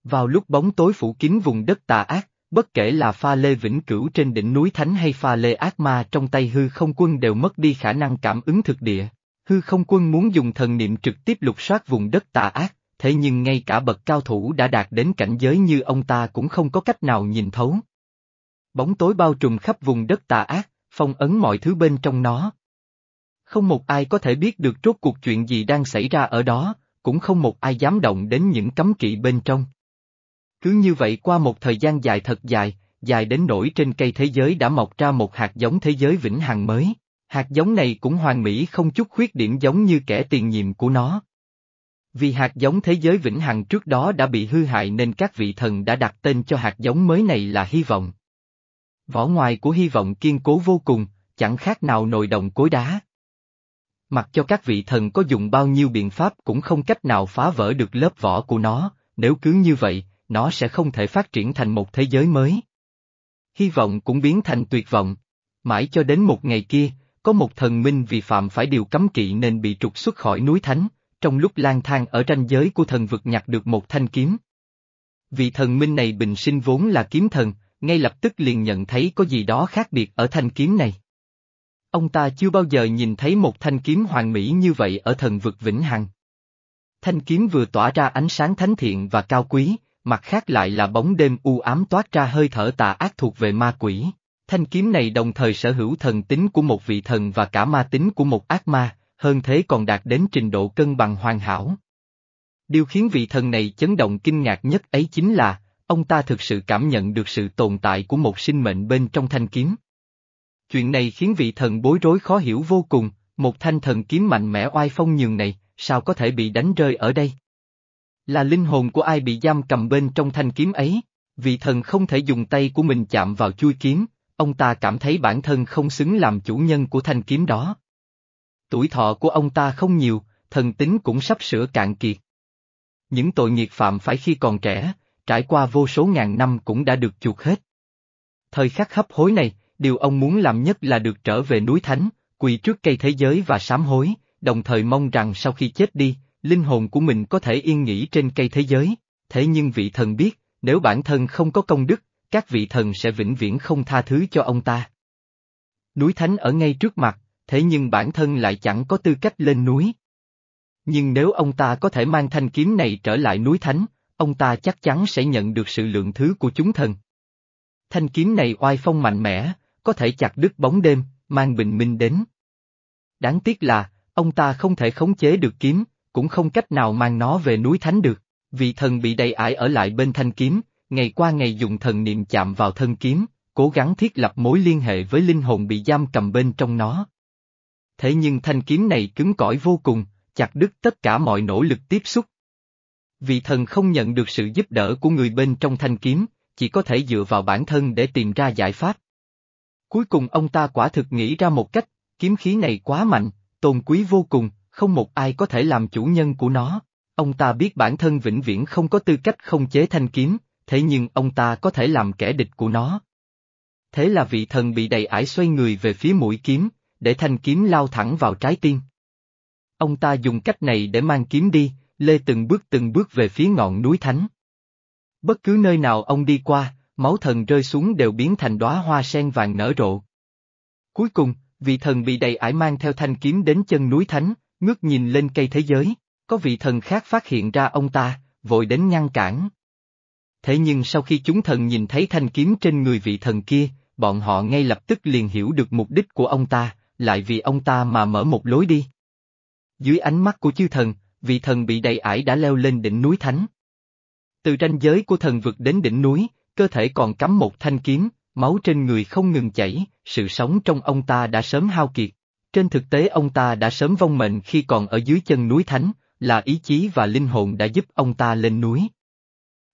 Vào lúc bóng tối phủ kín vùng đất tà ác, bất kể là pha lê vĩnh cửu trên đỉnh núi Thánh hay pha lê ác ma trong tay hư không quân đều mất đi khả năng cảm ứng thực địa. Hư không quân muốn dùng thần niệm trực tiếp lục soát vùng đất tà ác, thế nhưng ngay cả bậc cao thủ đã đạt đến cảnh giới như ông ta cũng không có cách nào nhìn thấu. Bóng tối bao trùm khắp vùng đất tà ác, phong ấn mọi thứ bên trong nó. Không một ai có thể biết được rốt cuộc chuyện gì đang xảy ra ở đó, cũng không một ai dám động đến những cấm kỵ bên trong. Cứ như vậy qua một thời gian dài thật dài, dài đến nỗi trên cây thế giới đã mọc ra một hạt giống thế giới vĩnh hằng mới. Hạt giống này cũng hoàn mỹ không chút khuyết điểm giống như kẻ tiền nhiệm của nó. Vì hạt giống thế giới vĩnh hằng trước đó đã bị hư hại nên các vị thần đã đặt tên cho hạt giống mới này là hy vọng. Vỏ ngoài của hy vọng kiên cố vô cùng, chẳng khác nào nồi đồng cối đá. Mặc cho các vị thần có dùng bao nhiêu biện pháp cũng không cách nào phá vỡ được lớp vỏ của nó, nếu cứ như vậy, nó sẽ không thể phát triển thành một thế giới mới. Hy vọng cũng biến thành tuyệt vọng. Mãi cho đến một ngày kia, có một thần minh vì phạm phải điều cấm kỵ nên bị trục xuất khỏi núi Thánh, trong lúc lang thang ở ranh giới của thần vực nhặt được một thanh kiếm. Vị thần minh này bình sinh vốn là kiếm thần, ngay lập tức liền nhận thấy có gì đó khác biệt ở thanh kiếm này. Ông ta chưa bao giờ nhìn thấy một thanh kiếm hoàn mỹ như vậy ở thần vực Vĩnh Hằng. Thanh kiếm vừa tỏa ra ánh sáng thánh thiện và cao quý, mặt khác lại là bóng đêm u ám toát ra hơi thở tà ác thuộc về ma quỷ. Thanh kiếm này đồng thời sở hữu thần tính của một vị thần và cả ma tính của một ác ma, hơn thế còn đạt đến trình độ cân bằng hoàn hảo. Điều khiến vị thần này chấn động kinh ngạc nhất ấy chính là, ông ta thực sự cảm nhận được sự tồn tại của một sinh mệnh bên trong thanh kiếm. Chuyện này khiến vị thần bối rối khó hiểu vô cùng, một thanh thần kiếm mạnh mẽ oai phong nhường này, sao có thể bị đánh rơi ở đây? Là linh hồn của ai bị giam cầm bên trong thanh kiếm ấy? Vị thần không thể dùng tay của mình chạm vào chui kiếm, ông ta cảm thấy bản thân không xứng làm chủ nhân của thanh kiếm đó. Tuổi thọ của ông ta không nhiều, thần tính cũng sắp sửa cạn kiệt. Những tội nghiệt phạm phải khi còn trẻ, trải qua vô số ngàn năm cũng đã được chuộc hết. Thời khắc hấp hối này, điều ông muốn làm nhất là được trở về núi Thánh, quỳ trước cây thế giới và sám hối, đồng thời mong rằng sau khi chết đi, linh hồn của mình có thể yên nghỉ trên cây thế giới. Thế nhưng vị thần biết, nếu bản thân không có công đức, các vị thần sẽ vĩnh viễn không tha thứ cho ông ta. Núi Thánh ở ngay trước mặt, thế nhưng bản thân lại chẳng có tư cách lên núi. Nhưng nếu ông ta có thể mang thanh kiếm này trở lại núi Thánh, ông ta chắc chắn sẽ nhận được sự lượng thứ của chúng thần. Thanh kiếm này oai phong mạnh mẽ, có thể chặt đứt bóng đêm, mang bình minh đến. Đáng tiếc là, ông ta không thể khống chế được kiếm, cũng không cách nào mang nó về núi Thánh được, vị thần bị đầy ải ở lại bên thanh kiếm, ngày qua ngày dùng thần niệm chạm vào thân kiếm, cố gắng thiết lập mối liên hệ với linh hồn bị giam cầm bên trong nó. Thế nhưng thanh kiếm này cứng cỏi vô cùng, chặt đứt tất cả mọi nỗ lực tiếp xúc. Vị thần không nhận được sự giúp đỡ của người bên trong thanh kiếm, chỉ có thể dựa vào bản thân để tìm ra giải pháp. Cuối cùng ông ta quả thực nghĩ ra một cách, kiếm khí này quá mạnh, tôn quý vô cùng, không một ai có thể làm chủ nhân của nó. Ông ta biết bản thân vĩnh viễn không có tư cách không chế thanh kiếm, thế nhưng ông ta có thể làm kẻ địch của nó. Thế là vị thần bị đầy ải xoay người về phía mũi kiếm, để thanh kiếm lao thẳng vào trái tim. Ông ta dùng cách này để mang kiếm đi, lê từng bước từng bước về phía ngọn núi thánh. Bất cứ nơi nào ông đi qua, máu thần rơi xuống đều biến thành đóa hoa sen vàng nở rộ. Cuối cùng, vị thần bị đầy ải mang theo thanh kiếm đến chân núi thánh, ngước nhìn lên cây thế giới, có vị thần khác phát hiện ra ông ta, vội đến ngăn cản. Thế nhưng sau khi chúng thần nhìn thấy thanh kiếm trên người vị thần kia, bọn họ ngay lập tức liền hiểu được mục đích của ông ta, lại vì ông ta mà mở một lối đi. Dưới ánh mắt của chư thần, vị thần bị đầy ải đã leo lên đỉnh núi thánh. Từ ranh giới của thần vực đến đỉnh núi, cơ thể còn cắm một thanh kiếm, máu trên người không ngừng chảy, sự sống trong ông ta đã sớm hao kiệt. Trên thực tế ông ta đã sớm vong mệnh khi còn ở dưới chân núi thánh, là ý chí và linh hồn đã giúp ông ta lên núi.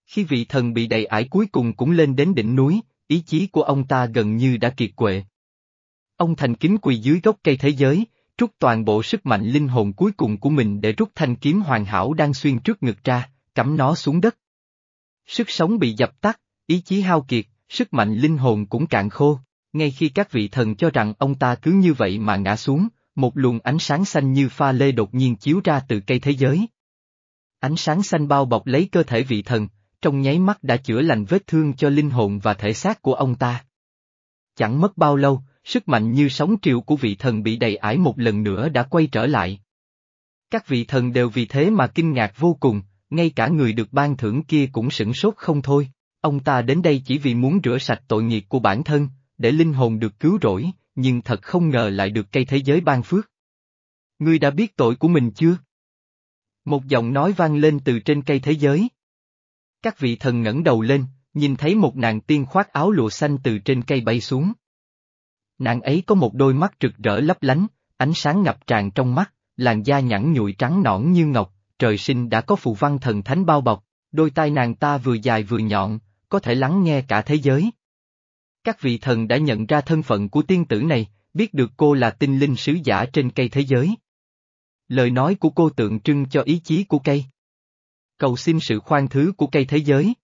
Khi vị thần bị đầy ải cuối cùng cũng lên đến đỉnh núi, ý chí của ông ta gần như đã kiệt quệ. Ông thành kính quỳ dưới gốc cây thế giới, trút toàn bộ sức mạnh linh hồn cuối cùng của mình để rút thanh kiếm hoàn hảo đang xuyên trước ngực ra, cắm nó xuống đất. Sức sống bị dập tắt, ý chí hao kiệt, sức mạnh linh hồn cũng cạn khô, ngay khi các vị thần cho rằng ông ta cứ như vậy mà ngã xuống, một luồng ánh sáng xanh như pha lê đột nhiên chiếu ra từ cây thế giới. Ánh sáng xanh bao bọc lấy cơ thể vị thần, trong nháy mắt đã chữa lành vết thương cho linh hồn và thể xác của ông ta. Chẳng mất bao lâu, sức mạnh như sóng triệu của vị thần bị đầy ải một lần nữa đã quay trở lại. Các vị thần đều vì thế mà kinh ngạc vô cùng, ngay cả người được ban thưởng kia cũng sửng sốt không thôi. Ông ta đến đây chỉ vì muốn rửa sạch tội nghiệp của bản thân, để linh hồn được cứu rỗi, nhưng thật không ngờ lại được cây thế giới ban phước. Ngươi đã biết tội của mình chưa? Một giọng nói vang lên từ trên cây thế giới. Các vị thần ngẩng đầu lên, nhìn thấy một nàng tiên khoác áo lụa xanh từ trên cây bay xuống. Nàng ấy có một đôi mắt rực rỡ lấp lánh, ánh sáng ngập tràn trong mắt, làn da nhẵn nhụi trắng nõn như ngọc, trời sinh đã có phù văn thần thánh bao bọc, đôi tai nàng ta vừa dài vừa nhọn, có thể lắng nghe cả thế giới. Các vị thần đã nhận ra thân phận của tiên tử này, biết được cô là tinh linh sứ giả trên cây thế giới. Lời nói của cô tượng trưng cho ý chí của cây. Cầu xin sự khoan thứ của cây thế giới.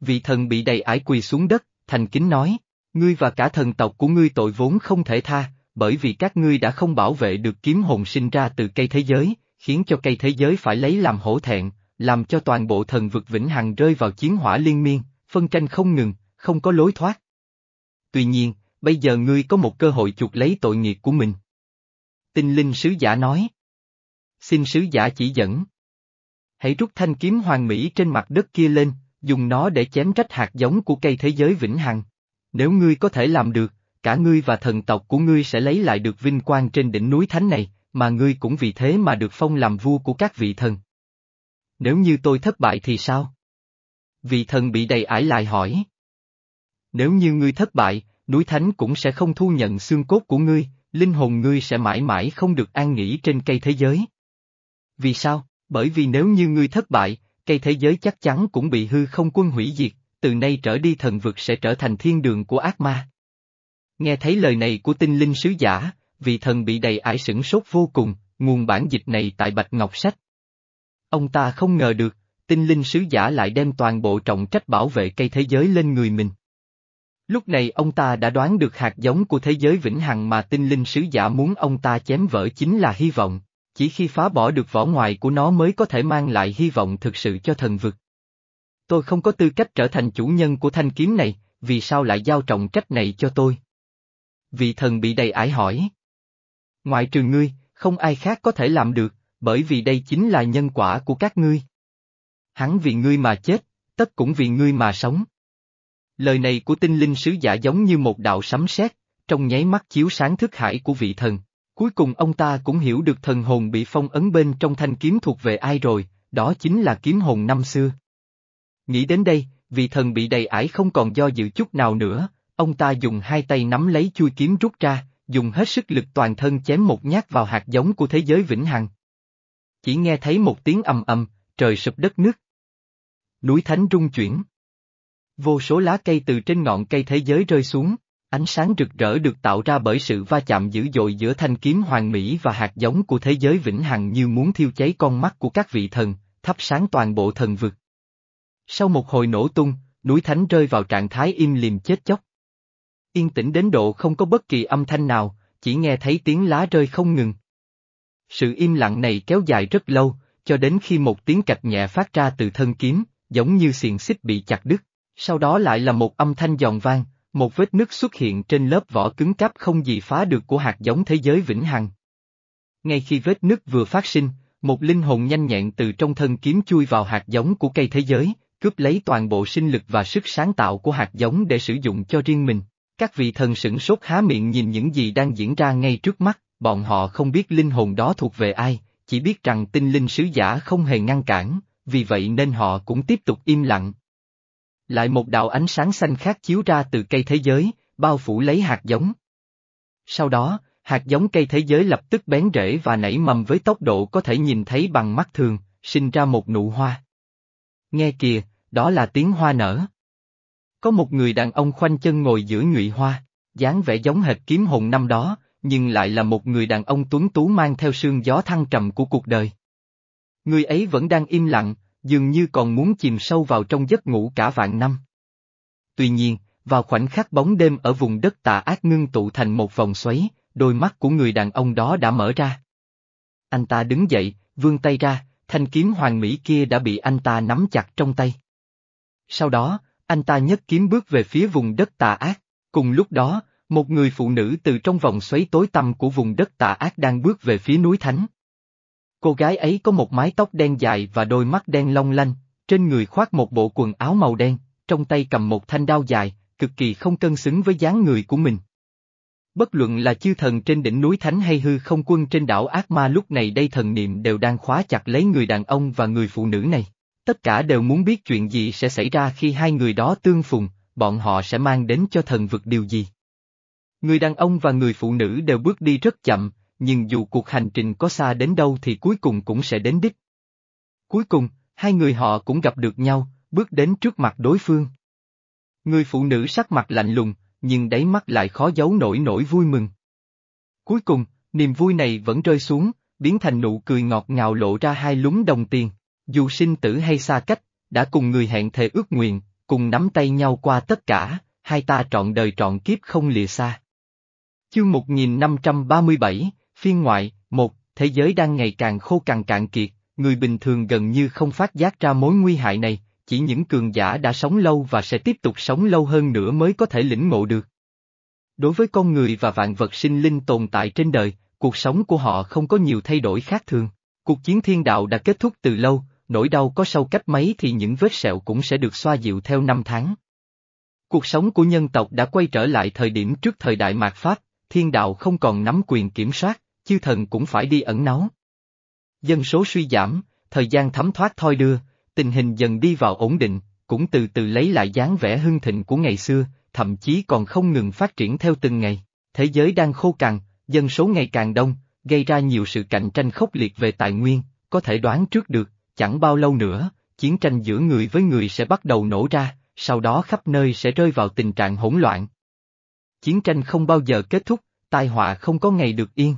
Vị thần bị đầy ải quỳ xuống đất, thành kính nói, ngươi và cả thần tộc của ngươi tội vốn không thể tha, bởi vì các ngươi đã không bảo vệ được kiếm hồn sinh ra từ cây thế giới, khiến cho cây thế giới phải lấy làm hổ thẹn, làm cho toàn bộ thần vực vĩnh hằng rơi vào chiến hỏa liên miên, phân tranh không ngừng, không có lối thoát. Tuy nhiên, bây giờ ngươi có một cơ hội chuộc lấy tội nghiệp của mình. Tinh linh sứ giả nói. Xin sứ giả chỉ dẫn. Hãy rút thanh kiếm hoàng mỹ trên mặt đất kia lên, dùng nó để chém rách hạt giống của cây thế giới vĩnh hằng. Nếu ngươi có thể làm được, cả ngươi và thần tộc của ngươi sẽ lấy lại được vinh quang trên đỉnh núi thánh này, mà ngươi cũng vì thế mà được phong làm vua của các vị thần. Nếu như tôi thất bại thì sao? Vị thần bị đầy ải lại hỏi. Nếu như ngươi thất bại, núi thánh cũng sẽ không thu nhận xương cốt của ngươi, linh hồn ngươi sẽ mãi mãi không được an nghỉ trên cây thế giới. Vì sao? Bởi vì nếu như ngươi thất bại, cây thế giới chắc chắn cũng bị hư không quân hủy diệt, từ nay trở đi thần vực sẽ trở thành thiên đường của ác ma. Nghe thấy lời này của tinh linh sứ giả, vị thần bị đầy ải sửng sốt vô cùng, nguồn bản dịch này tại Bạch Ngọc Sách. Ông ta không ngờ được, tinh linh sứ giả lại đem toàn bộ trọng trách bảo vệ cây thế giới lên người mình. Lúc này ông ta đã đoán được hạt giống của thế giới vĩnh hằng mà tinh linh sứ giả muốn ông ta chém vỡ chính là hy vọng, chỉ khi phá bỏ được vỏ ngoài của nó mới có thể mang lại hy vọng thực sự cho thần vực. Tôi không có tư cách trở thành chủ nhân của thanh kiếm này, vì sao lại giao trọng trách này cho tôi? Vị thần bị đầy ải hỏi. Ngoại trừ ngươi, không ai khác có thể làm được, bởi vì đây chính là nhân quả của các ngươi. Hắn vì ngươi mà chết, tất cũng vì ngươi mà sống. Lời này của tinh linh sứ giả giống như một đạo sấm sét, trong nháy mắt chiếu sáng thức hải của vị thần. Cuối cùng ông ta cũng hiểu được thần hồn bị phong ấn bên trong thanh kiếm thuộc về ai rồi, đó chính là kiếm hồn năm xưa. Nghĩ đến đây, vị thần bị đầy ải không còn do dự chút nào nữa, ông ta dùng hai tay nắm lấy chui kiếm rút ra, dùng hết sức lực toàn thân chém một nhát vào hạt giống của thế giới vĩnh hằng. Chỉ nghe thấy một tiếng ầm ầm, trời sụp đất nước. Núi thánh rung chuyển. Vô số lá cây từ trên ngọn cây thế giới rơi xuống, ánh sáng rực rỡ được tạo ra bởi sự va chạm dữ dội giữa thanh kiếm hoàng mỹ và hạt giống của thế giới vĩnh hằng như muốn thiêu cháy con mắt của các vị thần, thắp sáng toàn bộ thần vực. Sau một hồi nổ tung, núi thánh rơi vào trạng thái im lìm chết chóc. Yên tĩnh đến độ không có bất kỳ âm thanh nào, chỉ nghe thấy tiếng lá rơi không ngừng. Sự im lặng này kéo dài rất lâu, cho đến khi một tiếng cạch nhẹ phát ra từ thân kiếm, giống như xiềng xích bị chặt đứt, sau đó lại là một âm thanh giòn vang, một vết nứt xuất hiện trên lớp vỏ cứng cáp không gì phá được của hạt giống thế giới vĩnh hằng. Ngay khi vết nứt vừa phát sinh, một linh hồn nhanh nhẹn từ trong thân kiếm chui vào hạt giống của cây thế giới, cướp lấy toàn bộ sinh lực và sức sáng tạo của hạt giống để sử dụng cho riêng mình. Các vị thần sửng sốt há miệng nhìn những gì đang diễn ra ngay trước mắt, bọn họ không biết linh hồn đó thuộc về ai, chỉ biết rằng tinh linh sứ giả không hề ngăn cản, vì vậy nên họ cũng tiếp tục im lặng. Lại một đạo ánh sáng xanh khác chiếu ra từ cây thế giới, bao phủ lấy hạt giống. Sau đó, hạt giống cây thế giới lập tức bén rễ và nảy mầm với tốc độ có thể nhìn thấy bằng mắt thường, sinh ra một nụ hoa. Nghe kìa, đó là tiếng hoa nở. Có một người đàn ông khoanh chân ngồi giữa nhụy hoa, dáng vẻ giống hệt kiếm hồn năm đó, nhưng lại là một người đàn ông tuấn tú mang theo sương gió thăng trầm của cuộc đời. Người ấy vẫn đang im lặng, dường như còn muốn chìm sâu vào trong giấc ngủ cả vạn năm. Tuy nhiên, vào khoảnh khắc bóng đêm ở vùng đất tà ác ngưng tụ thành một vòng xoáy, đôi mắt của người đàn ông đó đã mở ra. Anh ta đứng dậy, vươn tay ra, thanh kiếm hoàng mỹ kia đã bị anh ta nắm chặt trong tay. Sau đó, anh ta nhấc kiếm bước về phía vùng đất tà ác, cùng lúc đó, một người phụ nữ từ trong vòng xoáy tối tăm của vùng đất tà ác đang bước về phía núi Thánh. Cô gái ấy có một mái tóc đen dài và đôi mắt đen long lanh, trên người khoác một bộ quần áo màu đen, trong tay cầm một thanh đao dài, cực kỳ không cân xứng với dáng người của mình. Bất luận là chư thần trên đỉnh núi Thánh hay hư không quân trên đảo Ác Ma lúc này đây thần niệm đều đang khóa chặt lấy người đàn ông và người phụ nữ này. Tất cả đều muốn biết chuyện gì sẽ xảy ra khi hai người đó tương phùng, bọn họ sẽ mang đến cho thần vực điều gì. Người đàn ông và người phụ nữ đều bước đi rất chậm, nhưng dù cuộc hành trình có xa đến đâu thì cuối cùng cũng sẽ đến đích. Cuối cùng, hai người họ cũng gặp được nhau, bước đến trước mặt đối phương. Người phụ nữ sắc mặt lạnh lùng, nhưng đáy mắt lại khó giấu nổi nỗi vui mừng. Cuối cùng, niềm vui này vẫn rơi xuống, biến thành nụ cười ngọt ngào lộ ra hai lúng đồng tiền. Dù sinh tử hay xa cách, đã cùng người hẹn thề ước nguyện, cùng nắm tay nhau qua tất cả, hai ta trọn đời trọn kiếp không lìa xa. Chương 1537, phiên ngoại, một thế giới đang ngày càng khô cằn cạn kiệt, người bình thường gần như không phát giác ra mối nguy hại này, chỉ những cường giả đã sống lâu và sẽ tiếp tục sống lâu hơn nữa mới có thể lĩnh ngộ được. Đối với con người và vạn vật sinh linh tồn tại trên đời, cuộc sống của họ không có nhiều thay đổi khác thường. Cuộc chiến thiên đạo đã kết thúc từ lâu, nỗi đau có sâu cách mấy thì những vết sẹo cũng sẽ được xoa dịu theo năm tháng. Cuộc sống của nhân tộc đã quay trở lại thời điểm trước thời đại mạt Pháp, thiên đạo không còn nắm quyền kiểm soát, chư thần cũng phải đi ẩn náu. Dân số suy giảm, thời gian thấm thoát thoi đưa, tình hình dần đi vào ổn định, cũng từ từ lấy lại dáng vẻ hưng thịnh của ngày xưa, thậm chí còn không ngừng phát triển theo từng ngày. Thế giới đang khô cằn, dân số ngày càng đông, gây ra nhiều sự cạnh tranh khốc liệt về tài nguyên, có thể đoán trước được, chẳng bao lâu nữa, chiến tranh giữa người với người sẽ bắt đầu nổ ra, sau đó khắp nơi sẽ rơi vào tình trạng hỗn loạn. Chiến tranh không bao giờ kết thúc, tai họa không có ngày được yên.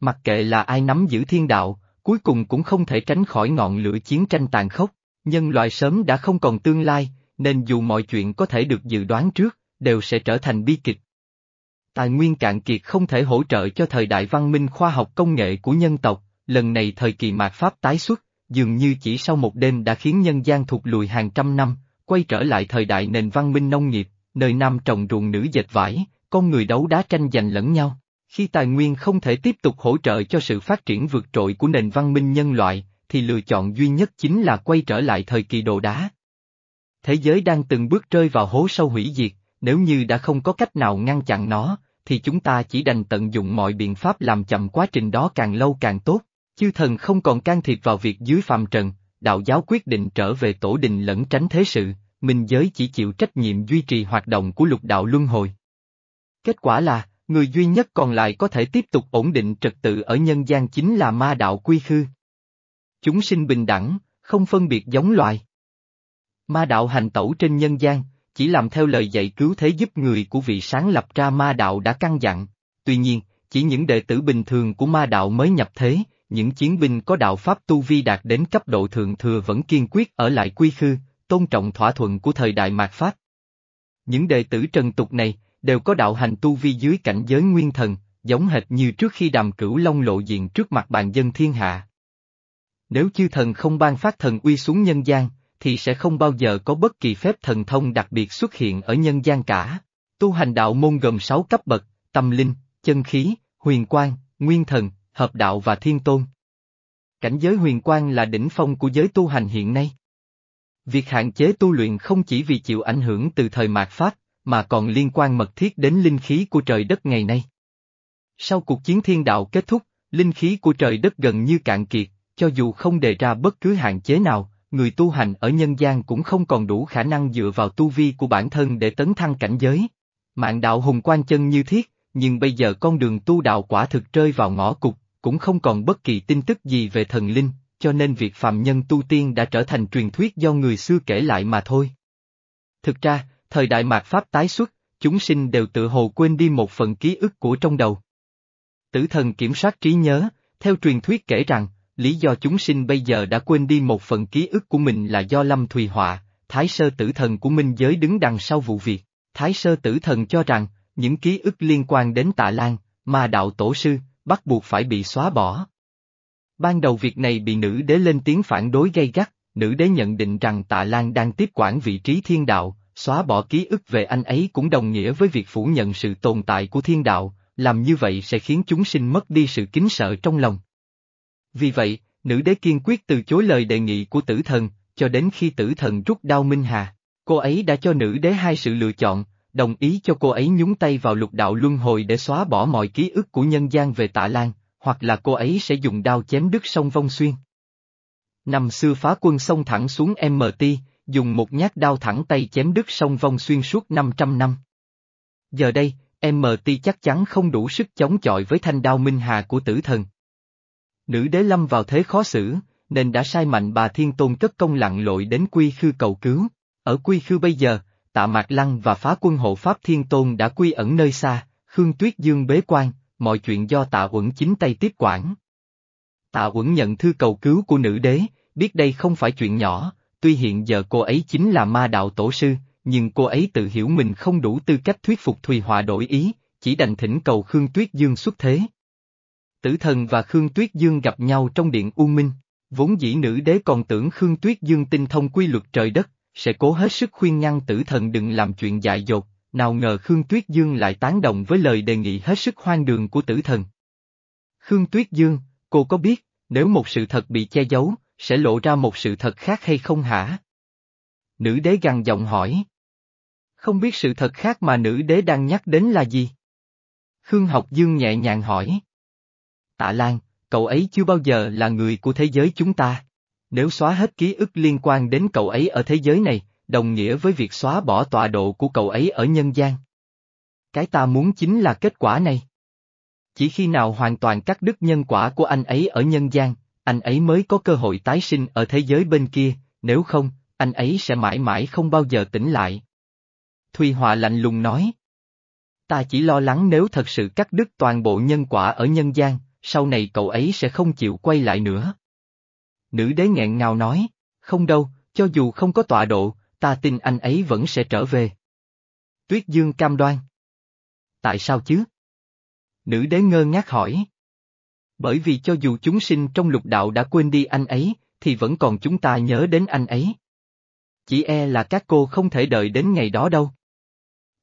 Mặc kệ là ai nắm giữ thiên đạo, cuối cùng cũng không thể tránh khỏi ngọn lửa chiến tranh tàn khốc, nhân loại sớm đã không còn tương lai, nên dù mọi chuyện có thể được dự đoán trước, đều sẽ trở thành bi kịch. Tài nguyên cạn kiệt không thể hỗ trợ cho thời đại văn minh khoa học công nghệ của nhân tộc, lần này thời kỳ mạt Pháp tái xuất, dường như chỉ sau một đêm đã khiến nhân gian thụt lùi hàng trăm năm, quay trở lại thời đại nền văn minh nông nghiệp, nơi nam trồng ruộng nữ dệt vải, con người đấu đá tranh giành lẫn nhau. Khi tài nguyên không thể tiếp tục hỗ trợ cho sự phát triển vượt trội của nền văn minh nhân loại, thì lựa chọn duy nhất chính là quay trở lại thời kỳ đồ đá. Thế giới đang từng bước rơi vào hố sâu hủy diệt, nếu như đã không có cách nào ngăn chặn nó, thì chúng ta chỉ đành tận dụng mọi biện pháp làm chậm quá trình đó càng lâu càng tốt. Chư thần không còn can thiệp vào việc dưới phàm trần, đạo giáo quyết định trở về tổ đình lẫn tránh thế sự, minh giới chỉ chịu trách nhiệm duy trì hoạt động của lục đạo luân hồi. Kết quả là, người duy nhất còn lại có thể tiếp tục ổn định trật tự ở nhân gian chính là ma đạo quy khư. Chúng sinh bình đẳng, không phân biệt giống loài. Ma đạo hành tẩu trên nhân gian, chỉ làm theo lời dạy cứu thế giúp người của vị sáng lập ra ma đạo đã căn dặn. Tuy nhiên, chỉ những đệ tử bình thường của ma đạo mới nhập thế, những chiến binh có đạo pháp tu vi đạt đến cấp độ thượng thừa vẫn kiên quyết ở lại quy khư, tôn trọng thỏa thuận của thời đại mạt Pháp. Những đệ tử trần tục này, đều có đạo hành tu vi dưới cảnh giới nguyên thần, giống hệt như trước khi đàm cửu long lộ diện trước mặt bàn dân thiên hạ. Nếu chư thần không ban phát thần uy xuống nhân gian, thì sẽ không bao giờ có bất kỳ phép thần thông đặc biệt xuất hiện ở nhân gian cả. Tu hành đạo môn gồm 6 cấp bậc, tâm linh, chân khí, huyền quang, nguyên thần, hợp đạo và thiên tôn. Cảnh giới huyền quang là đỉnh phong của giới tu hành hiện nay. Việc hạn chế tu luyện không chỉ vì chịu ảnh hưởng từ thời mạt Pháp, mà còn liên quan mật thiết đến linh khí của trời đất ngày nay. Sau cuộc chiến thiên đạo kết thúc, linh khí của trời đất gần như cạn kiệt, cho dù không đề ra bất cứ hạn chế nào, người tu hành ở nhân gian cũng không còn đủ khả năng dựa vào tu vi của bản thân để tấn thăng cảnh giới. Mạng đạo hùng quan chân như thiết, nhưng bây giờ con đường tu đạo quả thực rơi vào ngõ cụt, cũng không còn bất kỳ tin tức gì về thần linh, cho nên việc phạm nhân tu tiên đã trở thành truyền thuyết do người xưa kể lại mà thôi. Thực ra, thời đại mạt Pháp tái xuất, chúng sinh đều tự hồ quên đi một phần ký ức của trong đầu. Tử thần kiểm soát trí nhớ, theo truyền thuyết kể rằng, lý do chúng sinh bây giờ đã quên đi một phần ký ức của mình là do Lâm Thùy Họa, Thái Sơ Tử Thần của Minh Giới đứng đằng sau vụ việc. Thái Sơ Tử Thần cho rằng, những ký ức liên quan đến tạ Lan, ma đạo tổ sư, bắt buộc phải bị xóa bỏ. Ban đầu việc này bị nữ đế lên tiếng phản đối gay gắt, nữ đế nhận định rằng tạ Lan đang tiếp quản vị trí thiên đạo, xóa bỏ ký ức về anh ấy cũng đồng nghĩa với việc phủ nhận sự tồn tại của thiên đạo, làm như vậy sẽ khiến chúng sinh mất đi sự kính sợ trong lòng. Vì vậy, nữ đế kiên quyết từ chối lời đề nghị của tử thần, cho đến khi tử thần rút đao Minh Hà. Cô ấy đã cho nữ đế hai sự lựa chọn, đồng ý cho cô ấy nhúng tay vào lục đạo luân hồi để xóa bỏ mọi ký ức của nhân gian về tạ Lan, hoặc là cô ấy sẽ dùng đao chém đứt sông Vong Xuyên. Năm xưa phá quân xông thẳng xuống MT, dùng một nhát đao thẳng tay chém đứt sông Vong Xuyên suốt 500 năm. Giờ đây, MT chắc chắn không đủ sức chống chọi với thanh đao minh hà của tử thần. Nữ đế lâm vào thế khó xử, nên đã sai mạnh bà Thiên Tôn cất công lặn lội đến Quy Khư cầu cứu. Ở Quy Khư bây giờ, tạ Mạc Lăng và phá quân hộ Pháp Thiên Tôn đã quy ẩn nơi xa, Khương Tuyết Dương bế quan, mọi chuyện do tạ uẩn chính tay tiếp quản. Tạ uẩn nhận thư cầu cứu của nữ đế, biết đây không phải chuyện nhỏ, tuy hiện giờ cô ấy chính là ma đạo tổ sư, nhưng cô ấy tự hiểu mình không đủ tư cách thuyết phục Thùy Họa đổi ý, chỉ đành thỉnh cầu Khương Tuyết Dương xuất thế. Tử thần và Khương Tuyết Dương gặp nhau trong điện U Minh, vốn dĩ nữ đế còn tưởng Khương Tuyết Dương tinh thông quy luật trời đất, sẽ cố hết sức khuyên ngăn tử thần đừng làm chuyện dại dột, nào ngờ Khương Tuyết Dương lại tán đồng với lời đề nghị hết sức hoang đường của tử thần. Khương Tuyết Dương, cô có biết, nếu một sự thật bị che giấu, sẽ lộ ra một sự thật khác hay không hả? Nữ đế gằn giọng hỏi. Không biết sự thật khác mà nữ đế đang nhắc đến là gì? Khương Học Dương nhẹ nhàng hỏi. Tạ Lan, cậu ấy chưa bao giờ là người của thế giới chúng ta. Nếu xóa hết ký ức liên quan đến cậu ấy ở thế giới này, đồng nghĩa với việc xóa bỏ tọa độ của cậu ấy ở nhân gian. Cái ta muốn chính là kết quả này. Chỉ khi nào hoàn toàn cắt đứt nhân quả của anh ấy ở nhân gian, anh ấy mới có cơ hội tái sinh ở thế giới bên kia, nếu không, anh ấy sẽ mãi mãi không bao giờ tỉnh lại. Thùy Họa lạnh lùng nói. Ta chỉ lo lắng nếu thật sự cắt đứt toàn bộ nhân quả ở nhân gian, sau này cậu ấy sẽ không chịu quay lại nữa. Nữ đế nghẹn ngào nói, không đâu, cho dù không có tọa độ, ta tin anh ấy vẫn sẽ trở về. Tuyết Dương cam đoan. Tại sao chứ? Nữ đế ngơ ngác hỏi. Bởi vì cho dù chúng sinh trong lục đạo đã quên đi anh ấy, thì vẫn còn chúng ta nhớ đến anh ấy. Chỉ e là các cô không thể đợi đến ngày đó đâu.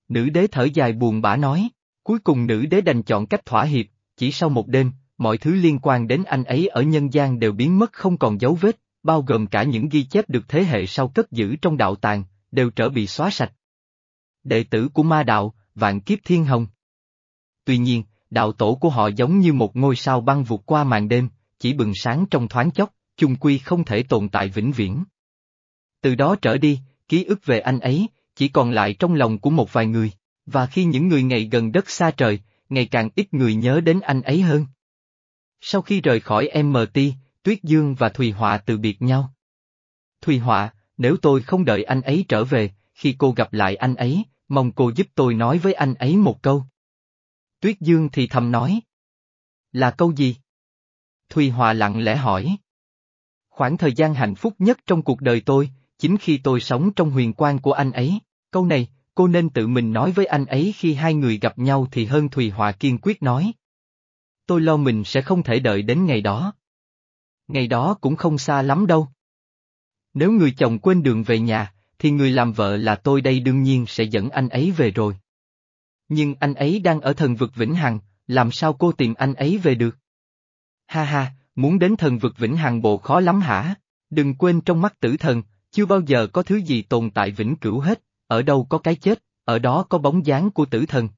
Nữ đế thở dài buồn bã nói, cuối cùng nữ đế đành chọn cách thỏa hiệp, chỉ sau một đêm, mọi thứ liên quan đến anh ấy ở nhân gian đều biến mất không còn dấu vết, bao gồm cả những ghi chép được thế hệ sau cất giữ trong đạo tàng, đều trở bị xóa sạch. Đệ tử của ma đạo, vạn kiếp thiên hồng. Tuy nhiên, đạo tổ của họ giống như một ngôi sao băng vụt qua màn đêm, chỉ bừng sáng trong thoáng chốc, chung quy không thể tồn tại vĩnh viễn. Từ đó trở đi, ký ức về anh ấy, chỉ còn lại trong lòng của một vài người, và khi những người ngày gần đất xa trời, ngày càng ít người nhớ đến anh ấy hơn. Sau khi rời khỏi MT, Tuyết Dương và Thùy Họa từ biệt nhau. Thùy Họa, nếu tôi không đợi anh ấy trở về, khi cô gặp lại anh ấy, mong cô giúp tôi nói với anh ấy một câu. Tuyết Dương thì thầm nói. Là câu gì? Thùy Hòa lặng lẽ hỏi. Khoảng thời gian hạnh phúc nhất trong cuộc đời tôi, chính khi tôi sống trong huyền quan của anh ấy, câu này, cô nên tự mình nói với anh ấy khi hai người gặp nhau thì hơn Thùy Hòa kiên quyết nói. Tôi lo mình sẽ không thể đợi đến ngày đó. Ngày đó cũng không xa lắm đâu. Nếu người chồng quên đường về nhà, thì người làm vợ là tôi đây đương nhiên sẽ dẫn anh ấy về rồi. Nhưng anh ấy đang ở thần vực Vĩnh Hằng, làm sao cô tìm anh ấy về được? Ha ha, muốn đến thần vực Vĩnh Hằng bộ khó lắm hả? Đừng quên trong mắt tử thần, chưa bao giờ có thứ gì tồn tại vĩnh cửu hết, ở đâu có cái chết, ở đó có bóng dáng của tử thần.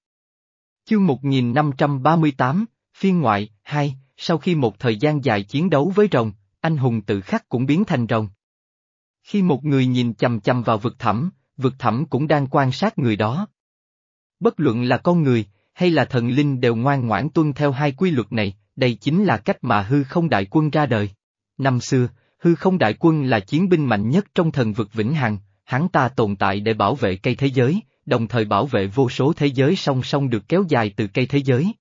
Chương 1538, phiên ngoại, 2, sau khi một thời gian dài chiến đấu với rồng, anh hùng tự khắc cũng biến thành rồng. Khi một người nhìn chầm chầm vào vực thẳm, vực thẳm cũng đang quan sát người đó. Bất luận là con người, hay là thần linh đều ngoan ngoãn tuân theo hai quy luật này, đây chính là cách mà hư không đại quân ra đời. Năm xưa, hư không đại quân là chiến binh mạnh nhất trong thần vực vĩnh hằng, hắn ta tồn tại để bảo vệ cây thế giới, đồng thời bảo vệ vô số thế giới song song được kéo dài từ cây thế giới.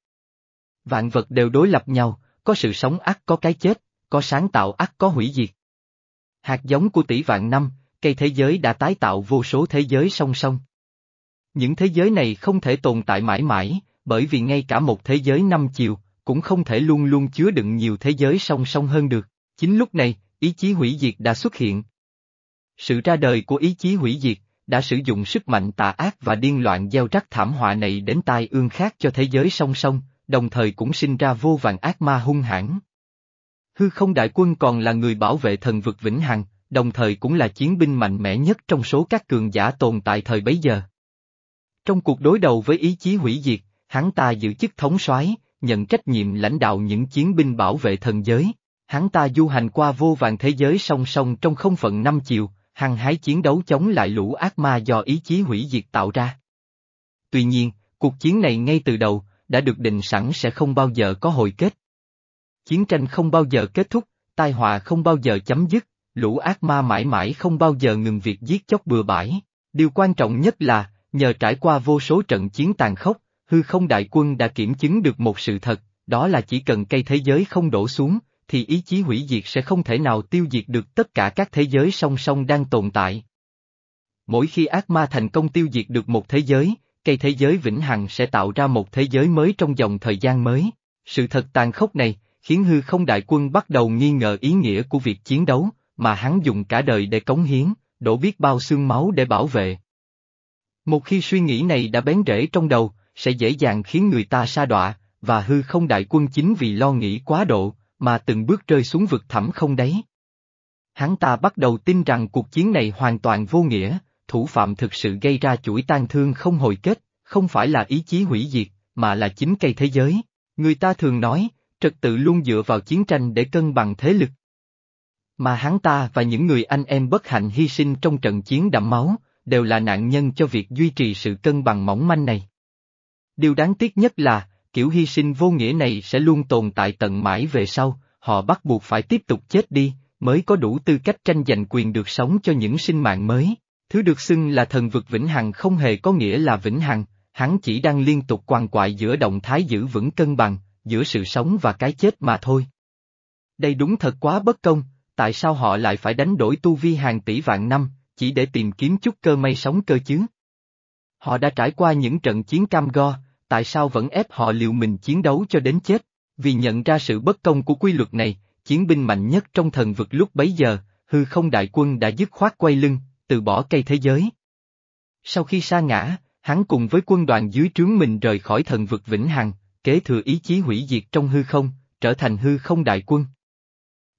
Vạn vật đều đối lập nhau, có sự sống ắt có cái chết, có sáng tạo ắt có hủy diệt. Hạt giống của tỷ vạn năm, cây thế giới đã tái tạo vô số thế giới song song. Những thế giới này không thể tồn tại mãi mãi, bởi vì ngay cả một thế giới năm chiều, cũng không thể luôn luôn chứa đựng nhiều thế giới song song hơn được. Chính lúc này, ý chí hủy diệt đã xuất hiện. Sự ra đời của ý chí hủy diệt, đã sử dụng sức mạnh tà ác và điên loạn gieo rắc thảm họa này đến tai ương khác cho thế giới song song, đồng thời cũng sinh ra vô vàng ác ma hung hãn. Hư không đại quân còn là người bảo vệ thần vực vĩnh hằng, đồng thời cũng là chiến binh mạnh mẽ nhất trong số các cường giả tồn tại thời bấy giờ. Trong cuộc đối đầu với ý chí hủy diệt, hắn ta giữ chức thống soái, nhận trách nhiệm lãnh đạo những chiến binh bảo vệ thần giới. Hắn ta du hành qua vô vàng thế giới song song trong không phận năm chiều, hăng hái chiến đấu chống lại lũ ác ma do ý chí hủy diệt tạo ra. Tuy nhiên, cuộc chiến này ngay từ đầu, đã được định sẵn sẽ không bao giờ có hồi kết. Chiến tranh không bao giờ kết thúc, tai họa không bao giờ chấm dứt, lũ ác ma mãi mãi không bao giờ ngừng việc giết chóc bừa bãi. Điều quan trọng nhất là, nhờ trải qua vô số trận chiến tàn khốc, hư không đại quân đã kiểm chứng được một sự thật, đó là chỉ cần cây thế giới không đổ xuống, thì ý chí hủy diệt sẽ không thể nào tiêu diệt được tất cả các thế giới song song đang tồn tại. Mỗi khi ác ma thành công tiêu diệt được một thế giới, cây thế giới vĩnh hằng sẽ tạo ra một thế giới mới trong dòng thời gian mới. Sự thật tàn khốc này, khiến hư không đại quân bắt đầu nghi ngờ ý nghĩa của việc chiến đấu, mà hắn dùng cả đời để cống hiến, đổ biết bao xương máu để bảo vệ. Một khi suy nghĩ này đã bén rễ trong đầu, sẽ dễ dàng khiến người ta sa đọa, và hư không đại quân chính vì lo nghĩ quá độ, mà từng bước rơi xuống vực thẳm không đấy. Hắn ta bắt đầu tin rằng cuộc chiến này hoàn toàn vô nghĩa, thủ phạm thực sự gây ra chuỗi tan thương không hồi kết, không phải là ý chí hủy diệt, mà là chính cây thế giới. Người ta thường nói, trật tự luôn dựa vào chiến tranh để cân bằng thế lực. Mà hắn ta và những người anh em bất hạnh hy sinh trong trận chiến đẫm máu, đều là nạn nhân cho việc duy trì sự cân bằng mỏng manh này. Điều đáng tiếc nhất là, kiểu hy sinh vô nghĩa này sẽ luôn tồn tại tận mãi về sau, họ bắt buộc phải tiếp tục chết đi, mới có đủ tư cách tranh giành quyền được sống cho những sinh mạng mới. Thứ được xưng là thần vực vĩnh hằng không hề có nghĩa là vĩnh hằng, hắn chỉ đang liên tục quằn quại giữa động thái giữ vững cân bằng, giữa sự sống và cái chết mà thôi. Đây đúng thật quá bất công, tại sao họ lại phải đánh đổi tu vi hàng tỷ vạn năm, chỉ để tìm kiếm chút cơ may sống cơ chứ? Họ đã trải qua những trận chiến cam go, tại sao vẫn ép họ liều mình chiến đấu cho đến chết? Vì nhận ra sự bất công của quy luật này, chiến binh mạnh nhất trong thần vực lúc bấy giờ, hư không đại quân đã dứt khoát quay lưng, từ bỏ cây thế giới. Sau khi sa ngã, hắn cùng với quân đoàn dưới trướng mình rời khỏi thần vực vĩnh hằng, kế thừa ý chí hủy diệt trong hư không, trở thành hư không đại quân.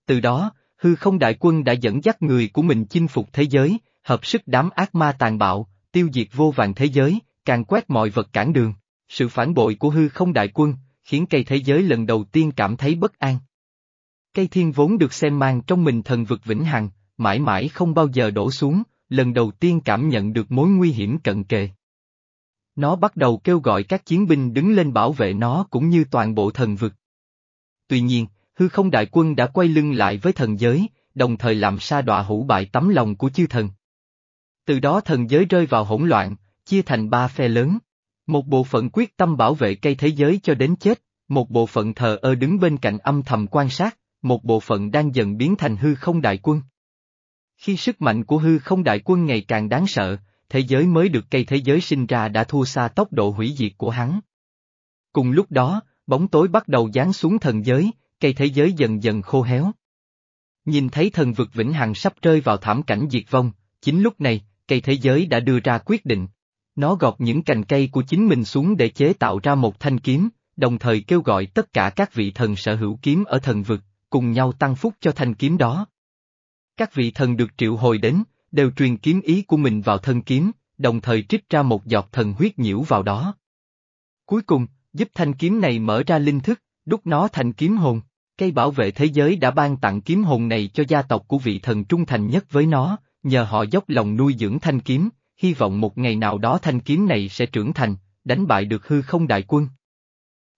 Từ đó, hư không đại quân đã dẫn dắt người của mình chinh phục thế giới, hợp sức đám ác ma tàn bạo, tiêu diệt vô vàng thế giới, càng quét mọi vật cản đường. Sự phản bội của hư không đại quân, khiến cây thế giới lần đầu tiên cảm thấy bất an. Cây thiên vốn được xem mang trong mình thần vực vĩnh hằng, mãi mãi không bao giờ đổ xuống, lần đầu tiên cảm nhận được mối nguy hiểm cận kề. Nó bắt đầu kêu gọi các chiến binh đứng lên bảo vệ nó cũng như toàn bộ thần vực. Tuy nhiên, hư không đại quân đã quay lưng lại với thần giới, đồng thời làm sa đọa hủ bại tấm lòng của chư thần. Từ đó thần giới rơi vào hỗn loạn, chia thành ba phe lớn. Một bộ phận quyết tâm bảo vệ cây thế giới cho đến chết, một bộ phận thờ ơ đứng bên cạnh âm thầm quan sát, một bộ phận đang dần biến thành hư không đại quân. Khi sức mạnh của hư không đại quân ngày càng đáng sợ, thế giới mới được cây thế giới sinh ra đã thua xa tốc độ hủy diệt của hắn. Cùng lúc đó, bóng tối bắt đầu giáng xuống thần giới, cây thế giới dần dần khô héo. Nhìn thấy thần vực vĩnh hằng sắp rơi vào thảm cảnh diệt vong, chính lúc này, cây thế giới đã đưa ra quyết định. Nó gọt những cành cây của chính mình xuống để chế tạo ra một thanh kiếm, đồng thời kêu gọi tất cả các vị thần sở hữu kiếm ở thần vực, cùng nhau tăng phúc cho thanh kiếm đó. Các vị thần được triệu hồi đến, đều truyền kiếm ý của mình vào thân kiếm, đồng thời trích ra một giọt thần huyết nhiễu vào đó. Cuối cùng, giúp thanh kiếm này mở ra linh thức, đúc nó thành kiếm hồn. Cây bảo vệ thế giới đã ban tặng kiếm hồn này cho gia tộc của vị thần trung thành nhất với nó, nhờ họ dốc lòng nuôi dưỡng thanh kiếm, hy vọng một ngày nào đó thanh kiếm này sẽ trưởng thành, đánh bại được hư không đại quân.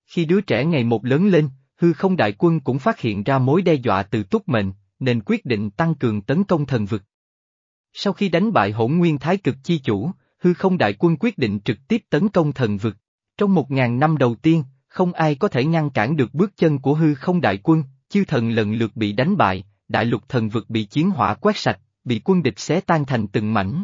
Khi đứa trẻ ngày một lớn lên, hư không đại quân cũng phát hiện ra mối đe dọa từ túc mệnh, nên quyết định tăng cường tấn công thần vực. Sau khi đánh bại hỗn nguyên thái cực chi chủ, hư không đại quân quyết định trực tiếp tấn công thần vực. Trong một ngàn năm đầu tiên, không ai có thể ngăn cản được bước chân của hư không đại quân, chư thần lần lượt bị đánh bại, đại lục thần vực bị chiến hỏa quét sạch, bị quân địch xé tan thành từng mảnh.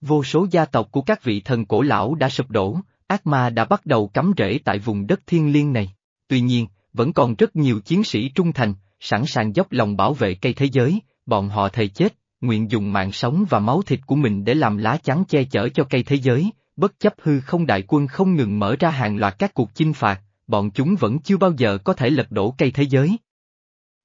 Vô số gia tộc của các vị thần cổ lão đã sụp đổ, ác ma đã bắt đầu cắm rễ tại vùng đất thiên liêng này. Tuy nhiên, vẫn còn rất nhiều chiến sĩ trung thành, sẵn sàng dốc lòng bảo vệ cây thế giới, bọn họ thề chết, nguyện dùng mạng sống và máu thịt của mình để làm lá chắn che chở cho cây thế giới, bất chấp hư không đại quân không ngừng mở ra hàng loạt các cuộc chinh phạt, bọn chúng vẫn chưa bao giờ có thể lật đổ cây thế giới.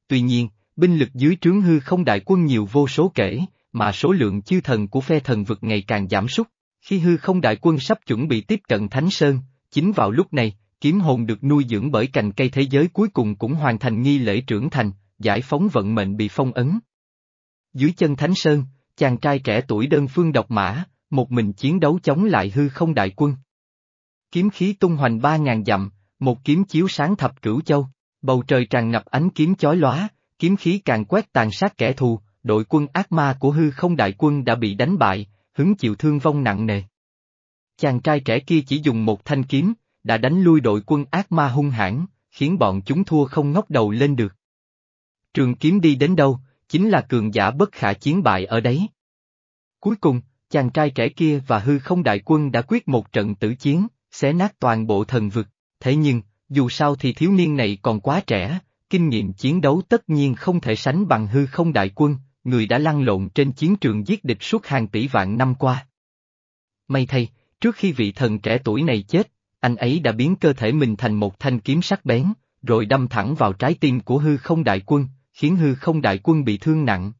Tuy nhiên, binh lực dưới trướng hư không đại quân nhiều vô số kể, mà số lượng chư thần của phe thần vực ngày càng giảm sút. Khi hư không đại quân sắp chuẩn bị tiếp cận Thánh Sơn, chính vào lúc này, kiếm hồn được nuôi dưỡng bởi cành cây thế giới cuối cùng cũng hoàn thành nghi lễ trưởng thành, giải phóng vận mệnh bị phong ấn. Dưới chân Thánh Sơn, chàng trai trẻ tuổi đơn phương độc mã, một mình chiến đấu chống lại hư không đại quân. Kiếm khí tung hoành ba ngàn dặm, một kiếm chiếu sáng thập cửu châu, bầu trời tràn ngập ánh kiếm chói lóa, kiếm khí càng quét tàn sát kẻ thù, đội quân ác ma của hư không đại quân đã bị đánh bại, hứng chịu thương vong nặng nề. Chàng trai trẻ kia chỉ dùng một thanh kiếm, đã đánh lui đội quân ác ma hung hãn, khiến bọn chúng thua không ngóc đầu lên được. Trường kiếm đi đến đâu, chính là cường giả bất khả chiến bại ở đấy. Cuối cùng, chàng trai trẻ kia và hư không đại quân đã quyết một trận tử chiến, xé nát toàn bộ thần vực, thế nhưng, dù sao thì thiếu niên này còn quá trẻ, kinh nghiệm chiến đấu tất nhiên không thể sánh bằng hư không đại quân, người đã lăn lộn trên chiến trường giết địch suốt hàng tỷ vạn năm qua. May thay, trước khi vị thần trẻ tuổi này chết, anh ấy đã biến cơ thể mình thành một thanh kiếm sắc bén, rồi đâm thẳng vào trái tim của hư không đại quân, khiến hư không đại quân bị thương nặng.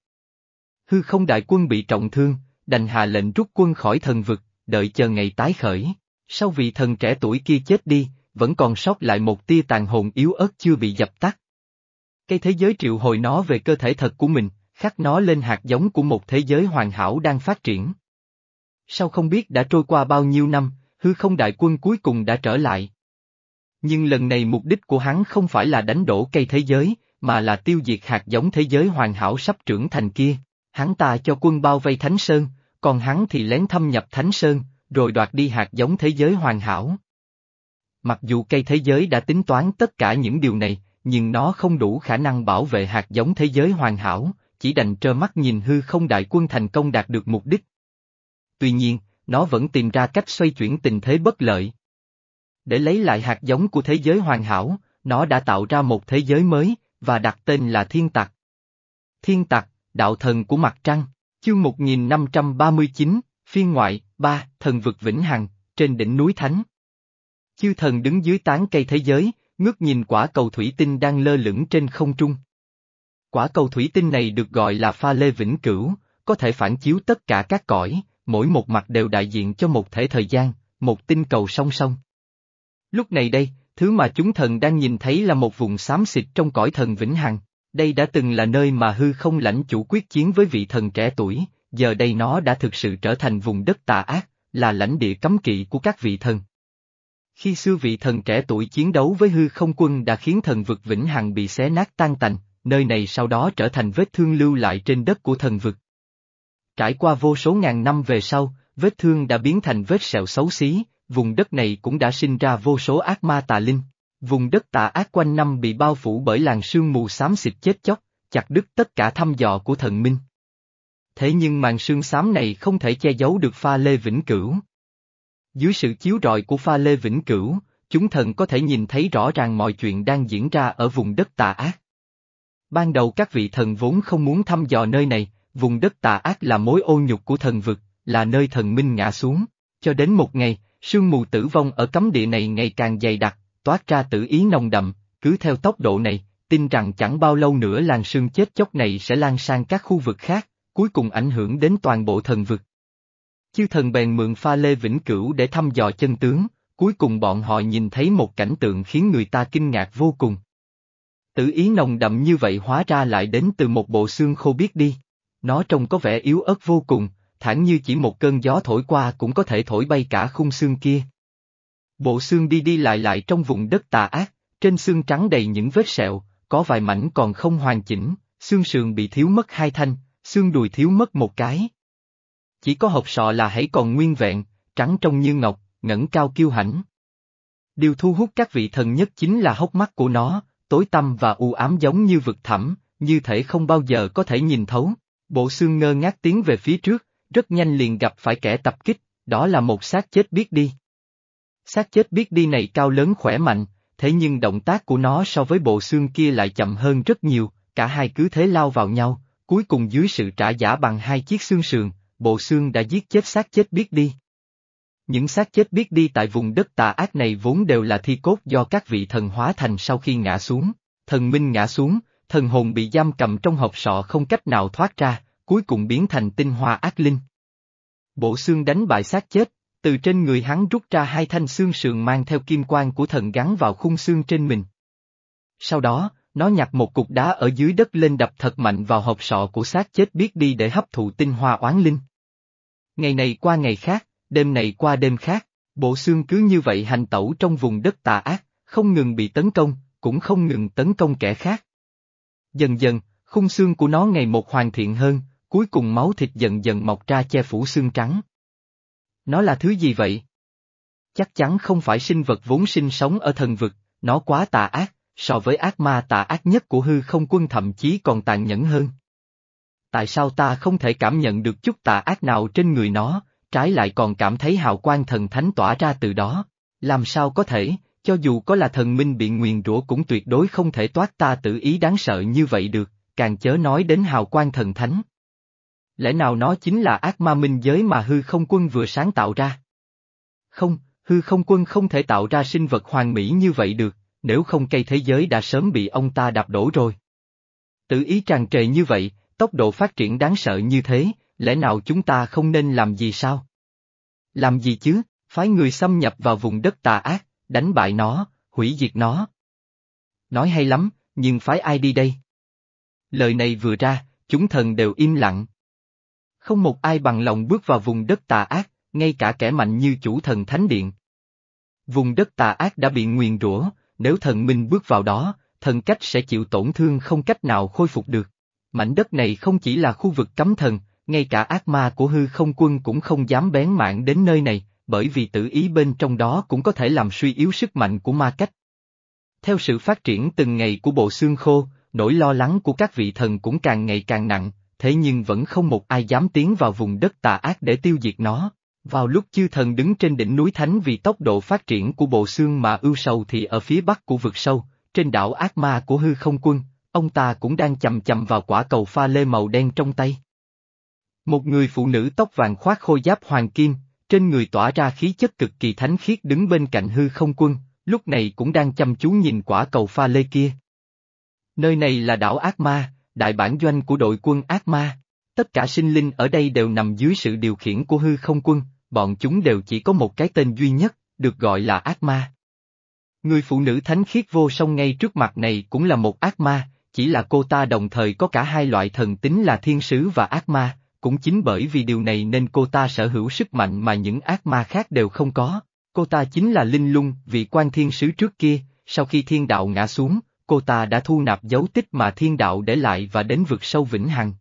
Hư không đại quân bị trọng thương, đành hạ lệnh rút quân khỏi thần vực, đợi chờ ngày tái khởi. Sau vị thần trẻ tuổi kia chết đi, vẫn còn sót lại một tia tàn hồn yếu ớt chưa bị dập tắt. Cây thế giới triệu hồi nó về cơ thể thật của mình, khắc nó lên hạt giống của một thế giới hoàn hảo đang phát triển. Sau không biết đã trôi qua bao nhiêu năm, hư không đại quân cuối cùng đã trở lại. Nhưng lần này mục đích của hắn không phải là đánh đổ cây thế giới, mà là tiêu diệt hạt giống thế giới hoàn hảo sắp trưởng thành kia. Hắn ta cho quân bao vây Thánh Sơn, còn hắn thì lén thâm nhập Thánh Sơn, rồi đoạt đi hạt giống thế giới hoàn hảo. Mặc dù cây thế giới đã tính toán tất cả những điều này, nhưng nó không đủ khả năng bảo vệ hạt giống thế giới hoàn hảo, chỉ đành trơ mắt nhìn hư không đại quân thành công đạt được mục đích. Tuy nhiên, nó vẫn tìm ra cách xoay chuyển tình thế bất lợi. Để lấy lại hạt giống của thế giới hoàn hảo, nó đã tạo ra một thế giới mới, và đặt tên là Thiên Tặc. Thiên Tặc, đạo thần của mặt trăng, chương 1539, phiên ngoại, 3, thần vực vĩnh hằng, trên đỉnh núi Thánh. Chư thần đứng dưới tán cây thế giới, ngước nhìn quả cầu thủy tinh đang lơ lửng trên không trung. Quả cầu thủy tinh này được gọi là pha lê vĩnh cửu, có thể phản chiếu tất cả các cõi, mỗi một mặt đều đại diện cho một thể thời gian, một tinh cầu song song. Lúc này đây, thứ mà chúng thần đang nhìn thấy là một vùng xám xịt trong cõi thần vĩnh hằng. Đây đã từng là nơi mà hư không lãnh chủ quyết chiến với vị thần trẻ tuổi, giờ đây nó đã thực sự trở thành vùng đất tà ác, là lãnh địa cấm kỵ của các vị thần. Khi xưa vị thần trẻ tuổi chiến đấu với hư không quân đã khiến thần vực vĩnh hằng bị xé nát tan tành, nơi này sau đó trở thành vết thương lưu lại trên đất của thần vực. Trải qua vô số ngàn năm về sau, vết thương đã biến thành vết sẹo xấu xí, vùng đất này cũng đã sinh ra vô số ác ma tà linh. Vùng đất tà ác quanh năm bị bao phủ bởi làn sương mù xám xịt chết chóc, chặt đứt tất cả thăm dò của thần minh. Thế nhưng màn sương xám này không thể che giấu được pha lê vĩnh cửu. Dưới sự chiếu rọi của pha lê vĩnh cửu, chúng thần có thể nhìn thấy rõ ràng mọi chuyện đang diễn ra ở vùng đất tà ác. Ban đầu các vị thần vốn không muốn thăm dò nơi này, vùng đất tà ác là mối ô nhục của thần vực, là nơi thần minh ngã xuống, cho đến một ngày, sương mù tử vong ở cấm địa này ngày càng dày đặc, toát ra tử ý nồng đậm, cứ theo tốc độ này, tin rằng chẳng bao lâu nữa làn sương chết chóc này sẽ lan sang các khu vực khác, cuối cùng ảnh hưởng đến toàn bộ thần vực. Chư thần bèn mượn pha lê vĩnh cửu để thăm dò chân tướng, cuối cùng bọn họ nhìn thấy một cảnh tượng khiến người ta kinh ngạc vô cùng. Tử ý nồng đậm như vậy hóa ra lại đến từ một bộ xương khô biết đi. Nó trông có vẻ yếu ớt vô cùng, thản như chỉ một cơn gió thổi qua cũng có thể thổi bay cả khung xương kia. Bộ xương đi đi lại lại trong vùng đất tà ác, trên xương trắng đầy những vết sẹo, có vài mảnh còn không hoàn chỉnh, xương sườn bị thiếu mất hai thanh, xương đùi thiếu mất một cái. Chỉ có hộp sọ là hãy còn nguyên vẹn, trắng trong như ngọc, ngẩng cao kiêu hãnh. Điều thu hút các vị thần nhất chính là hốc mắt của nó, tối tăm và u ám giống như vực thẳm, như thể không bao giờ có thể nhìn thấu. Bộ xương ngơ ngác tiến về phía trước, rất nhanh liền gặp phải kẻ tập kích, đó là một xác chết biết đi. Xác chết biết đi này cao lớn khỏe mạnh, thế nhưng động tác của nó so với bộ xương kia lại chậm hơn rất nhiều, cả hai cứ thế lao vào nhau, cuối cùng dưới sự trả giả bằng hai chiếc xương sườn, bộ xương đã giết chết xác chết biết đi. Những xác chết biết đi tại vùng đất tà ác này vốn đều là thi cốt do các vị thần hóa thành sau khi ngã xuống, thần minh ngã xuống, thần hồn bị giam cầm trong hộp sọ không cách nào thoát ra, cuối cùng biến thành tinh hoa ác linh. Bộ xương đánh bại xác chết, từ trên người hắn rút ra hai thanh xương sườn mang theo kim quang của thần gắn vào khung xương trên mình. Sau đó, nó nhặt một cục đá ở dưới đất lên đập thật mạnh vào hộp sọ của xác chết biết đi để hấp thụ tinh hoa oán linh. Ngày này qua ngày khác, đêm này qua đêm khác, bộ xương cứ như vậy hành tẩu trong vùng đất tà ác, không ngừng bị tấn công, cũng không ngừng tấn công kẻ khác. Dần dần, khung xương của nó ngày một hoàn thiện hơn, cuối cùng máu thịt dần dần mọc ra che phủ xương trắng. Nó là thứ gì vậy? Chắc chắn không phải sinh vật vốn sinh sống ở thần vực, nó quá tà ác, so với ác ma tà ác nhất của hư không quân thậm chí còn tàn nhẫn hơn. Tại sao ta không thể cảm nhận được chút tà ác nào trên người nó, trái lại còn cảm thấy hào quang thần thánh tỏa ra từ đó? Làm sao có thể, Cho dù có là thần minh bị nguyền rủa cũng tuyệt đối không thể toát ta tự ý đáng sợ như vậy được, càng chớ nói đến hào quang thần thánh. Lẽ nào nó chính là ác ma minh giới mà hư không quân vừa sáng tạo ra? Không, hư không quân không thể tạo ra sinh vật hoàn mỹ như vậy được, nếu không cây thế giới đã sớm bị ông ta đạp đổ rồi. Tự ý tràn trề như vậy, tốc độ phát triển đáng sợ như thế, lẽ nào chúng ta không nên làm gì sao? Làm gì chứ, phái người xâm nhập vào vùng đất tà ác, đánh bại nó, hủy diệt nó. Nói hay lắm, nhưng phái ai đi đây? Lời này vừa ra, chúng thần đều im lặng. Không một ai bằng lòng bước vào vùng đất tà ác, ngay cả kẻ mạnh như chủ thần thánh điện. Vùng đất tà ác đã bị nguyền rủa, nếu thần minh bước vào đó, thần cách sẽ chịu tổn thương không cách nào khôi phục được. Mảnh đất này không chỉ là khu vực cấm thần, ngay cả ác ma của hư không quân cũng không dám bén mạng đến nơi này, bởi vì tự ý bên trong đó cũng có thể làm suy yếu sức mạnh của ma cách. Theo sự phát triển từng ngày của bộ xương khô, nỗi lo lắng của các vị thần cũng càng ngày càng nặng, thế nhưng vẫn không một ai dám tiến vào vùng đất tà ác để tiêu diệt nó. Vào lúc chư thần đứng trên đỉnh núi Thánh vì tốc độ phát triển của bộ xương mà ưu sầu thì ở phía bắc của vực sâu, trên đảo ác ma của hư không quân, ông ta cũng đang chầm chầm vào quả cầu pha lê màu đen trong tay. Một người phụ nữ tóc vàng khoác khôi giáp hoàng kim, trên người tỏa ra khí chất cực kỳ thánh khiết đứng bên cạnh hư không quân, lúc này cũng đang chăm chú nhìn quả cầu pha lê kia. Nơi này là đảo ác ma, đại bản doanh của đội quân ác ma. Tất cả sinh linh ở đây đều nằm dưới sự điều khiển của hư không quân, bọn chúng đều chỉ có một cái tên duy nhất, được gọi là ác ma. Người phụ nữ thánh khiết vô song ngay trước mặt này cũng là một ác ma, chỉ là cô ta đồng thời có cả hai loại thần tính là thiên sứ và ác ma, cũng chính bởi vì điều này nên cô ta sở hữu sức mạnh mà những ác ma khác đều không có. Cô ta chính là Linh Lung, vị quan thiên sứ trước kia, sau khi thiên đạo ngã xuống, cô ta đã thu nạp dấu tích mà thiên đạo để lại và đến vực sâu vĩnh hằng.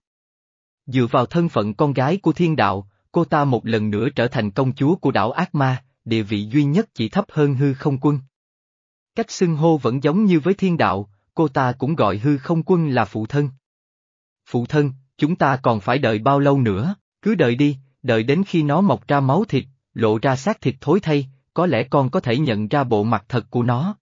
Dựa vào thân phận con gái của thiên đạo, cô ta một lần nữa trở thành công chúa của đảo ác ma, địa vị duy nhất chỉ thấp hơn hư không quân. Cách xưng hô vẫn giống như với thiên đạo, cô ta cũng gọi hư không quân là phụ thân. Phụ thân, chúng ta còn phải đợi bao lâu nữa, cứ đợi đi, đợi đến khi nó mọc ra máu thịt, lộ ra xác thịt thối thay, có lẽ con có thể nhận ra bộ mặt thật của nó.